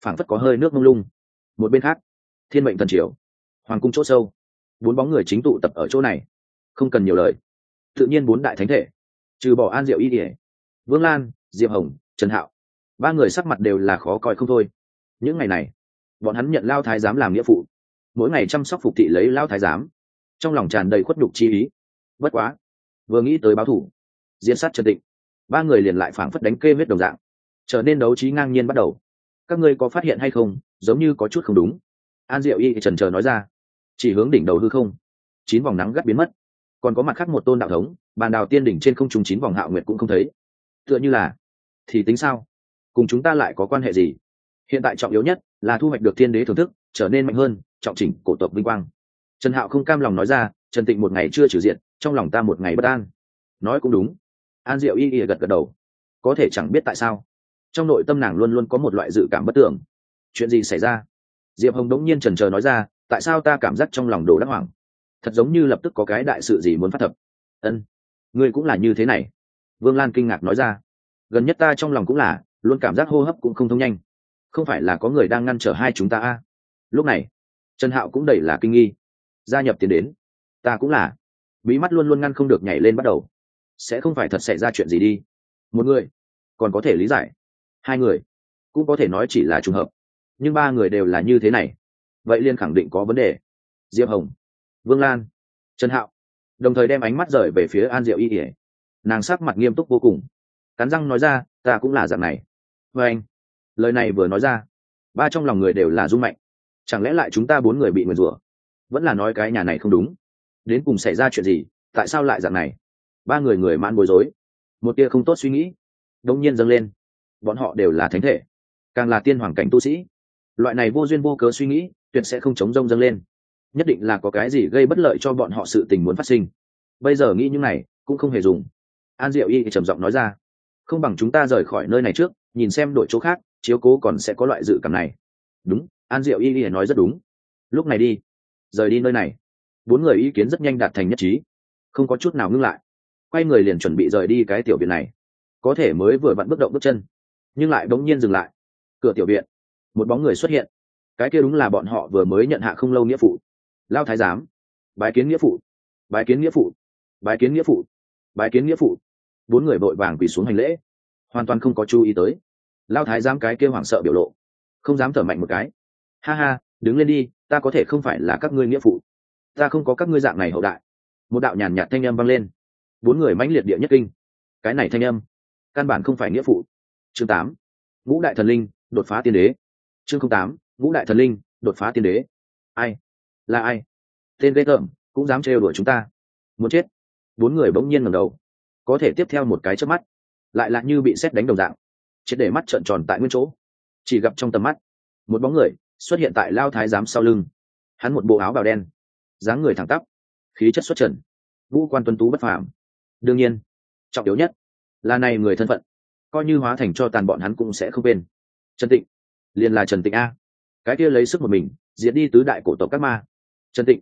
phảng phất có hơi nước mông lung. Một bên khác, thiên mệnh thần triều. Hoàng cung c h ỗ sâu. Bốn bóng người chính tụ tập ở chỗ này. Không cần nhiều lời. Tự nhiên bốn đại thánh thể. Trừ bỏ an diệu y ỉa vương lan, diệp hồng, trần hạo. Ba người sắc mặt đều là khó coi không thôi. Những ngày này, bọn hắn nhận lao thái giám làm nghĩa phụ. Mỗi ngày chăm sóc phục thị lấy lao thái giám. Trong lòng tràn đầy khuất đục chi ý bất quá, vừa nghĩ tới báo thủ, diễn sát trần định ba người liền lại phảng phất đánh kê huyết đồng dạng, trở nên đấu trí ngang nhiên bắt đầu. Các ngươi có phát hiện hay không, giống như có chút không đúng. An diệu y trần trờ nói ra, chỉ hướng đỉnh đầu hư không, chín vòng nắng gắt biến mất. Còn có mặt khác một tôn đạo thống, bàn đào tiên đỉnh trên không trùng chín vòng hạo nguyệt cũng không thấy. Tựa như là, thì tính sao? Cùng chúng ta lại có quan hệ gì? Hiện tại trọng yếu nhất là thu hoạch được thiên đế thưởng thức, trở nên mạnh hơn, trọng chỉnh cổ tộc vinh quang. Trần hạo không cam lòng nói ra, trần tịnh một ngày chưa trừ diện trong lòng ta một ngày bất an. Nói cũng đúng. An diệu y y gật gật đầu. Có thể chẳng biết tại sao, trong nội tâm nàng luôn luôn có một loại dự cảm bất tưởng. Chuyện gì xảy ra? Diệp hồng đống nhiên trần trờ nói ra, tại sao ta cảm giác trong lòng đồ đắc hoảng? Thật giống như lập tức có cái đại sự gì muốn phát thập. Ân, ngươi cũng là như thế này. Vương lan kinh ngạc nói ra. Gần nhất ta trong lòng cũng là, luôn cảm giác hô hấp cũng không thông nhanh. Không phải là có người đang ngăn trở hai chúng ta a? À? lúc này, trần hạo cũng đầy là kinh nghi. Gia nhập tiến đến. Ta cũng là bí mắt luôn luôn ngăn không được nhảy lên bắt đầu. Sẽ không phải thật xảy ra chuyện gì đi. Một người, còn có thể lý giải. Hai người, cũng có thể nói chỉ là trùng hợp. Nhưng ba người đều là như thế này. Vậy liên khẳng định có vấn đề. Diệp hồng, vương lan, trần hạo, đồng thời đem ánh mắt rời về phía an diệu y ỉa nàng sắc mặt nghiêm túc vô cùng. Cắn răng nói ra, ta cũng là dạng này. Vê anh, lời này vừa nói ra, ba trong lòng người đều là rung mạnh. Chẳng lẽ lại chúng ta bốn người bị nguyền rủa? Vẫn là nói cái nhà này không đúng đến cùng xảy ra chuyện gì, tại sao lại dạng này? Ba người người mãn bối rối. Một tia không tốt suy nghĩ đông nhiên dâng lên. Bọn họ đều là thánh thể, càng là tiên hoàng cảnh tu sĩ. Loại này vô duyên vô cớ suy nghĩ, tuyệt sẽ không chống rông dâng lên. Nhất định là có cái gì gây bất lợi cho bọn họ sự tình muốn phát sinh. Bây giờ nghĩ những này, cũng không hề dùng. An diệu y trầm giọng nói ra, không bằng chúng ta rời khỏi nơi này trước, nhìn xem đổi chỗ khác, chiếu cố còn sẽ có loại dự cảm này. Đúng, an diệu y nói rất đúng. Lúc này đi, rời đi nơi này bốn người ý kiến rất nhanh đạt thành nhất trí. Không có chút nào ngưng lại. Quay người liền chuẩn bị rời đi cái tiểu viện này. Có thể mới vừa vặn bước động bước chân. Nhưng lại bỗng nhiên dừng lại. Cửa tiểu viện. Một bóng người xuất hiện. Cái kia đúng là bọn họ vừa mới nhận hạ không lâu nghĩa phụ. Lao thái giám. Bái kiến nghĩa phụ. Bái kiến nghĩa phụ. Bái kiến nghĩa phụ. Bái kiến nghĩa phụ. Bốn người vội vàng quỳ xuống hành lễ. Hoàn toàn không có chú ý tới. Lao thái giám cái kia hoảng sợ biểu lộ. Không dám thở mạnh một cái. Ha ha, đứng lên đi, ta có thể không phải là các ngươi nghĩa phụ ta không có các ngươi dạng này hậu đại. Một đạo nhàn nhạt thanh âm vang lên. Bốn người mãnh liệt địa nhất kinh. Cái này thanh âm, căn bản không phải nghĩa phụ. Chương tám, ngũ đại thần linh, đột phá tiên đế. Chương tám, ngũ đại thần linh, đột phá tiên đế. Ai? Là ai? Tên ghê tởm, cũng dám trêu đuổi chúng ta. Muốn chết. Bốn người bỗng nhiên ngẩng đầu. Có thể tiếp theo một cái chớp mắt, lại là như bị xét đánh đồng dạng. Chết để mắt trợn tròn tại nguyên chỗ. Chỉ gặp trong tầm mắt, một bóng người xuất hiện tại lao thái giám sau lưng. Hắn một bộ áo bào đen dáng người thẳng tắp, khí chất xuất trần vũ quan tuân tú bất phàm. Đương nhiên, trọng yếu nhất là này người thân phận, coi như hóa thành cho tàn bọn hắn cũng sẽ không quên. Trần tịnh, liền là trần tịnh a. Cái kia lấy sức một mình diễn đi tứ đại cổ tộc các ma. Trần tịnh,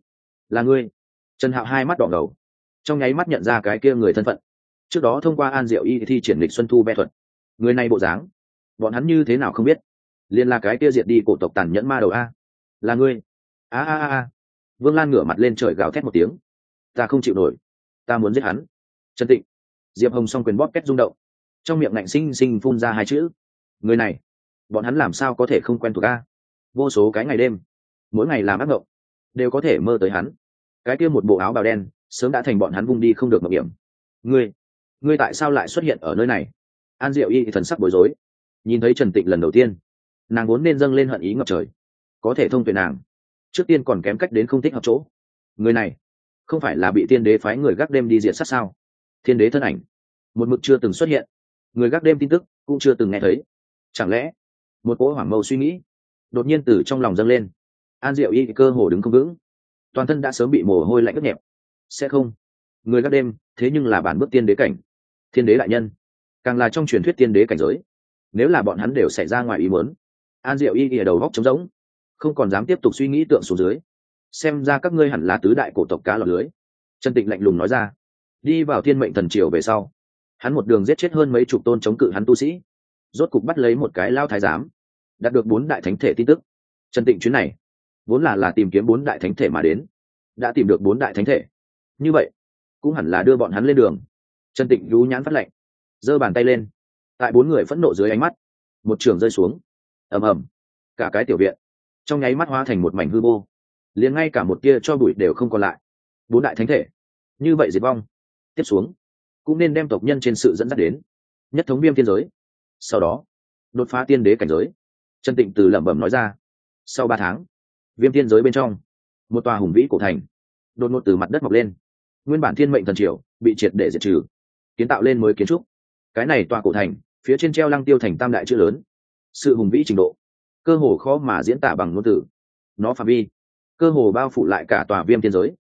là ngươi. Trần hạo hai mắt đỏ ngầu, trong nháy mắt nhận ra cái kia người thân phận. Trước đó thông qua an diệu y thi triển lịch xuân thu Bê thuật. Người này bộ dáng, bọn hắn như thế nào không biết. Liền là cái kia diệt đi cổ tộc tàn nhẫn ma đầu a. Là ngươi. A a a a vương lan ngửa mặt lên trời gào thét một tiếng. Ta không chịu nổi. Ta muốn giết hắn. Trần tịnh. Diệp hồng s o n g quyền bóp két rung động. Trong miệng ngạnh sinh sinh phun ra hai chữ. Người này, bọn hắn làm sao có thể không quen thuộc ta? vô số cái ngày đêm, mỗi ngày làm ác mộng, đều có thể mơ tới hắn. Cái kia một bộ áo bào đen, sớm đã thành bọn hắn vung đi không được mạo hiểm ngươi ngươi tại sao lại xuất hiện ở nơi này? An diệu y thần sắc bối rối. Nhìn thấy trần tịnh lần đầu tiên, nàng vốn nên dâng lên hận ý ngập trời. Có thể thông tuyệt nàng trước tiên còn kém cách đến không thích hợp chỗ. Người này, không phải là bị tiên đế phái người gác đêm đi diện sát sao? Thiên đế thân ảnh, một mực chưa từng xuất hiện. Người gác đêm tin tức cũng chưa từng nghe thấy. Chẳng lẽ, một cỗ hoảng mâu suy nghĩ, đột nhiên từ trong lòng dâng lên. An diệu y cơ hồ đứng không vững. Toàn thân đã sớm bị mồ hôi lạnh ướt nhẹp. Sẽ không. Người gác đêm, thế nhưng là bản bước tiên đế cảnh. Thiên đế đại nhân, càng là trong truyền thuyết tiên đế cảnh giới. Nếu là bọn hắn đều xảy ra ngoài ý muốn, an diệu y ở đầu góc trống rỗng không còn dám tiếp tục suy nghĩ tượng xuống dưới. Xem ra các ngươi hẳn là tứ đại cổ tộc cá lọc lưới. Trần tịnh lạnh lùng nói ra. Đi vào thiên mệnh thần triều về sau, hắn một đường giết chết hơn mấy chục tôn chống cự hắn tu sĩ. Rốt cục bắt lấy một cái lao thái giám, đạt được bốn đại thánh thể tin tức. Trần tịnh chuyến này, vốn là là tìm kiếm bốn đại thánh thể mà đến, đã tìm được bốn đại thánh thể. Như vậy, cũng hẳn là đưa bọn hắn lên đường. Trần tịnh rú nhãn phát lệnh, giơ bàn tay lên. Tại bốn người phẫn nộ dưới ánh mắt, một trường rơi xuống. Ầm ầm, cả cái tiểu viện trong nháy mắt hóa thành một mảnh hư vô. Liền ngay cả một kia cho bụi đều không còn lại. Bốn đại thánh thể. Như vậy diệt vong. Tiếp xuống, cũng nên đem tộc nhân trên sự dẫn dắt đến nhất thống viêm thiên giới. Sau đó, đột phá tiên đế cảnh giới. Trần tịnh từ lẩm bẩm nói ra. Sau ba tháng, viêm thiên giới bên trong, một tòa hùng vĩ cổ thành đột ngột từ mặt đất mọc lên. Nguyên bản thiên mệnh thần triều bị triệt để diệt trừ, kiến tạo lên mới kiến trúc. Cái này tòa cổ thành, phía trên treo lăng tiêu thành tam đại chữ lớn. Sự hùng vĩ trình độ cơ hồ khó mà diễn tả bằng ngôn từ. Nó phạm vi. Cơ hồ bao phủ lại cả tòa viêm thiên giới.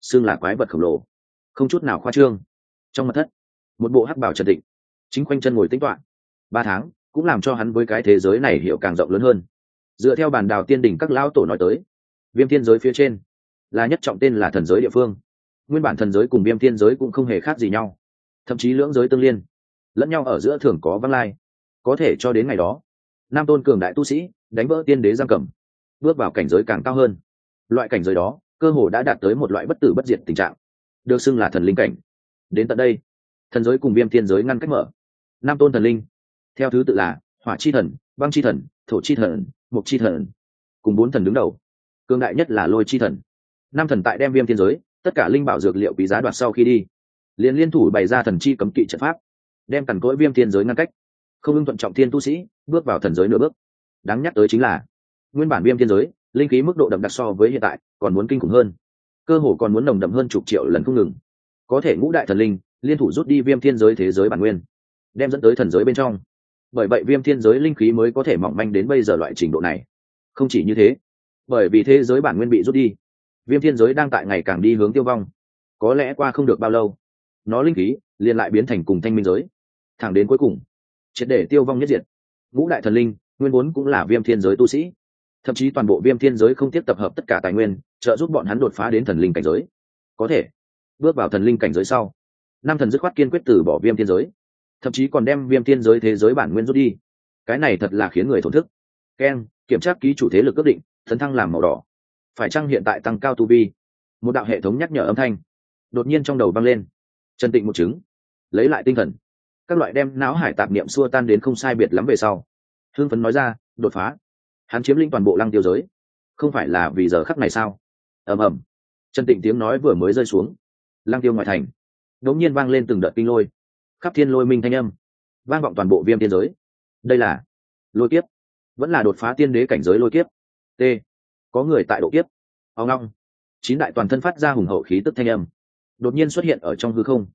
Xưng là quái vật khổng lồ. Không chút nào khoa trương. Trong mặt thất, một bộ hắc bảo trần định chính quanh chân ngồi tính toán ba tháng cũng làm cho hắn với cái thế giới này hiểu càng rộng lớn hơn. Dựa theo bản đào tiên đỉnh các lão tổ nói tới, viêm thiên giới phía trên là nhất trọng tên là thần giới địa phương. Nguyên bản thần giới cùng viêm thiên giới cũng không hề khác gì nhau. Thậm chí lưỡng giới tương liên, lẫn nhau ở giữa thường có văn lai. Có thể cho đến ngày đó nam tôn cường đại tu sĩ, đánh vỡ tiên đế giam cầm, bước vào cảnh giới càng cao hơn. Loại cảnh giới đó, cơ hồ đã đạt tới một loại bất tử bất diệt tình trạng. Được xưng là thần linh cảnh. Đến tận đây, thần giới cùng viêm thiên giới ngăn cách mở. Nam tôn thần linh, theo thứ tự là hỏa chi thần, băng chi thần, thổ chi thần mục chi thần. Cùng bốn thần đứng đầu. Cương đại nhất là lôi chi thần. Nam thần tại đem viêm thiên giới, tất cả linh bảo dược liệu quý giá đoạt sau khi đi. Liền liên thủ bày ra thần chi cấm kỵ trận pháp, đem cằn cỗi viêm thiên giới ngăn cách không ưng thuận trọng thiên tu sĩ, bước vào thần giới nửa bước. Đáng nhắc tới chính là, nguyên bản viêm thiên giới, linh khí mức độ đậm đặc so với hiện tại, còn muốn kinh khủng hơn. Cơ hồ còn muốn nồng đậm hơn chục triệu lần không ngừng. Có thể ngũ đại thần linh, liên thủ rút đi viêm thiên giới thế giới bản nguyên, đem dẫn tới thần giới bên trong. Bởi vậy viêm thiên giới linh khí mới có thể mỏng manh đến bây giờ loại trình độ này. Không chỉ như thế, bởi vì thế giới bản nguyên bị rút đi, viêm thiên giới đang tại ngày càng đi hướng tiêu vong. Có lẽ qua không được bao lâu, nó linh khí liền lại biến thành cùng thanh minh giới. Thẳng đến cuối cùng triệt để tiêu vong nhất diệt. Ngũ đại thần linh, nguyên vốn cũng là viêm thiên giới tu sĩ. Thậm chí toàn bộ viêm thiên giới không tiếp tập hợp tất cả tài nguyên, trợ giúp bọn hắn đột phá đến thần linh cảnh giới. Có thể, bước vào thần linh cảnh giới sau, năm thần dứt khoát kiên quyết từ bỏ viêm thiên giới. Thậm chí còn đem viêm thiên giới thế giới bản nguyên rút đi. Cái này thật là khiến người thổn thức. Ken, kiểm tra ký chủ thế lực ước định, thần thăng làm màu đỏ. Phải chăng hiện tại tăng cao tu vi? Một đạo hệ thống nhắc nhở âm thanh đột nhiên trong đầu vang lên. Trần tịnh một chứng. Lấy lại tinh thần các loại đem não hải tạp niệm xua tan đến không sai biệt lắm về sau. Hương phấn nói ra, đột phá. Hắn chiếm lĩnh toàn bộ lăng tiêu giới. Không phải là vì giờ khắc này sao? Ầm ầm. Trần tịnh tiếng nói vừa mới rơi xuống. Lăng tiêu ngoại thành. Đống nhiên vang lên từng đợt kinh lôi. Khắp thiên lôi minh thanh âm. Vang vọng toàn bộ viêm tiên giới. Đây là lôi kiếp. Vẫn là đột phá tiên đế cảnh giới lôi kiếp. T. Có người tại độ kiếp. Ao ngong chín đại toàn thân phát ra hùng hậu khí tức thanh âm. Đột nhiên xuất hiện ở trong hư không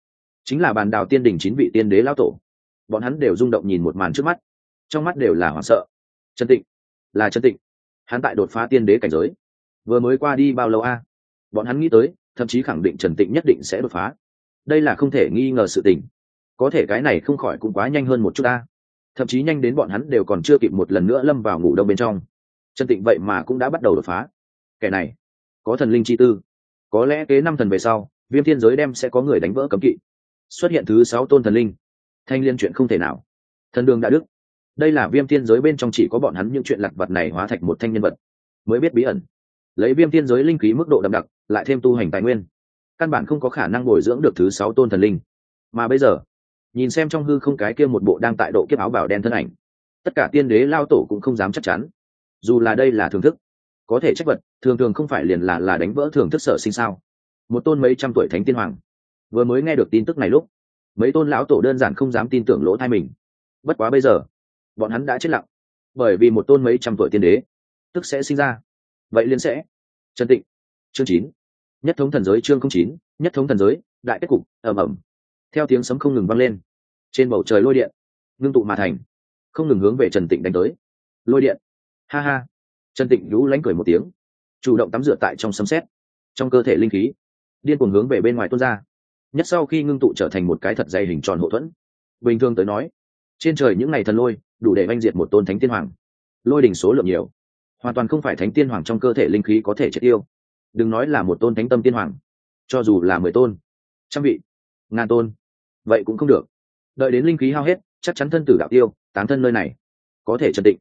chính là bàn đào tiên đỉnh chín vị tiên đế lao tổ. Bọn hắn đều rung động nhìn một màn trước mắt. Trong mắt đều là hoảng sợ. Trần tịnh, là trần tịnh. Hắn tại đột phá tiên đế cảnh giới. Vừa mới qua đi bao lâu a? Bọn hắn nghĩ tới, thậm chí khẳng định trần tịnh nhất định sẽ đột phá. Đây là không thể nghi ngờ sự tình. Có thể cái này không khỏi cũng quá nhanh hơn một chút ta thậm chí nhanh đến bọn hắn đều còn chưa kịp một lần nữa lâm vào ngủ đông bên trong. Trần tịnh vậy mà cũng đã bắt đầu đột phá. Kẻ này, có thần linh chi tư. Có lẽ kế năm thần về sau, viêm thiên giới đem sẽ có người đánh vỡ cấm kỵ xuất hiện thứ sáu tôn thần linh. Thanh liên chuyện không thể nào. Thần đường đã đức. Đây là viêm thiên giới bên trong chỉ có bọn hắn những chuyện lặt vặt này hóa thành một thanh nhân vật. Mới biết bí ẩn. Lấy viêm thiên giới linh khí mức độ đậm đặc, lại thêm tu hành tài nguyên. Căn bản không có khả năng bồi dưỡng được thứ sáu tôn thần linh. Mà bây giờ, nhìn xem trong hư không cái kia một bộ đang tại độ kiếp áo bảo đen thân ảnh, tất cả tiên đế lao tổ cũng không dám chắc chắn. Dù là đây là thưởng thức, có thể trách vật, thường thường không phải liền là là đánh vỡ thưởng thức sở sinh sao. Một tôn mấy trăm tuổi thánh tiên hoàng vừa mới nghe được tin tức này lúc, mấy tôn lão tổ đơn giản không dám tin tưởng lỗ thai mình. Bất quá bây giờ, bọn hắn đã chết lặng, bởi vì một tôn mấy trăm tuổi tiên đế, tức sẽ sinh ra. Vậy liên sẽ. Trần tịnh, chương chín, nhất thống thần giới chương không chín, nhất thống thần giới, đại kết cục ẩm ẩm theo tiếng sấm không ngừng vang lên, trên bầu trời lôi điện ngưng tụ mà thành, không ngừng hướng về trần tịnh đánh tới. Lôi điện, ha ha. Trần tịnh lũ lánh cười một tiếng, chủ động tắm rửa tại trong sấm xét trong cơ thể linh khí, điên cuồng hướng về bên ngoài tuôn ra nhất sau khi ngưng tụ trở thành một cái thật dày hình tròn hộ thuẫn. Bình thường tới nói, trên trời những ngày thần lôi đủ để oanh diệt một tôn thánh tiên hoàng. Lôi đỉnh số lượng nhiều, hoàn toàn không phải thánh tiên hoàng trong cơ thể linh khí có thể triệt tiêu. Đừng nói là một tôn thánh tâm tiên hoàng, cho dù là mười tôn, trăm vị, ngàn tôn, vậy cũng không được. Đợi đến linh khí hao hết, chắc chắn thân tử đạo tiêu, tán thân nơi này, có thể trần định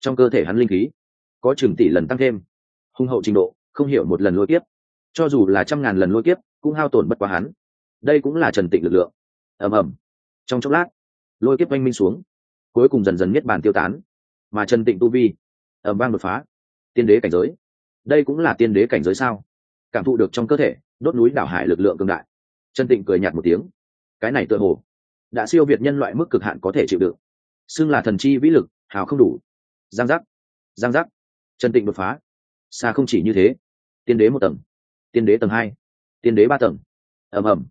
trong cơ thể hắn linh khí, có chừng tỷ lần tăng thêm, hung hậu trình độ, không hiểu một lần lôi tiếp cho dù là trăm ngàn lần lôi kiếp, cũng hao tổn bất quá hắn đây cũng là trần tịnh lực lượng. Ầm ầm. Trong chốc lát, lôi kiếp oanh minh xuống, cuối cùng dần dần miết bàn tiêu tán. Mà trần tịnh tu vi, ầm vang đột phá. Tiên đế cảnh giới. Đây cũng là tiên đế cảnh giới sao? Cảm thụ được trong cơ thể, đốt núi đảo hải lực lượng cường đại. Trần tịnh cười nhạt một tiếng. Cái này tựa hồ, đã siêu việt nhân loại mức cực hạn có thể chịu đựng. Xưng là thần chi vĩ lực, hào không đủ. Giang giác. Giang giác. Trần tịnh đột phá. Xa không chỉ như thế. Tiên đế một tầng. Tiên đế tầng hai. Tiên đế ba tầng. Ầm ầm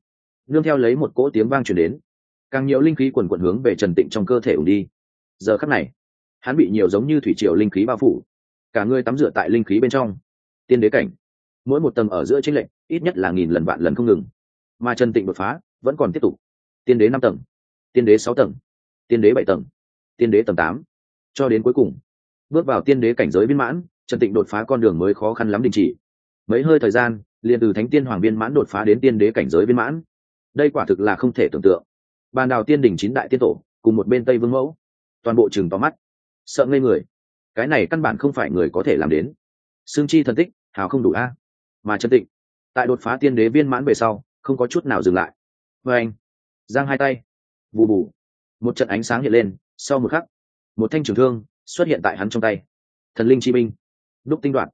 nương theo lấy một cỗ tiếng vang truyền đến. Càng nhiều linh khí quần quần hướng về trần tịnh trong cơ thể ủng đi. Giờ khắc này, hắn bị nhiều giống như thủy triều linh khí bao phủ. Cả người tắm rửa tại linh khí bên trong. Tiên đế cảnh. Mỗi một tầng ở giữa chính lệnh ít nhất là nghìn lần vạn lần không ngừng. Mà trần tịnh đột phá, vẫn còn tiếp tục. Tiên đế năm tầng, tiên đế sáu tầng, tiên đế bảy tầng, tiên đế tầng tám. Cho đến cuối cùng, bước vào tiên đế cảnh giới viên mãn, trần tịnh đột phá con đường mới khó khăn lắm đình chỉ. Mấy hơi thời gian, liền từ thánh tiên hoàng viên mãn đột phá đến tiên đế cảnh giới viên mãn đây quả thực là không thể tưởng tượng. Bàn đào tiên đỉnh chín đại tiên tổ, cùng một bên tây vương mẫu, toàn bộ chừng tóm mắt. Sợ ngây người. Cái này căn bản không phải người có thể làm đến. Xương chi thần tích, hào không đủ a. Mà chân tịnh. Tại đột phá tiên đế viên mãn về sau, không có chút nào dừng lại. Vê anh, giang hai tay. Bù bù một trận ánh sáng hiện lên, sau một khắc, một thanh trường thương xuất hiện tại hắn trong tay. Thần linh chi minh đúc tinh đoạn.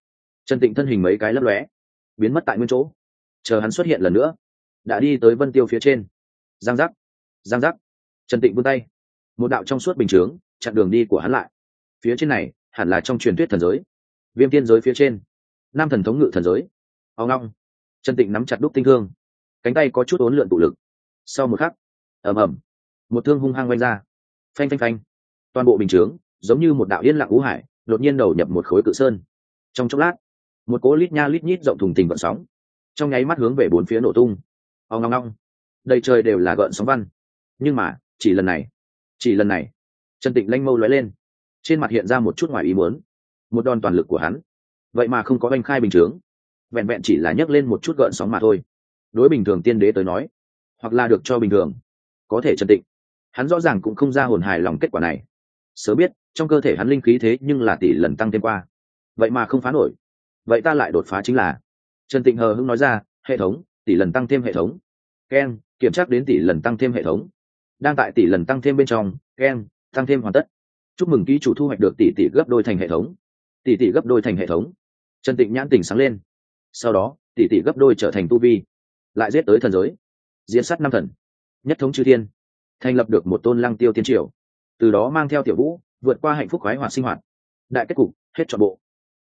Trần tịnh thân hình mấy cái lấp lóe, biến mất tại nguyên chỗ. Chờ hắn xuất hiện lần nữa đã đi tới vân tiêu phía trên. Giang giác giang giác. Trần tịnh vươn tay. Một đạo trong suốt bình chướng, chặn đường đi của hắn lại. Phía trên này, hẳn là trong truyền thuyết thần giới. Viêm tiên giới phía trên, nam thần thống ngự thần giới. Ao ngong. Trần tịnh nắm chặt đúc tinh thương. Cánh tay có chút ốn lượn tụ lực. Sau một khắc, ầm ầm, một thương hung hăng oanh ra. Phanh phanh phanh. Toàn bộ bình chướng, giống như một đạo yên lặng ngũ hải, đột nhiên đầu nhập một khối cự sơn. Trong chốc lát, một cỗ lít nha lít nhít rộng thùng tình vận sóng, trong nháy mắt hướng về bốn phía nổ tung ao ngong ngong đầy trời đều là gợn sóng văn. Nhưng mà, chỉ lần này, chỉ lần này, trần tịnh lanh mâu lóe lên. Trên mặt hiện ra một chút ngoài ý muốn. Một đòn toàn lực của hắn. Vậy mà không có oanh khai bình chướng. Vẹn vẹn chỉ là nhấc lên một chút gợn sóng mà thôi. Đối bình thường tiên đế tới nói, hoặc là được cho bình thường, có thể trần tịnh. Hắn rõ ràng cũng không ra hồn hài lòng kết quả này. Sớm biết, trong cơ thể hắn linh khí thế nhưng là tỷ lần tăng thêm qua. Vậy mà không phá nổi. Vậy ta lại đột phá chính là. Trần tịnh hờ hưng nói ra, hệ thống tỷ lần tăng thêm hệ thống. Ken, kiểm tra đến tỷ lần tăng thêm hệ thống. Đang tại tỷ lần tăng thêm bên trong, ken, tăng thêm hoàn tất. Chúc mừng ký chủ thu hoạch được tỷ tỷ gấp đôi thành hệ thống. Tỷ tỷ gấp đôi thành hệ thống. Trần tịnh nhãn tỉnh sáng lên. Sau đó, tỷ tỷ gấp đôi trở thành tu vi. Lại giết tới thần giới. Diễn sát năm thần. Nhất thống chư thiên. Thành lập được một tôn lăng tiêu tiên triều. Từ đó mang theo tiểu vũ, vượt qua hạnh phúc khoái hoạt sinh hoạt. Đại kết cục, hết trọn bộ.